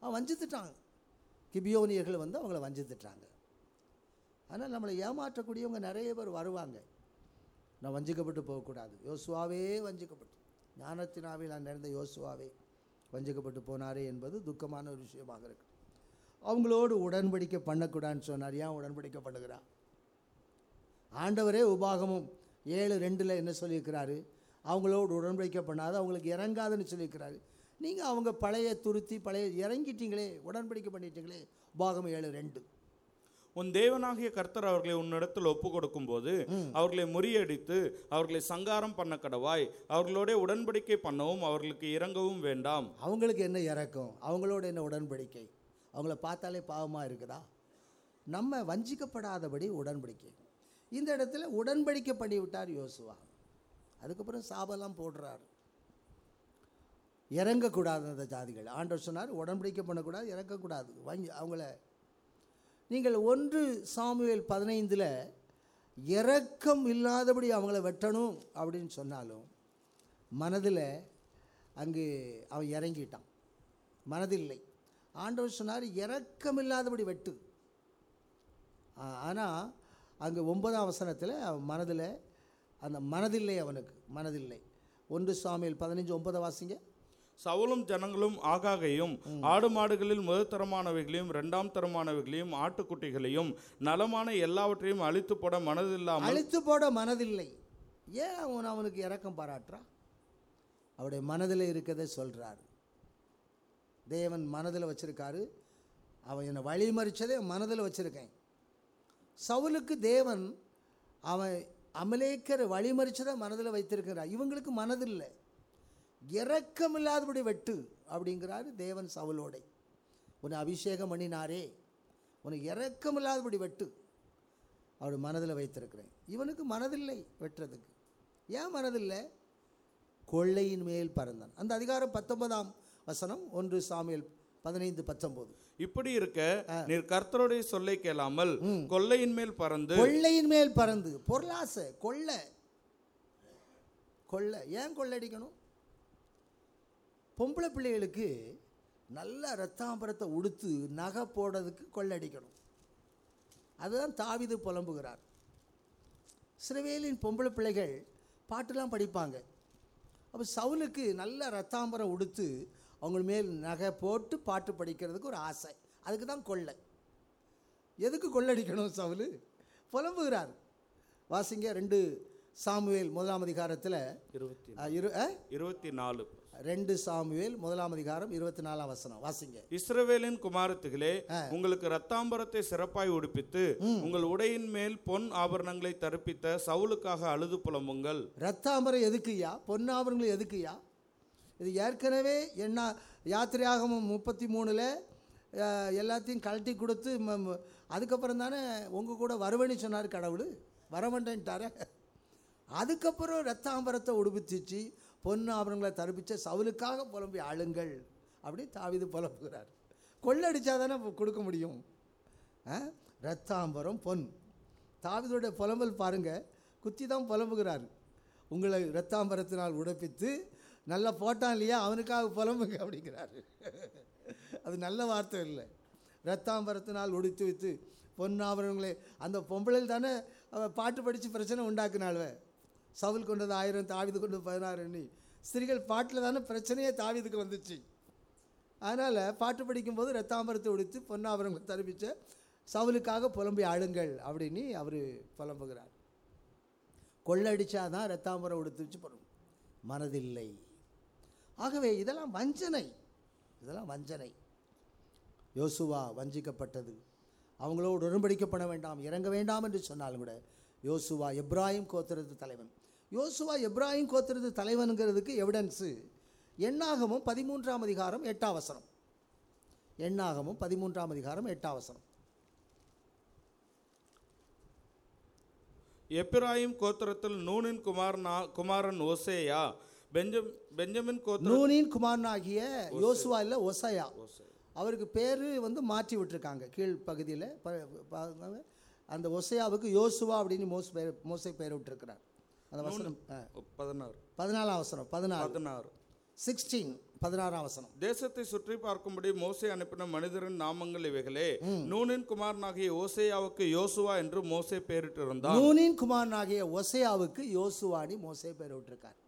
அவன் வஞ்சித்துட்டாங்க கிபியோனியர்கள் வந்து அவங்கள வஞ்சித்துட்டாங்க. ஆனால் நம்மளை ஏமாற்றக்கூடியவங்க நிறைய பேர் வருவாங்க. நான் வஞ்சிக்கப்பட்டு போகக்கூடாது. யோசுவாவே வஞ்சிக்கப்பட்டு. ஞானத்தினாவில் நான் நிறைந்த யோசுவாவே. வஞ்சிக்கப்பட்டு போனாரே என்பது துக்கமான ஒரு விஷயமாக இருக்கு. அவங்களோடு உடன்படிக்கை பண்ணக்கூடாதுன்னு சொன்னார். ஏன் உடன்படிக்கை பண்ணுகிறா ஆண்டவரே உபாகமும் ஏழு ரெண்டில் என்ன சொல்லியிருக்கிறாரு? அவங்களோடு உடன்படிக்கை பண்ணாத அவங்களுக்கு இறங்காதுன்னு சொல்லியிருக்கிறாரு. நீங்கள் அவங்க பழைய துருத்தி பழைய இறங்கிட்டீங்களே உடன்படிக்கை பண்ணிட்டீங்களே உபாகம் ஏழு ரெண்டு. உன் தேவனாகிய கர்த்தர் அவர்களை உன்னிடத்தில் ஒப்பு கொடுக்கும்போது அவர்களை முறியடித்து அவர்களை சங்காரம் பண்ண கடவாய் அவர்களோட உடன்படிக்கை பண்ணவும் அவர்களுக்கு இறங்கவும் வேண்டாம். அவங்களுக்கு என்ன இறக்கம்? அவங்களோட என்ன உடன்படிக்கை? அவங்கள பார்த்தாலே பாவமாக இருக்குதா? நம்ம வஞ்சிக்கப்படாதபடி உடன்படிக்கை. இந்த இடத்துல உடன்படிக்கை பண்ணி விட்டார் யோசுவா. அதுக்கப்புறம் சாபெல்லாம் போடுறாரு. இறங்கக்கூடாது அந்த ஜாதிகள். ஆண்டவர் சொன்னார் உடன்படிக்கை பண்ணக்கூடாது இறங்கக்கூடாது வஞ்சி அவங்கள நீங்கள் ஒன்று சாமுவேல் பதினைந்தில் இரக்கம் இல்லாதபடி அவங்கள வெட்டணும் அப்படின்னு சொன்னாலும் மனதில் அங்கு அவன் இறங்கிட்டான். மனதில்லை. ஆண்டவர் சொன்னார் இறக்கம் இல்லாதபடி வெட்டு. ஆனால் அங்கே ஒன்பதாம் வசனத்தில் அவன் மனதில் அந்த மனதில்லை அவனுக்கு மனதில்லை. ஒன்று சாமியில் பதினஞ்சு ஒன்பதை வாசிங்க. சவுலும் ஜனங்களும் ஆகாகையும் ஆடு மாடுகளில் முதல் தரமானவைகளையும் இரண்டாம் தரமானவைகளையும் ஆட்டுக்குட்டிகளையும் நலமான எல்லாவற்றையும் அழித்து போட மனதில்லாமல் அழித்து போட மனதில்லை. ஏன் அவன் அவனுக்கு இரக்கம் பாராட்டுறான்? அவருடைய மனதில் இருக்கிறதை சொல்கிறார் தேவன் மனதில் வச்சிருக்காரு. அவன் என்னை வழிமறிச்சதை மனதில் வச்சிருக்கேன். சவுலுக்கு தேவன் அவன் அமலேக்கர் வழிமறிச்சதை மனதில் வைத்திருக்கிறார். இவங்களுக்கு மனதில்லை. இரக்கமில்லாதபடி வெட்டு அப்படிங்கிறாரு தேவன் சவுலோடை. உன்னை அபிஷேகம் பண்ணினாரே. உனக்கு இரக்கமில்லாதபடி வெட்டு. அவர் மனதில் வைத்திருக்கிறேன். இவனுக்கு மனதில்லை வெட்டுறதுக்கு. ஏன் மனதில்லை? கொள்ளையின் மேல் பறந்தான். அந்த அதிகாரம் பத்தொன்பதாம் வசனம் ஒன்று சாமியல் பதினைந்து பத்தொன்பது. இப்படி இருக்க நீர் கர்த்தருடைய சொல்லை கேளாமல் கொள்ளையின் மேல் பறந்து கொள்ளையின் மேல் பறந்து. பொருளாசை கொள்ளை. கொள்ளை. ஏன் கொள்ளடிக்கணும் பொம்பளை பிள்ளைகளுக்கு நல்ல ரத்தாம்பரத்தை உடுத்து நகை போடுறதுக்கு கொள்ளடிக்கணும் அதுதான் தாவிது புலம்புகிறார். சிறவேலின் பொம்பளை பிள்ளைகள் பாட்டுலாம் படிப்பாங்க. அப்போ சவுலுக்கு நல்ல ரத்தாம்பரம் உடுத்து அவங்க மேல் நகை போட்டு பாட்டு படிக்கிறதுக்கு ஒரு ஆசை. அதுக்கு தான் கொள்ளை. எதுக்கு கொள்ளடிக்கணும் சவுலு? புலம்புகிறார். வாசிங்க ரெண்டு சாமுவேல் முதலாம் அதிகாரத்தில் இருபத்தி இரு? இருபத்தி நாலு. ரெண்டு சாமுவேல் முதலாம் அதிகாரம் இருபத்தி நாலாம் வசனம். வாசிங்க. இஸ்ரவேலின் குமாரத்துகளே உங்களுக்கு ரத்தாம்பரத்தை சிறப்பாய் உடுப்பித்து உங்கள் உடையின் மேல் பொன் ஆபரணங்களை தரிப்பித்த சவுலுக்காக அழுது புலம்புங்கள். ரத்தாம்பரம் எதுக்குய்யா? பொன்னாபரங்கள் எதுக்குய்யா? இது ஏற்கனவே என்ன யாத்திரையாகமம் முப்பத்தி மூணில் எல்லாத்தையும் கழட்டி கொடுத்து அதுக்கப்புறம் தானே உங்கள் கூட வருவேன்னு சொன்னார் கடவுள். வரமாட்டேன்ட்டாரே அதுக்கப்புறம் ரத்தாம்பரத்தை உடுப்பிச்சிச்சு. பொன் ஆபரணங்களை தரிப்பிச்ச சவுலுக்காக புலம்பி ஆளுங்கள் அப்படி தாவிது புலம்புகிறார். கொள்ளடிச்சா தானே கொடுக்க முடியும். ஆ? ரத்தாம்பரம் பொன். தாவிதோட புலம்பல் பாருங்க. குத்தி தான் புலம்புகிறார். உங்களை ரத்தாம்பரத்தினால் உடைப்பித்து நல்லா போட்டான் இல்லையா அவனுக்காக புலம்புங்க அப்படிங்கிறாரு. அது நல்ல வார்த்தை இல்லை. ரத்தாம்பரத்தினால் ஒடித்து வைத்து பொன்னாபரணங்களே அந்த பொம்பளையில் தானே அவள் பாட்டு படித்து பிரச்சனை உண்டாக்குனாள்வ. சவுல் கொண்டது ஆயிரம் தாவிது கொண்டது பதினாறு எண்ணி. ஸ்திரீகள் பாட்டில் தானே பிரச்சனையே தாவிதுக்கு வந்துச்சு. அதனால் பாட்டு படிக்கும்போது ரத்தாம்பரத்தை உடுத்து பொன்னாபரங்களை தருவிச்ச சவுலுக்காக புலம்பி ஆளுங்கள் அப்படின்னு அவர் புலம்புகிறார். கொள்ளடிச்சாதான் ரத்தாம்பரம் உடுத்து வச்சு போடும். மனதில்லை. ஆகவே இதெல்லாம் வஞ்சனை. இதெல்லாம் வஞ்சனை. யோசுவா வஞ்சிக்கப்பட்டது. அவங்களோடு உடன்படிக்கப்பட வேண்டாம் இறங்க வேண்டாம் என்று சொன்னாலும் கூட யோசுவா எப்ராஹிம் கோத்திரத்து தலைவன். யோசுவா எப்ராஹிம் கோத்திரத்து தலைவனுங்கிறதுக்கு எவிடன்ஸு எண்ணாகமும் பதிமூன்றாம் அதிகாரம் எட்டாம் வசனம். எண்ணாகமும் பதிமூன்றாம் அதிகாரம் எட்டாம் வசனம். எப்பிராயிம் கோத்திரத்தில் நூனின் குமாரனா குமாரன் ஓசேயா பெஞ்சம் பெஞ்சமின் கோத்திர நூனின் குமாரனாகிய யோசுவா இல்லை ஒசையா அவருக்கு பேர் வந்து மாற்றி விட்டுருக்காங்க கீழ் பகுதியில். அந்த ஒசையாவுக்கு யோசுவா அப்படின்னு மோஸ் பேர் மோசை பேர் விட்டுருக்கிறார். அந்த வசனம். பதினாறு. பதினாலாம் வசனம் பதினாறு. பதினாறு. சிக்ஸ்டீன் பதினாறாம் வசனம். தேசத்தை சுற்றி பார்க்கும்படி மோசே அனுப்பின மனிதரின் நாமங்கள் இவைகளே. நூனின் குமாரனாகிய ஓசேயாவுக்கு யோசுவா என்று மோசே பெயரிட்டிருந்தான். நூனின் குமாரனாகிய ஒசையாவுக்கு யோசுவானி மோசே பேர் விட்டுருக்கார்.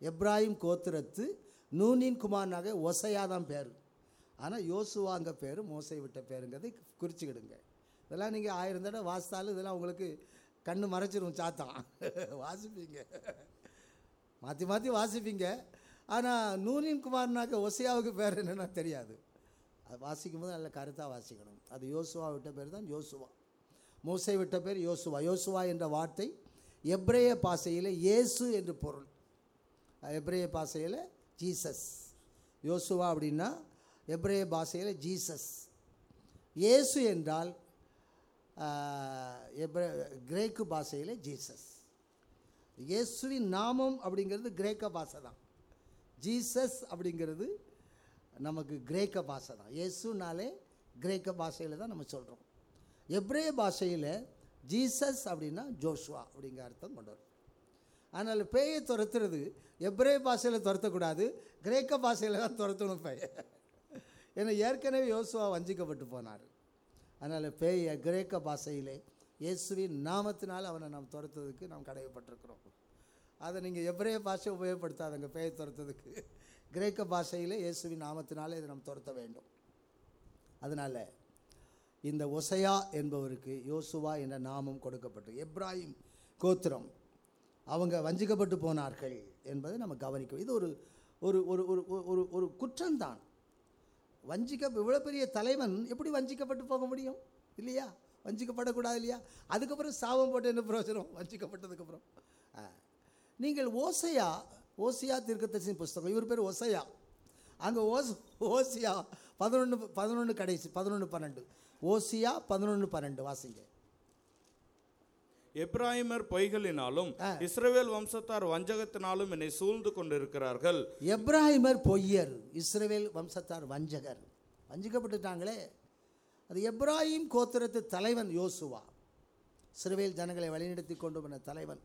எப்ராஹிம் கோத்திரத்து நூனின் குமாரனாக ஒசையா தான் பேர். ஆனால் யோசுவாங்க பேர் மோசை விட்ட பேருங்கிறதை குறிச்சிக்கிடுங்க. இதெல்லாம் நீங்கள் ஆயிரம் தடவை வாசித்தாலும் இதெல்லாம் உங்களுக்கு கண்ணு மறைச்சிரும் சாத்தான் வாசிப்பீங்க. மாற்றி மாற்றி வாசிப்பீங்க. ஆனால் நூனின் குமார்னாக்க ஒசையாவுக்கு பேர் என்னென்னா தெரியாது. அது வாசிக்கும் போது நல்ல கருத்தாக வாசிக்கணும். அது யோசுவா விட்ட பேர் தான் யோசுவா. மோசை விட்ட பேர் யோசுவா. யோசுவா என்ற வார்த்தை எப்ரேய பாசையில் இயேசு என்று பொருள். எப்ரேய பாசையில் ஜீசஸ். யோசுவா அப்படின்னா எப்ரேய பாஷையில் ஜீசஸ். இயேசு என்றால் கிரேக்கு பாஷையில் ஜீசஸ். இயேசுவின் நாமம் அப்படிங்கிறது கிரேக்க பாஷை தான். ஜீசஸ் அப்படிங்கிறது நமக்கு கிரேக்க பாஷை தான். இயேசுனாலே கிரேக்க பாஷையில் தான் நம்ம சொல்கிறோம் எப்ரே பாஷையில் ஜீசஸ் அப்படின்னா ஜோஷுவா அப்படிங்கிற அர்த்தம் கொண்டு வரும் அதனால் பேயை துரத்துறது எப்ரே பாஷையில் துரத்தக்கூடாது கிரேக்க பாஷையில் தான் துரத்தணும் பேயை. ஏன்னா ஏற்கனவே யோசுவா வஞ்சிக்கப்பட்டு போனார். அதனால் பேயை கிரேக்க பாஷையிலே இயேசுவின் நாமத்தினால் அவனை நாம் துரத்துறதுக்கு நாம் கடமைப்பட்டிருக்கிறோம் அதை நீங்கள் எப்ரே பாஷை உபயோகப்படுத்தாதங்க பேயை துரத்துறதுக்கு. கிரேக்க பாஷையில் இயேசுவின் நாமத்தினாலே இதை நாம் துரத்த வேண்டும். அதனால் இந்த ஒசையா என்பவருக்கு யோசுவா என்ற நாமம் கொடுக்கப்பட்டு எப்ராஹிம் கோத்திரம் அவங்க வஞ்சிக்கப்பட்டு போனார்கள் என்பதை நம்ம கவனிக்கும் இது ஒரு ஒரு ஒரு ஒரு ஒரு ஒரு குற்றம்தான். வஞ்சிக்க இவ்வளோ பெரிய தலைவன் எப்படி வஞ்சிக்கப்பட்டு போக முடியும்? இல்லையா? வஞ்சிக்கப்படக்கூடாது இல்லையா? அதுக்கப்புறம் சாபம் போட்டு என்ன பிரயோஜனம்? வஞ்சிக்கப்பட்டதுக்கப்புறம் நீங்கள் ஓசையா ஓசியா தீர்க்கதரிசன புஸ்தகம். இவர் பேர் ஒசையா அங்கே ஓஸ் ஓசியா பதினொன்று பதினொன்று கடைசி பதினொன்று பன்னெண்டு. ஓசியா பதினொன்று பன்னெண்டு வாசிங்க. எப்ராஹிமர் பொய்களினாலும் இஸ்ரவேல் வம்சத்தார் வஞ்சகத்தினாலும் என்னை சூழ்ந்து கொண்டிருக்கிறார்கள். எப்ராஹிமர் பொய்யர் இஸ்ரவேல் வம்சத்தார் வஞ்சகர். வஞ்சிக்கப்பட்டுட்டாங்களே. அது எப்ராஹிம் கோத்திரத்து தலைவன் யோசுவா. இஸ்ரவேல் ஜனங்களை வழிநடத்தி கொண்டு வந்த தலைவன்.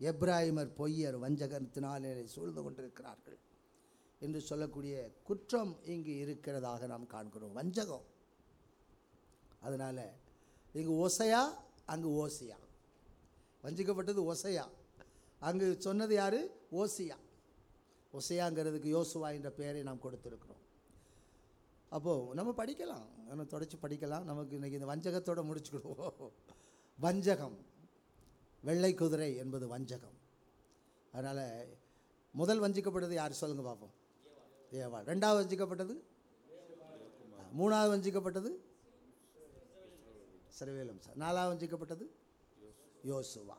எப்ராஹிமர் பொய்யர் வஞ்சகத்தினால் என்னை சூழ்ந்து கொண்டிருக்கிறார்கள். என்று சொல்லக்கூடிய குற்றம் இங்கு இருக்கிறதாக நாம் காண்கிறோம். வஞ்சகம். அதனால் இங்கு ஓசையா அங்கு ஓசியா. வஞ்சிக்கப்பட்டது ஒசையா அங்கு சொன்னது யார்? ஓசியா. ஒசையாங்கிறதுக்கு யோசுவா என்ற பெயரை நாம் கொடுத்துருக்குறோம். அப்போது நம்ம படிக்கலாம். நம்ம தொடச்சி படிக்கலாம். நமக்கு இன்றைக்கி இந்த வஞ்சகத்தோடு முடிச்சுக்கிடுவோம். வஞ்சகம். வெள்ளை குதிரை என்பது வஞ்சகம். அதனால் முதல் வஞ்சிக்கப்பட்டது யார்? சொல்லுங்கள் பார்ப்போம் ஏவா. ரெண்டாவது வஞ்சிக்கப்பட்டது? மூணாவது வஞ்சிக்கப்பட்டது? சிறுவேலம் சார். நாலாவது வஞ்சிக்கப்பட்டது? யோசுவா.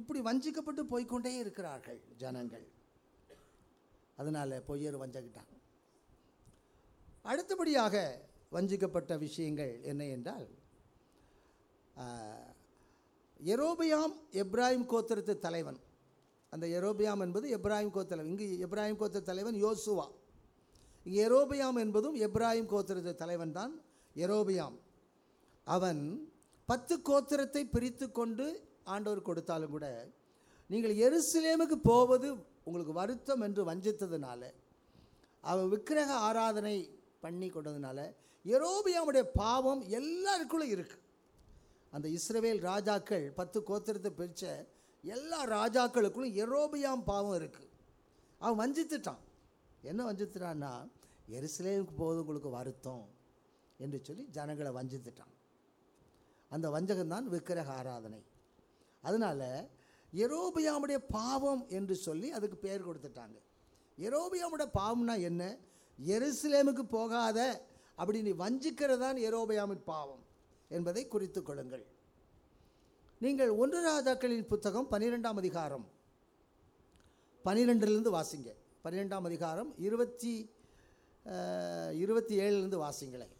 இப்படி வஞ்சிக்கப்பட்டு போய்க்கொண்டே இருக்கிறார்கள் ஜனங்கள். அதனால் பொய்யர் வஞ்சகிட்டாங்க அடுத்தபடியாக வஞ்சிக்கப்பட்ட விஷயங்கள் என்ன என்றால் எரோபியாம் எப்ராஹிம் கோத்திரத்து தலைவன். அந்த எரோபியாம் என்பது எப்ராஹிம் கோத்திரம் இங்கு எப்ராஹிம் கோத்திர தலைவன் யோசுவா. இங்கே எரோபியாம் என்பதும் எப்ராஹிம் கோத்திரத்து தலைவன் தான் எரோபியாம். அவன் பத்து கோத்திரத்தை பிரித்து கொண்டு ஆண்டவர் கொடுத்தாலும் கூட நீங்கள் எருசலேமுக்கு போவது உங்களுக்கு வருத்தம் என்று வஞ்சித்ததுனால அவன் விக்கிரக ஆராதனை பண்ணி கொண்டதுனால எரோபியாவுடைய பாவம் எல்லாருக்குள்ளும் இருக்குது அந்த இஸ்ரவேல் ராஜாக்கள் பத்து கோத்திரத்தை பிரித்த எல்லா ராஜாக்களுக்குள்ளும் எரோபியாம் பாவம் இருக்குது அவன் வஞ்சித்துட்டான். என்ன வஞ்சித்துட்டான்னா எருசலேமுக்கு போவது உங்களுக்கு வருத்தம் என்று சொல்லி ஜனங்களை வஞ்சித்துட்டான். அந்த வஞ்சகம்தான் விக்கிரக ஆராதனை. அதனால் எரோபியாமுடைய பாவம் என்று சொல்லி அதுக்கு பெயர் கொடுத்துட்டாங்க. எரோபியாமுடைய பாவம்னா என்ன? எருசலேமுக்கு போகாத அப்படி நீ வஞ்சிக்கிறதான் எரோபியாமின் பாவம் என்பதை குறித்து கொள்ளுங்கள். நீங்கள் ஒன்று ராஜாக்களின் புத்தகம் பன்னிரெண்டாம் அதிகாரம். பன்னிரெண்டுலேருந்து வாசிங்க. பன்னிரெண்டாம் அதிகாரம் இருபத்தி இருபத்தி ஏழுலேருந்து வாசிங்களேன்.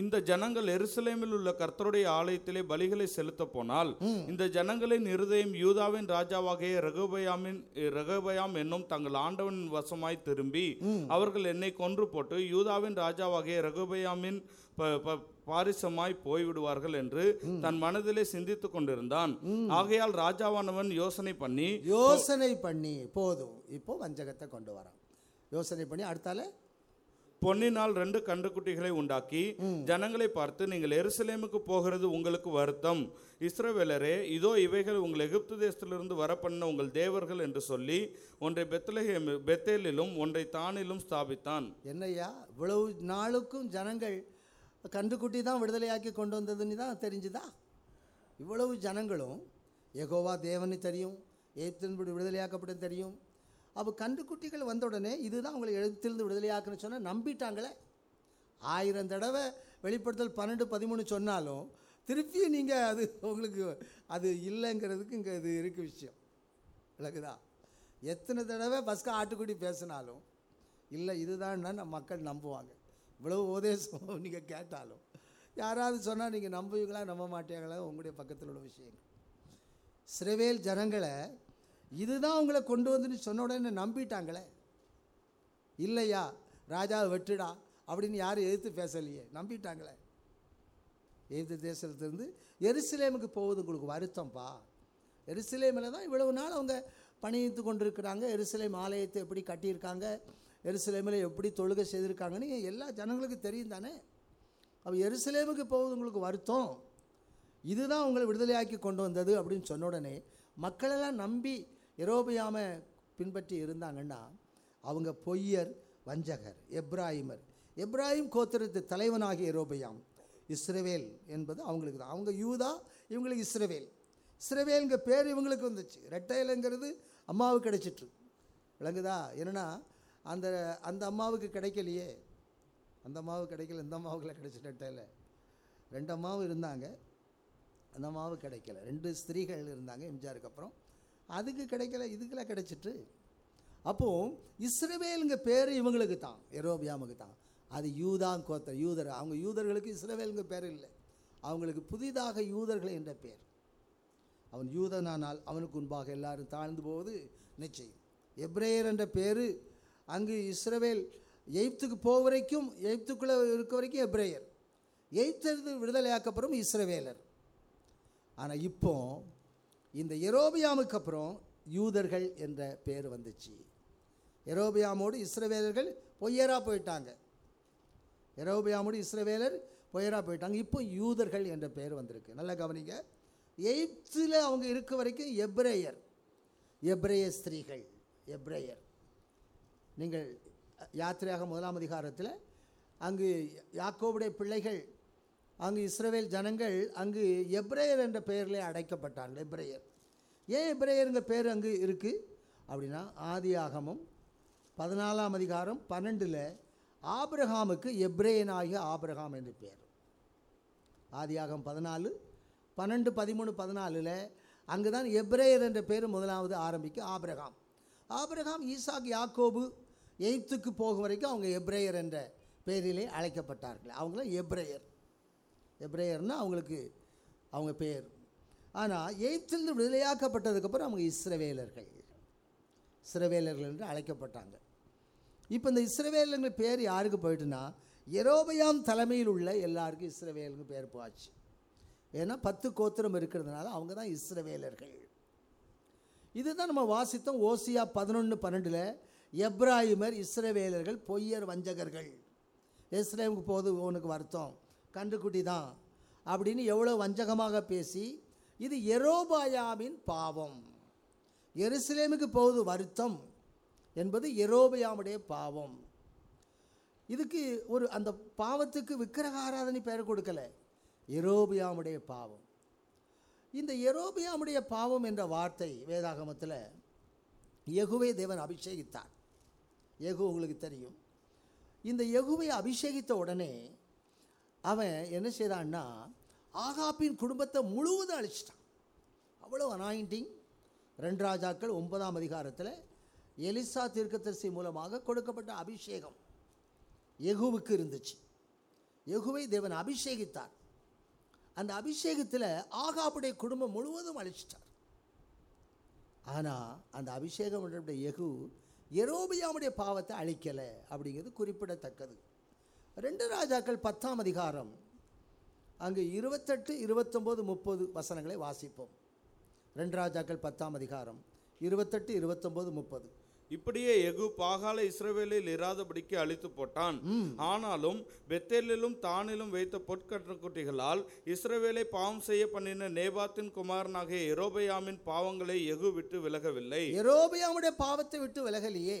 இந்த ஜனங்கள் எருசலேமில் உள்ள கர்த்தருடைய ஆலயத்திலே பலிகளை செலுத்த போனால் இந்த ஜனங்களின் இருதயம் யூதாவின் ராஜாவாகிய ரகோபயாமின் ரகோபயாம் என்னும் தங்கள் ஆண்டவனின் வசமாய் திரும்பி அவர்கள் என்னை கொன்று போட்டு யூதாவின் ராஜாவாகிய ரகோபயாமின் பாரிசமாய் போய்விடுவார்கள் என்று தன் மனதிலே சிந்தித்துக் கொண்டிருந்தான். ஆகையால் ராஜாவானவன் யோசனை பண்ணி யோசனை பண்ணி போதும். இப்போ வஞ்சகத்தை கொண்டு வரான். யோசனை பண்ணி அடுத்தால பொன்னினால் ரெண்டு கன்றுக்குட்டிகளை உண்டாக்கி ஜனங்களை பார்த்து நீங்கள் எருசலேமுக்கு போகிறது உங்களுக்கு வருத்தம். இஸ்ரவேலரே இதோ இவைகள் உங்கள் எகிப்து தேசத்திலிருந்து வரப்பண்ண உங்கள் தேவர்கள் என்று சொல்லி ஒன்றை பெத்லஹேம் பெத்தேலிலும் ஒன்றை தானிலும் ஸ்தாபித்தான். என்னய்யா? இவ்வளவு நாளுக்கும் ஜனங்கள் கன்றுக்குட்டி தான் விடுதலையாக்கி கொண்டு வந்ததுன்னு தான் தெரிஞ்சுதா? இவ்வளவு ஜனங்களும் யெகோவா தேவனு தெரியும் ஏப்தின்படி விடுதலையாக்கப்படும் தெரியும் அப்போ கன்றுக்குட்டிகள் வந்த உடனே இதுதான் உங்களை எழுத்திலிருந்து விடுதலையாக்குன்னு சொன்னால் நம்பிட்டாங்களே. ஆயிரம் தடவை வெளிப்படுத்தல் பன்னெண்டு பதிமூணு சொன்னாலும் திருப்பியும் நீங்கள் அது உங்களுக்கு அது இல்லைங்கிறதுக்கு இங்கே இது இருக்குது விஷயம். விளக்குதா? எத்தனை தடவை பஸ்கா ஆட்டுக்குட்டி பேசினாலும் இல்லை இதுதான் நம்ம மக்கள் நம்புவாங்க. இவ்வளவு உபதேசம் நீங்கள் கேட்டாலும் யாராவது சொன்னால் நீங்கள் நம்புவீங்களா நம்ப மாட்டீங்களா உங்களுடைய பக்கத்தில் உள்ள விஷயங்கள். சிறவேல் ஜனங்களை இதுதான் உங்களை கொண்டு வந்துன்னு சொன்ன உடனே நம்பிட்டாங்களே. இல்லையா? ராஜாவை வெட்டுடா அப்படின்னு யாரும் எதிர்த்து பேசலையே. நம்பிட்டாங்களே. எகிப்து தேசத்திலிருந்து எருசலேமுக்கு போவது உங்களுக்கு வருத்தம்ப்பா எருசலேமில் தான் இவ்வளவு நாள் அவங்க பணியித்து கொண்டிருக்கிறாங்க. எருசலேம் ஆலயத்தை எப்படி கட்டியிருக்காங்க? எருசலேமில் எப்படி தொழுகை செய்திருக்காங்கன்னு எல்லா ஜனங்களுக்கும் தெரியும் தானே? அப்போ எருசலேமுக்கு போவது உங்களுக்கு வருத்தம். இதுதான் உங்களை விடுதலையாக்கி கொண்டு வந்தது அப்படின்னு சொன்ன உடனே மக்களெல்லாம் நம்பி எரோபியாமை பின்பற்றி இருந்தாங்கன்னா அவங்க பொய்யர் வஞ்சகர் எப்ராஹிமர். எப்ராஹிம் கோத்திரத்து தலைவனாகிய எரோபியாம் இஸ்ரவேல் என்பது அவங்களுக்கு தான். அவங்க யூதா இவங்களுக்கு இஸ்ரவேல். இஸ்ரவேலுங்க பேர் இவங்களுக்கு வந்துச்சு. ரெட்டையலுங்கிறது அம்மாவுக்கு கிடைச்சிட்டு விளங்குதா? என்னென்னா அந்த அந்த அம்மாவுக்கு கிடைக்கலையே. அந்த அம்மாவுக்கு கிடைக்கல இந்த அம்மாவுக்குலாம் கிடைச்சி ரெட்டையில் ரெண்டு அம்மாவும் இருந்தாங்க. அந்த அம்மாவுக்கு கிடைக்கல. ரெண்டு ஸ்திரீகள் இருந்தாங்க எம்ஜிஆருக்கு அப்புறம். அதுக்கு கிடைக்கல இதுக்கெல்லாம் கிடைச்சிட்டு. அப்போது இஸ்ரவேலுங்க பேர் இவங்களுக்கு தான் எரோபியாமுக்கு தான். அது யூதான் கோத்தர் யூதர் அவங்க யூதர்களுக்கு இஸ்ரவேலுங்க பேர் இல்லை. அவங்களுக்கு புதிதாக யூதர்கள் என்ற பேர். அவன் யூதனானால் அவனுக்கு முன்பாக எல்லாரும் தாழ்ந்து போவது நிச்சயம். எப்ரேயர் என்ற பேர் அங்கு இஸ்ரவேல் எய்ப்துக்கு போக வரைக்கும் எய்ப்துக்குள்ளே இருக்க வரைக்கும் எப்ரேயர். எய்ப்திலிருந்து விடுதலையாக்கப்புறம் இஸ்ரவேலர். ஆனால் இப்போது இந்த எரோபியாமுக்கு அப்புறம் யூதர்கள் என்ற பேர் வந்துச்சு. எரோபியாமோடு இஸ்ரவேலர்கள் பொய்யராக போயிட்டாங்க. எரோபியாமோடு இஸ்ரவேலர் பொய்யராக போயிட்டாங்க. இப்போ யூதர்கள் என்ற பெயர் வந்திருக்கு. நல்லா கவனிங்க. எய்ப்தில் அவங்க இருக்க வரைக்கும் எப்ரேயர். எப்ரேய ஸ்திரீகள். எப்ரேயர். நீங்கள் யாத்திரையாக முதலாம் அதிகாரத்தில் அங்கு யாக்கோவுடைய பிள்ளைகள் அங்கு இஸ்ரவேல் ஜனங்கள் அங்கு எப்ரேயர் என்ற பெயரில் அடைக்கப்பட்டாங்க எப்ரேயர். ஏன் எப்ரேயருங்க பேர் அங்கு இருக்குது அப்படின்னா ஆதி ஆகமும் பதினாலாம் அதிகாரம் பன்னெண்டில் ஆபிரகாமுக்கு எப்ரேயனாகிய ஆபிரகாம் என்று பேர் ஆதியாகம் பதினாலு பன்னெண்டு பதிமூணு பதினாலில் அங்கு தான் எப்ரேயர் என்ற பேர் முதலாவது ஆரம்பிக்கும் ஆபிரகாம். ஆபிரகாம் ஈசாக் யாக்கோபு எய்த்துக்கு போகும் வரைக்கும் அவங்க எப்ரேயர் என்ற பெயரிலே அழைக்கப்பட்டார்கள். அவங்களும் எப்ரேயர். எப்ரேயர்னால் அவங்களுக்கு அவங்க பேர். ஆனால் எய்ப்திலிருந்து விடுதலையாக்கப்பட்டதுக்கப்புறம் அவங்க இஸ்ரவேலர்கள். இஸ்ரவேலர்கள் என்று அழைக்கப்பட்டாங்க. இப்போ இந்த இஸ்ரவேலர்கள் பேர் யாருக்கு போயிட்டுன்னா எரோபயாம் தலைமையில் உள்ள எல்லாருக்கும் இஸ்ரவேலுங்க பேர் போச்சு. ஏன்னா பத்து கோத்திரம் இருக்கிறதுனால அவங்க தான் இஸ்ரவேலர்கள். இதுதான் நம்ம வாசித்தோம் ஓசியா பதினொன்று பன்னெண்டில் எப்ராஹிமர் இஸ்ரவேலர்கள் பொய்யர் வஞ்சகர்கள். இஸ்ரேமுக்கு போது உனக்கு வருத்தம். கன்றுக்குட்டி தான் அப்படின்னு எவ்வளோ வஞ்சகமாக பேசி இது எரோபாயாவின் பாவம். எருசலேமுக்கு போவது வருத்தம் என்பது எரோபயாமுடைய பாவம். இதுக்கு ஒரு அந்த பாவத்துக்கு விக்கிரக ஆராதனை பெயர் கொடுக்கல எரோபியாமுடைய பாவம். இந்த எரோபியாமுடைய பாவம் என்ற வார்த்தை வேதாகமத்தில் எகுவை தேவன் அபிஷேகித்தார். எகு உங்களுக்கு தெரியும். இந்த எகுவை அபிஷேகித்த உடனே அவன் என்ன செய்தான்னா ஆகாப்பின் குடும்பத்தை முழுவதும் அழிச்சிட்டான். அவ்வளோ அனாயிண்டிங் ரெண்டு ராஜாக்கள் ஒன்பதாம் அதிகாரத்தில் எலிசா தீர்க்கதரிசி மூலமாக கொடுக்கப்பட்ட அபிஷேகம் எகுவுக்கு இருந்துச்சு. எகுவை தேவன் அபிஷேகித்தார். அந்த அபிஷேகத்தில் ஆகாப்புடைய குடும்பம் முழுவதும் அழிச்சிட்டார். ஆனால் அந்த அபிஷேகம் எகு எரோபியாவுடைய பாவத்தை அழிக்கலை அப்படிங்கிறது குறிப்பிடத்தக்கது. ரெண்டு ராஜாக்கள் பத்தாம் அதிகாரம். அங்கு இருபத்தெட்டு இருபத்தொம்போது முப்பது வசனங்களை வாசிப்போம். ரெண்டு ராஜாக்கள் பத்தாம் அதிகாரம். இருபத்தெட்டு இருபத்தொம்போது முப்பது. இப்படியே எகு பாகால இஸ்ரவேலில் இராதபடிக்கு அழித்து போட்டான். ஆனாலும் பெத்தேலிலும் தானிலும் வைத்த பொற்கட்டக்குட்டிகளால் இஸ்ரவேலை பாவம் செய்ய பண்ணின நேபாத்தின் குமாரனாகிய எரோபயாமின் பாவங்களை எகு விட்டு விலகவில்லை. எரோபியாமுடைய பாவத்தை விட்டு விலகலையே.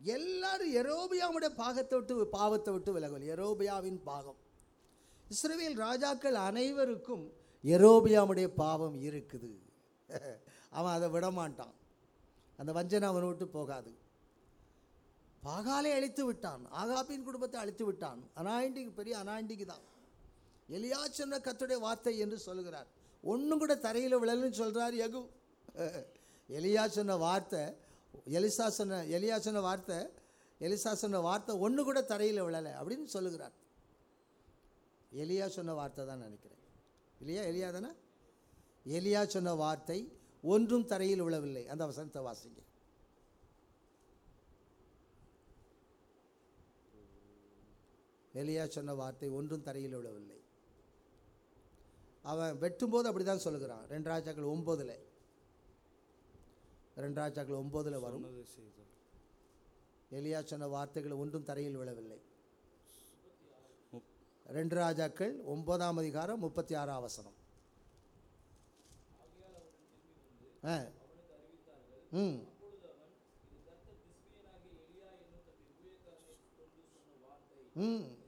எல்லாரும் எரோபியாவுடைய பாகத்தை விட்டு பாவத்தை விட்டு விலகல் எரோபியாவின் பாகம். இஸ்ரேல் ராஜாக்கள் அனைவருக்கும் எரோபியாவுடைய பாவம் இருக்குது. அவன் அதை விடமாட்டான். அந்த வஞ்சனை அவனை விட்டு போகாது. பாகாலே அழித்து விட்டான். ஆகாபின் குடும்பத்தை அழித்து விட்டான். அனாயிண்டிக்கு பெரிய அனாயிண்டிக்கு தான். எலியா சொன்ன கத்துடைய வார்த்தை என்று சொல்கிறார் ஒன்றும் கூட தரையில் விழலன்னு சொல்கிறார் யகு. எலியா சொன்ன வார்த்தை எலிசா சொன்ன எலியா சொன்ன வார்த்தை எலிசா சொன்ன வார்த்தை ஒன்று கூட தரையில் விழலை அப்படின்னு சொல்லுகிறார். எலியா சொன்ன வார்த்தை தான் நினைக்கிறேன். இல்லையா எலியா தானே? எலியா சொன்ன வார்த்தை ஒன்றும் தரையில் விழவில்லை. அந்த வசனத்தை வாசிங்க. எலியா சொன்ன வார்த்தை ஒன்றும் தரையில் விழவில்லை. அவன் வெட்டும்போது அப்படி தான் சொல்லுகிறான். ரெண்டு ராஜாக்கள் ஒம்போதில். ரெண்டு ராஜாக்கள் ஒம்போதில் வரும். எலியா சொன்ன வார்த்தைகள் ஒன்றும் தரையில் விழவில்லை. ரெண்டு ராஜாக்கள் ஒன்பதாம் அதிகாரம் முப்பத்தி ஆறாம் வசனம். ஆ. ம். ம்.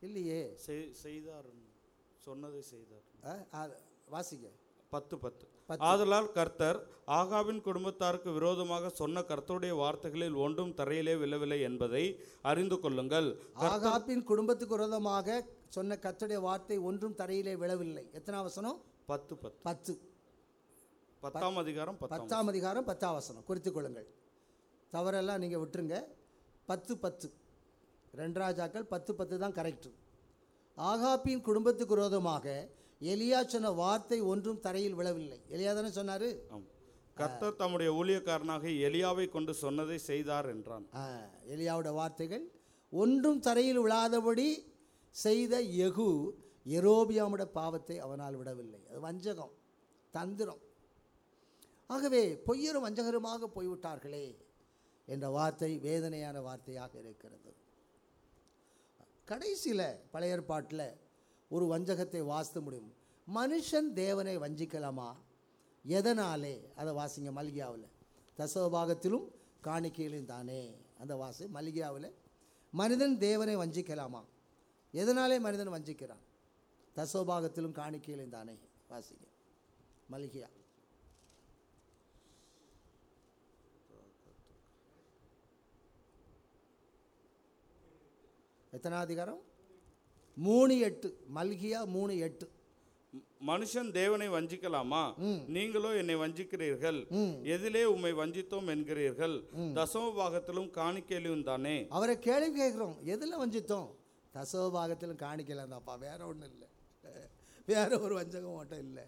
இல்லையே. செய்- செய்தார் சொன்னதை செய்தார். வாசிங்க. பத்து பத்து. ஆதலால் கர்த்தர் ஆகாவின் குடும்பத்தாருக்கு விரோதமாக சொன்ன கர்த்தருடைய வார்த்தைகளில் ஒன்றும் தரையிலே விழவில்லை என்பதை அறிந்து கொள்ளுங்கள். ஆகாப்பின் குடும்பத்துக்கு விரோதமாக சொன்ன கர்த்தருடைய வார்த்தை ஒன்றும் தரையிலே விழவில்லை. எத்தனை வசனம்? பத்து பத்து. பத்து. பத்தாம் அதிகாரம் பத்தாம் அதிகாரம் பத்தாம் வசனம். குறித்துக் கொள்ளுங்கள். தவறெல்லாம் நீங்கள் விட்டுருங்க. பத்து பத்து. ரெண்டு ராஜாக்கள் பத்து பத்து தான் கரெக்டு ஆகாப்பின் குடும்பத்துக்கு விரோதமாக எலியா சொன்ன வார்த்தை ஒன்றும் தரையில் விழவில்லை. எலியா தானே சொன்னார். கர்த்தர் தம்முடைய ஊழியக்காரனாக எலியாவை கொண்டு சொன்னதை செய்தார் என்றான். எலியாவோட வார்த்தைகள் ஒன்றும் தரையில் விழாதபடி செய்த யெகூ எரோபியாமுடைய பாவத்தை அவனால் விடவில்லை. அது வஞ்சகம் தந்திரம். ஆகவே பொய்யரும் வஞ்சகருமாக போய்விட்டார்களே என்ற வார்த்தை வேதனையான வார்த்தையாக இருக்கிறது. கடைசியில் பழைய ஏற்பாட்டில் ஒரு வஞ்சகத்தை வாசித்து முடியும். மனுஷன் தேவனை வஞ்சிக்கலாமா? எதனாலே அதை வாசிங்க மல்கியாவில்? தசவபாகத்திலும் காணிக்கையிலும் தானே. அந்த வாசி மல்கியாவில். மனிதன் தேவனை வஞ்சிக்கலாமா? எதனாலே மனிதன் வஞ்சிக்கிறான்? தசோபாகத்திலும் காணிக்கையிலும் தானே வாசிங்க. மல்கியா. எத்தனை அதிகாரம் மூணு எட்டு. மல்கியா மூணு எட்டு. மனுஷன் தேவனை வஞ்சிக்கலாமா? நீங்களோ என்னை வஞ்சிக்கிறீர்கள். எதிலே உம்மை வஞ்சித்தோம் என்கிறீர்கள். தசம பாகத்திலும் காணிக்கையிலும் தானே? அவரை கேள்வி கேட்குறோம். எதில் வஞ்சித்தோம்? தசோபாகத்திலும் காணிக்கலாம் தான்ப்பா வேற ஒன்றும் இல்லை. வேற ஒரு வஞ்சகம் மட்டும் இல்லை.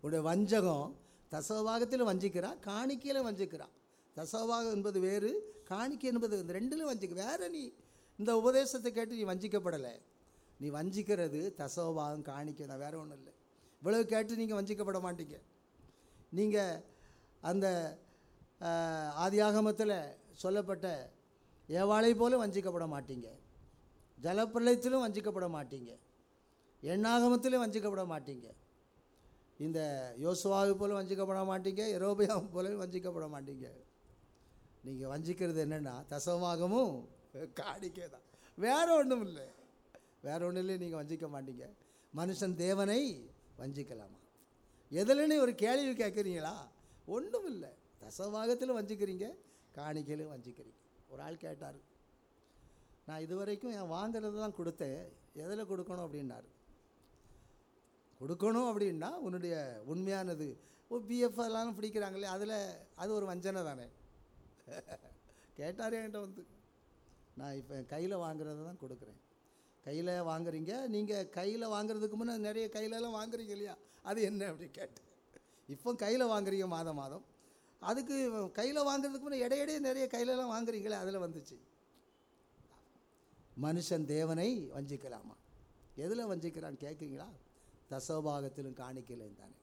உன்னுடைய வஞ்சகம் தசவபாகத்தில் வஞ்சிக்கிறான் காணிக்கையில் வஞ்சிக்கிறான் தசவபாகம் என்பது வேறு காணிக்கை என்பது இந்த ரெண்டிலும் வஞ்சிக்க வேற நீ இந்த உபதேசத்தை கேட்டு நீ வஞ்சிக்கப்படலை. நீ வஞ்சிக்கிறது தசவபாகம் காணிக்கை நான் வேறு ஒன்றும் இல்லை. இவ்வளவு கேட்டு நீங்கள் வஞ்சிக்கப்பட மாட்டீங்க. நீங்கள் அந்த ஆதியாகமத்தில் சொல்லப்பட்ட ஏவாளை போல வஞ்சிக்கப்பட மாட்டீங்க. ஜலப்பிரளயத்திலும் வஞ்சிக்கப்பட மாட்டீங்க. எண்ணாகமத்திலும் வஞ்சிக்கப்பட மாட்டீங்க. இந்த யோசுவாவை போல வஞ்சிக்கப்பட மாட்டீங்க எரோபியாவை போல வஞ்சிக்கப்பட மாட்டீங்க. நீங்கள் வஞ்சிக்கிறது என்னென்னா தசமாகமும் காணிக்கை தான் வேறு ஒன்றும் இல்லை. வேற ஒன்றும் இல்லை நீங்கள் வஞ்சிக்க மாட்டீங்க. மனுஷன் தேவனை வஞ்சிக்கலாமா? எதுலன்னு ஒரு கேள்வி கேட்குறீங்களா? ஒன்றும் இல்லை. தசவாகத்தில் வஞ்சிக்கிறீங்க காணிக்கையிலும் வஞ்சிக்கிறீங்க. ஒரு ஆள் கேட்டார். நான் இது வரைக்கும் என் வாங்கிறது தான் கொடுத்தேன். எதில் கொடுக்கணும் அப்படின்னாரு. கொடுக்கணும் அப்படின்னா உன்னுடைய உண்மையானது. ஓ பிஎஃப் எல்லாம் பிடிக்கிறாங்களே அதில் அது ஒரு வஞ்சனை தானே. கேட்டார் என்கிட்ட வந்து. நான் இப்போ கையில் வாங்குறத தான் கொடுக்குறேன். கையில் வாங்குறீங்க நீங்கள் கையில் வாங்குறதுக்கு முன்னே நிறைய கையிலலாம் வாங்குறீங்க இல்லையா? அது என்ன அப்படி கேட்டேன். இப்போ கையில் வாங்குறீங்க மாதம் மாதம். அதுக்கு கையில் வாங்குறதுக்கு முன்னே இடையிடையே நிறைய கையிலலாம் வாங்குறீங்களே அதில் வந்துச்சு. மனுஷன் தேவனை வஞ்சிக்கலாமா? எதில் வஞ்சிக்கிறான் கேட்குறீங்களா தசோபாகத்திலும் காணிக்கையிலும் தானே.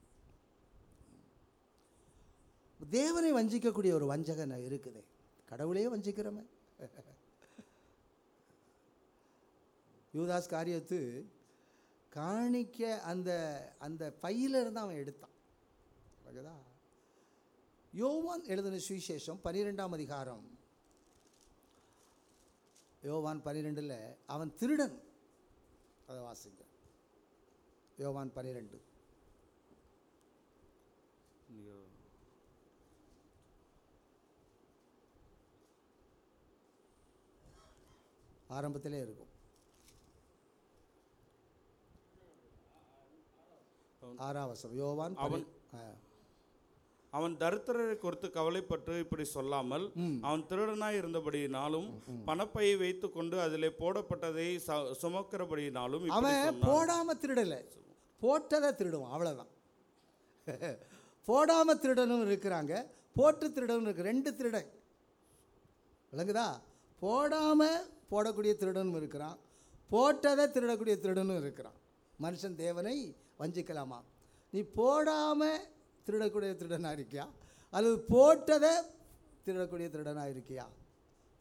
தேவனை வஞ்சிக்கக்கூடிய ஒரு வஞ்சகன் இருக்குது. கடவுளையே வஞ்சிக்கிறவன். யூதாஸ் காரியத்து காணிக்க அந்த அந்த பையில இருந்து அவன் எடுத்தான். ஓகேதா யோவான் எழுதின சுவிசேஷம் பன்னிரெண்டாம் அதிகாரம். யோவான் பன்னிரெண்டில் அவன் திருடன். அதை வாசிங்க. யோவான் பன்னிரெண்டு ஆரம்பத்திலே இருக்கும். ஆறாவசம் யோவான் ஆ. அவன் தரித்திரரை குறித்து கவலைப்பட்டு இப்படி சொல்லாமல் அவன் திருடனாய் இருந்தபடியினாலும் பணப்பையை வைத்துக்கொண்டு அதிலே போடப்பட்டதை சுமக்கிறபடியினாலும் அவன். போடாம திருடலை போட்டதை திருடுவான் அவ்வளோதான் போடாம திருடனும் இருக்கிறாங்க போட்டு திருடனும் இருக்கு ரெண்டு திருடன் விளங்குதா? போடாம போடக்கூடிய திருடனும் இருக்கிறான் போட்டதை திருடக்கூடிய திருடனும் இருக்கிறான். மனுஷன் தேவனை வஞ்சிக்கலாமா? நீ போடாமல் திருடக்கூடிய திருடனாக இருக்கியா? அல்லது போட்டதை திருடக்கூடிய திருடனாக இருக்கியா?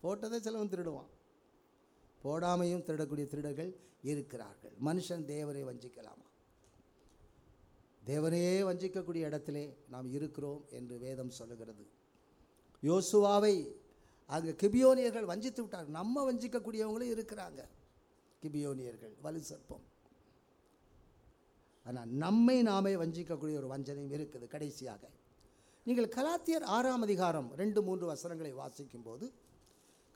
போட்டதை சிலவன் திருடுவான். போடாமையும் திருடக்கூடிய திருடர்கள் இருக்கிறார்கள். மனுஷன் தேவரை வஞ்சிக்கலாமா? தேவனையே வஞ்சிக்கக்கூடிய இடத்திலே நாம் இருக்கிறோம் என்று வேதம் சொல்லுகிறது. யோசுவாவை அங்கே கிபியோனியர்கள் வஞ்சித்து விட்டார் நம்ம வஞ்சிக்கக்கூடியவங்களும் இருக்கிறாங்க. கிபியோனியர்கள் வலு சர்ப்பம். ஆனால் நம்மை நாமே வஞ்சிக்கக்கூடிய ஒரு வஞ்சனையும் இருக்குது கடைசியாக. நீங்கள் கலாத்தியர் ஆறாம் அதிகாரம் ரெண்டு மூன்று வசனங்களை வாசிக்கும்போது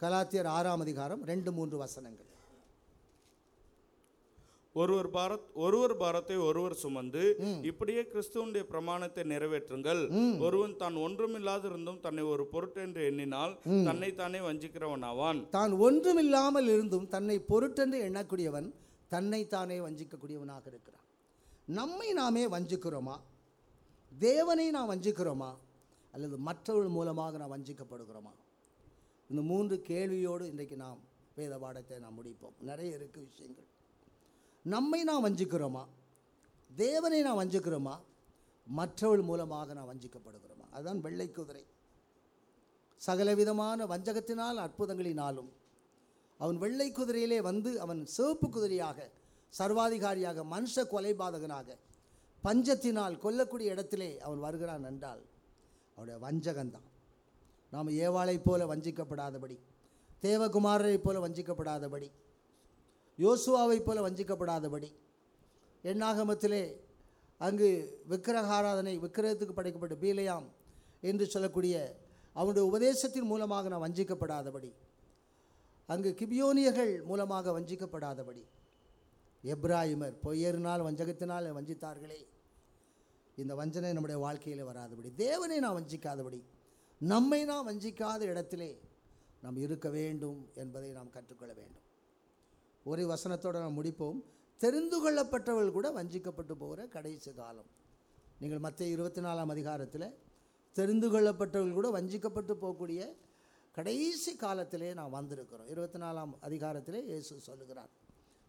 கலாத்தியர் ஆறாம் அதிகாரம் ரெண்டு மூன்று வசனங்கள். ஒருவர் பாரத் ஒருவர் பாரத்தை ஒருவர் சுமந்து இப்படியே கிறிஸ்துவனுடைய பிரமாணத்தை நிறைவேற்றுங்கள். ஒருவன் தான் ஒன்றுமில்லாதிருந்தும் தன்னை ஒரு பொருட்டென்று எண்ணினால் தன்னை தானே வஞ்சிக்கிறவனாவான். தான் ஒன்றுமில்லாமல் இருந்தும் தன்னை பொருட்டென்று எண்ணக்கூடியவன் தன்னைத்தானே வஞ்சிக்கக்கூடியவனாக இருக்கிறான். நம்மை நாமே வஞ்சிக்கிறோமா? தேவனை நாம் வஞ்சிக்கிறோமா? அல்லது மற்றவர்கள் மூலமாக நாம் வஞ்சிக்கப்படுகிறோமா? இந்த மூன்று கேள்வியோடு இன்றைக்கு நாம் வேத பாடத்தை நாம் முடிப்போம். நிறைய இருக்கு விஷயங்கள். நம்மை நாம் வஞ்சிக்கிறோமா? தேவனை நாம் வஞ்சிக்கிறோமா? மற்றவள் மூலமாக நாம் வஞ்சிக்கப்படுகிறோமா? அதுதான் வெள்ளை குதிரை. சகலவிதமான வஞ்சகத்தினால் அற்புதங்களினாலும் அவன் வெள்ளை குதிரையிலே வந்து அவன் சிவப்பு குதிரையாக சர்வாதிகாரியாக மனுஷ கொலைபாதகனாக பஞ்சத்தினால் கொல்லக்கூடிய இடத்திலே அவன் வருகிறான் என்றால் அவனுடைய வஞ்சகந்தான். நாம் ஏவாளைப் போல வஞ்சிக்கப்படாதபடி தேவகுமாரரைப் போல வஞ்சிக்கப்படாதபடி யோசுவாவைப் போல வஞ்சிக்கப்படாதபடி எண்ணாகமத்திலே அங்கு விக்கிரகாராதனை விக்கிரகத்துக்கு படைக்கப்பட்ட பீலையாம் என்று சொல்லக்கூடிய அவனுடைய உபதேசத்தின் மூலமாக நான் வஞ்சிக்கப்படாதபடி அங்கு கிபியோனியர்கள் மூலமாக வஞ்சிக்கப்படாதபடி எப்ராஹிமர் பொய்யறினால் வஞ்சகத்தினால் வஞ்சித்தார்களே. இந்த வஞ்சனை நம்முடைய வாழ்க்கையில் வராதபடி தேவனை நான் வஞ்சிக்காதபடி நம்மை நான் வஞ்சிக்காத இடத்திலே நாம் இருக்க வேண்டும் என்பதை நாம் கற்றுக்கொள்ள வேண்டும். ஒரே வசனத்தோடு நாம் முடிப்போம். தெரிந்து கொள்ளப்பட்டவர்கள் கூட வஞ்சிக்கப்பட்டு போகிற கடைசி காலம். நீங்கள் மற்ற இருபத்தி நாலாம் அதிகாரத்தில் தெரிந்து கொள்ளப்பட்டவர்கள் கூட வஞ்சிக்கப்பட்டு போகக்கூடிய கடைசி காலத்திலே நாம் வந்திருக்கிறோம். இருபத்தி நாலாம் அதிகாரத்திலே இயேசு சொல்லுகிறார்.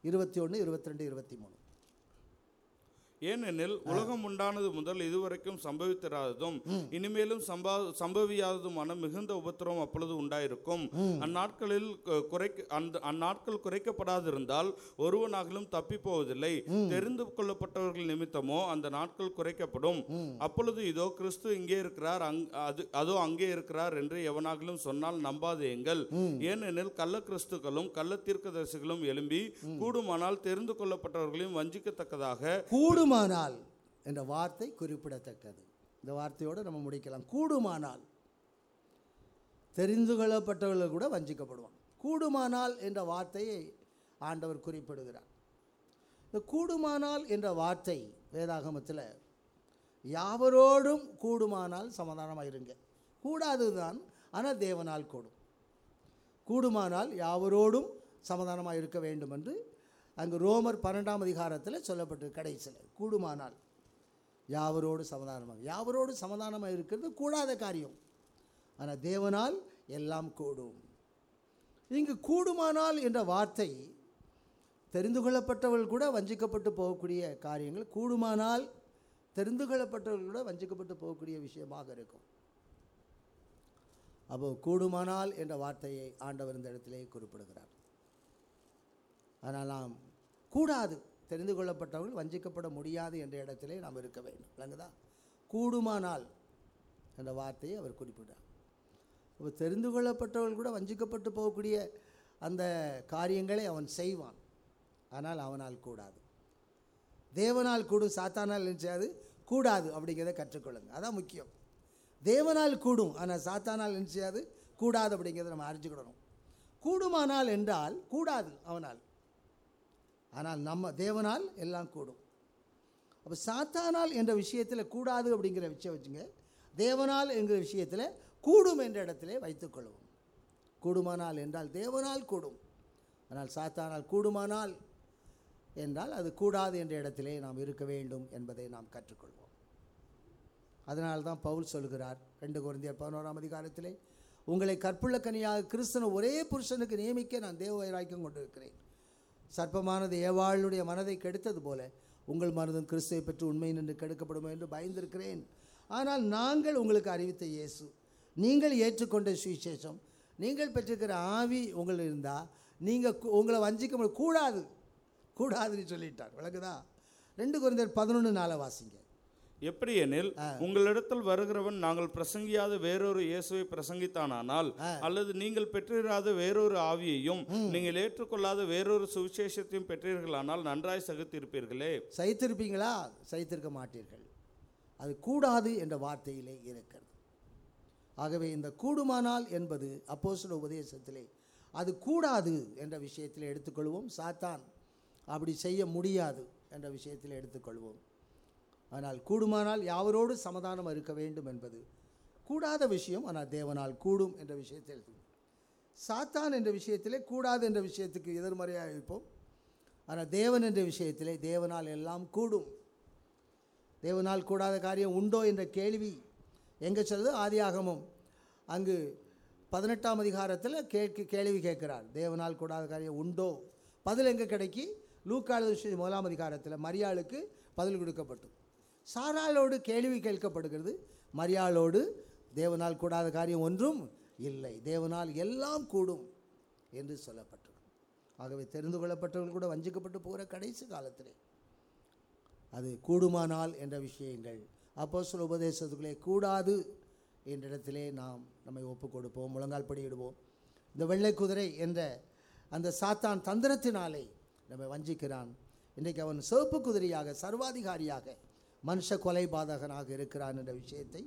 இருபத்தி ஒன்று இருபத்தி ரெண்டு இருபத்தி மூணு. ஏனெனில் உலகம் உண்டானது முதல் இதுவரைக்கும் சம்பவித்திராததும் இனிமேலும் சம்பா சம்பவியாததுமான மிகுந்த உபத்திரவம் அப்பொழுது உண்டாயிருக்கும். அந்நாட்களில் குறைக்க அந்த அந்நாட்கள் குறைக்கப்படாதிருந்தால் ஒருவனாகலும் தப்பி போவதில்லை தெரிந்து கொள்ளப்பட்டவர்கள் நிமித்தமோ அந்த நாட்கள் குறைக்கப்படும். அப்பொழுது இதோ கிறிஸ்து இங்கே இருக்கிறார் அங் அது அதோ அங்கே இருக்கிறார் என்று எவனாகலும் சொன்னால் நம்பாதேங்கள் ஏனெனில் கள்ள கிறிஸ்துக்களும் கள்ள தீர்க்கதரிசிகளும் எழும்பி கூடுமானால் தெரிந்து கொள்ளப்பட்டவர்களையும் வஞ்சிக்கத்தக்கதாக கூடுமானால் என்ற வார்த்தை குறிப்பிடத்தக்கது. இந்த வார்த்தையோடு நம்ம முடிக்கலாம். கூடுமானால் தெரிந்து கொள்ளப்பட்டவர்கள் கூட வஞ்சிக்கப்படுவான் கூடுமானால் என்ற வார்த்தையை ஆண்டவர் குறிப்பிடுகிறார். இந்த கூடுமானால் என்ற வார்த்தை வேதாகமத்தில் யாவரோடும் கூடுமானால் சமாதானமாக இருங்க. கூடாது தான் ஆனால் தேவனால் கூடும். கூடுமானால் யாவரோடும் சமாதானமாக இருக்க வேண்டும் என்று அங்கு ரோமர் பன்னெண்டாம் அதிகாரத்தில் சொல்லப்பட்டு கடைசியில் கூடுமானால் யாவரோடு சமாதானமாக யாவரோடு சமாதானமாக இருக்கிறது கூடாத காரியம். ஆனால் தேவனால் எல்லாம் கூடும். இங்கு கூடுமானால் என்ற வார்த்தை தெரிந்து கொள்ளப்பட்டவர்கள் கூட வஞ்சிக்கப்பட்டு போகக்கூடிய காரியங்கள் கூடுமானால் தெரிந்து கொள்ளப்பட்டவர்கள் கூட வஞ்சிக்கப்பட்டு போகக்கூடிய விஷயமாக இருக்கும். அப்போ கூடுமானால் என்ற வார்த்தையை ஆண்டவர் இந்த இடத்திலே குறிப்பிடுகிறார். ஆனால் நாம் கூடாது. தெரிந்து கொள்ளப்பட்டவர்கள் வஞ்சிக்கப்பட முடியாது என்ற இடத்திலே நாம் இருக்க வேண்டும். விளங்குதா? கூடுமானால் என்ற வார்த்தையை அவர் குறிப்பிட்டார். இப்போ தெரிந்து கொள்ளப்பட்டவர்கள் கூட வஞ்சிக்கப்பட்டு போகக்கூடிய அந்த காரியங்களை அவன் செய்வான். ஆனால் அவனால் கூடாது. தேவனால் கூடும் சாத்தானால் நினச்சாது கூடாது அப்படிங்கிறத கற்றுக்கொள்ளுங்க. அதான் முக்கியம். தேவனால் கூடும் ஆனால் சாத்தானால் நினைச்சாது கூடாது அப்படிங்கிறத நம்ம அறிஞ்சுக்கிடணும். கூடுமானால் என்றால் கூடாது அவனால். ஆனால் நம்ம தேவனால் எல்லாம் கூடும். அப்போ சாத்தானால் என்ற விஷயத்தில் கூடாது அப்படிங்கிற விஷயம் வச்சுங்க. தேவனால் என்கிற விஷயத்தில் கூடும் என்ற இடத்திலே வைத்துக்கொள்வோம் கூடுமானால் என்றால் தேவனால் கூடும். ஆனால் சாத்தானால் கூடுமானால் என்றால் அது கூடாது என்ற இடத்திலே நாம் இருக்க வேண்டும் என்பதை நாம் கற்றுக்கொள்வோம். அதனால் தான் பவுல் சொல்கிறார் ரெண்டு குழந்தையர் பதினோராம் அதிகாரத்திலே உங்களை கற்புள்ள கனியாக கிறிஸ்தன ஒரே புருஷனுக்கு நியமிக்க நான் தேவ வைராக்கியம் கொண்டிருக்கிறேன். சர்ப்பமானது ஏவாளுடைய மனதை கெடுத்தது போல உங்கள் மனதும் கிறிஸ்துவை பெற்று உண்மை நின்று கெடுக்கப்படுமோ என்று பயந்திருக்கிறேன். ஆனால் நாங்கள் உங்களுக்கு அறிவித்த இயேசு நீங்கள் ஏற்றுக்கொண்ட சுவிசேஷம் நீங்கள் பெற்றிருக்கிற ஆவி உங்களில் இருந்தால் நீங்கள் கு- உங்களை வஞ்சிக்க முடியாது கூடாது கூடாதுன்னு சொல்லிட்டார். விளக்குதா? ரெண்டு குறைந்தர் பதினொன்று நாளை வாசிங்க. எப்படி எனில் உங்களிடத்தில் வருகிறவன் நாங்கள் பிரசங்கியாத வேறொரு இயேசுவை பிரசங்கித்தானானால் அல்லது நீங்கள் பெற்றிராத வேறொரு ஆவியையும் நீங்கள் ஏற்றுக்கொள்ளாத வேறொரு சுவிசேஷத்தையும் பெற்றீர்களானால் நன்றாய் சகித்திருப்பீர்களே. சைத்திருப்பீங்களா சைத்திருக்க மாட்டீர்கள். அது கூடாது என்ற வார்த்தையிலே இருக்கிறது. ஆகவே இந்த கூடுமானால் என்பது அப்போஸ்தல உபதேசத்திலே அது கூடாது என்ற விஷயத்தில் எடுத்துக்கொள்வோம். சாத்தான் அப்படி செய்ய முடியாது என்ற விஷயத்தில் எடுத்துக்கொள்வோம். ஆனால் கூடுமானால் யாவரோடு சமாதானம் இருக்க வேண்டும் என்பது கூடாத விஷயம். ஆனால் தேவனால் கூடும் என்ற விஷயத்தில் சாத்தான் என்ற விஷயத்திலே கூடாது என்ற விஷயத்துக்கு எதிர்மறையாக இருப்போம். ஆனால் தேவன் என்ற விஷயத்திலே தேவனால் எல்லாம் கூடும். தேவனால் கூடாத காரியம் உண்டோ என்ற கேள்வி எங்கே சொல்லுது? ஆதியாகமம். அங்கு பதினெட்டாம் அதிகாரத்தில் கேட்க கேள்வி கேட்கிறார். தேவனால் கூடாத காரியம் உண்டோ? பதில் எங்கே கிடைக்கி? லூக்காளு விஷயம் முதலாம் அதிகாரத்தில் மரியாளுக்கு பதில் கொடுக்கப்பட்டது. சாராளோடு கேள்வி கேட்கப்படுகிறது. மரியாளோடு தேவனால் கூடாத காரியம் ஒன்றும் இல்லை. தேவனால் எல்லாம் கூடும் என்று சொல்லப்பட்டது. ஆகவே தெரிந்து கொள்ளப்பட்டவர்கள் கூட வஞ்சிக்கப்பட்டு போகிற கடைசி காலத்திலே. அது கூடுமானால் என்ற விஷயங்கள். அப்போ சில உபதேசத்துக்குள்ளே கூடாது என்ற இடத்திலே நாம் நம்மை ஒப்பு கொடுப்போம் முழங்கால் படியிடுவோம். இந்த வெள்ளை குதிரை என்ற அந்த சாத்தான் தந்திரத்தினாலே நம்மை வஞ்சிக்கிறான். இன்றைக்கு அவன் சிவப்பு குதிரையாக சர்வாதிகாரியாக மனுஷ கொலைபாதகனாக இருக்கிறான் என்ற விஷயத்தை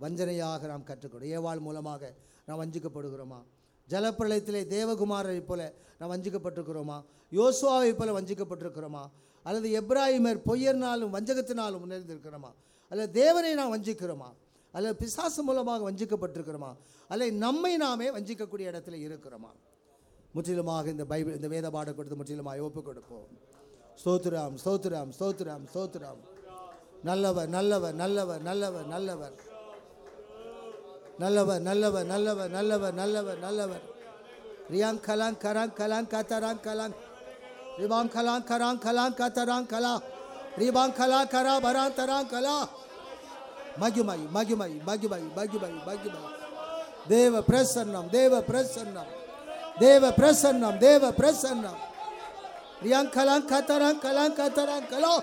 வஞ்சனையாக நாம் கற்றுக்கொடும் ஏவாள் மூலமாக நாம் வஞ்சிக்கப்படுகிறோமா? ஜலப்பிரளயத்திலே தேவகுமாரைப் போல நாம் வஞ்சிக்கப்பட்டிருக்கிறோமா? யோசுவாவைப் போல வஞ்சிக்கப்பட்டிருக்கிறோமா? அல்லது எப்ராஹிமர் பொய்யர்னாலும் வஞ்சகத்தினாலும் முன்னேறிந்திருக்கிறோமா அல்லது தேவனை நாம் வஞ்சிக்கிறோமா? அல்லது பிசாசு மூலமாக வஞ்சிக்கப்பட்டிருக்கிறோமா? அல்லது நம்மை நாமே வஞ்சிக்கக்கூடிய இடத்துல இருக்கிறோமா? முற்றிலுமாக இந்த பைபிள் இந்த வேத பாட கொடுத்து முற்றிலுமாக ஒப்பு கொடுப்போம் ஸ்தோத்திரம் ஸ்தோத்திரம் ஸ்தோத்திரம் ஸ்தோத்திரம். நல்லவர் நல்லவர் நல்லவர் நல்லவர் நல்லவர். நல்லவர் நல்லவர் நல்லவர் நல்லவர் நல்லவர் நல்லவர். ரியாங் கலாங் கராங் கலாங் கத்தராங் கலாங். ரிபாங் கலாங் கராங் கலாங் கத்தராங் கலா. ரிபாங் கலா கரா வரா தராங் கலா. மகிமை மகிமை மகிமை மகிமை மகிமை. தேவ பிரசன்னம் தேவ பிரசன்னம். தேவ பிரசன்னம் தேவ பிரசன்னம். ரியாங் கலாங் கத்தராங் கலாங் கத்தராங் கலா.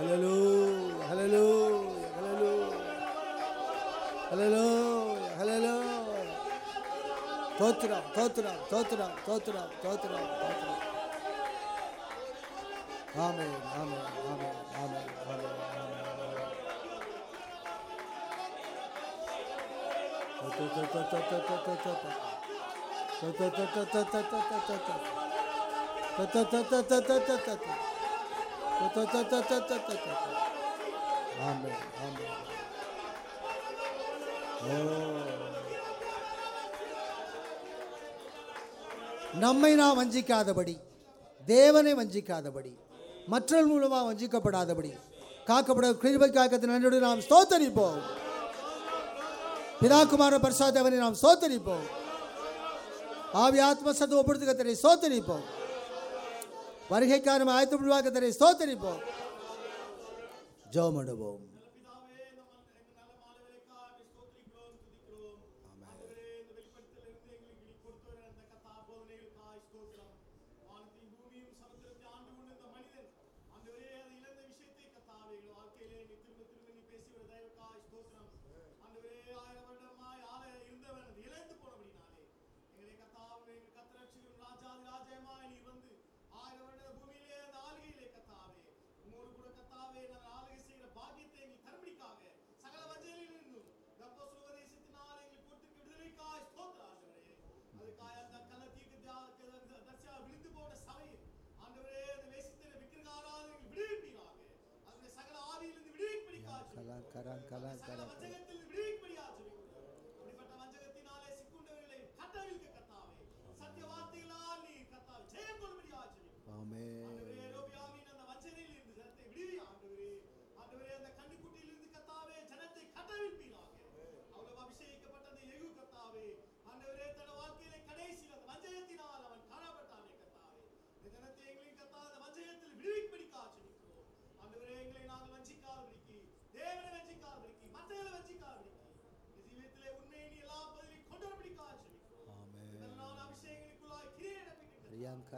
Hallelujah, hallelujah, hallelujah, hallelujah, hallelujah. Totram, totram, totram, totram, totram, totram. Amen, amen, amen, amen, amen. ஆமே ஆமே நம்மை நான் வஞ்சிக்காதபடி தேவனை வஞ்சிக்காதபடி மற்றவர்கள் மூலமாக வஞ்சிக்கப்படாதபடி காக்கப்பட கிருபை காக்கத்தின் நன்றியோடு நாம் ஸ்தோத்தரிப்போம். பிதாகுமார பரிசாதவனை நாம் சோத்தரிப்போம். ஆவி ஆத்ம சத்து ஒப்படுத்து கத்தனை சோத்தரிப்போம். வருகைக்காரமாக ஆயத்தப்படுவாக கத்தனை சோத்தரிப்போம். ஜோம் அனுபவம்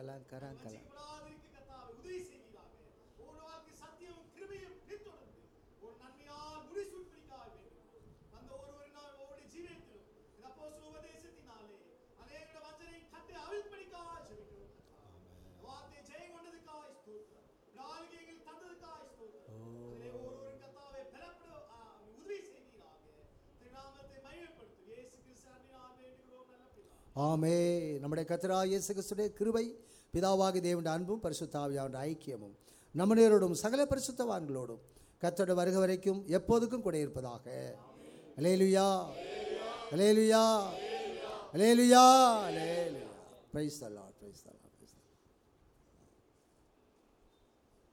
అలంకరం కళ ஆமே நம்முடைய கத்திரா இயேசு கிறிஸ்துடைய கிருபை பிதாவாகி தேவனுடைய அன்பும் பரிசுத்தாவியாவுடைய ஐக்கியமும் நம்மளோடும் சகல பரிசுத்தவான்களோடும் கத்தோட வருக வரைக்கும் எப்போதுக்கும் கூட இருப்பதாக. Hallelujah hallelujah hallelujah hallelujah praise தல்லான்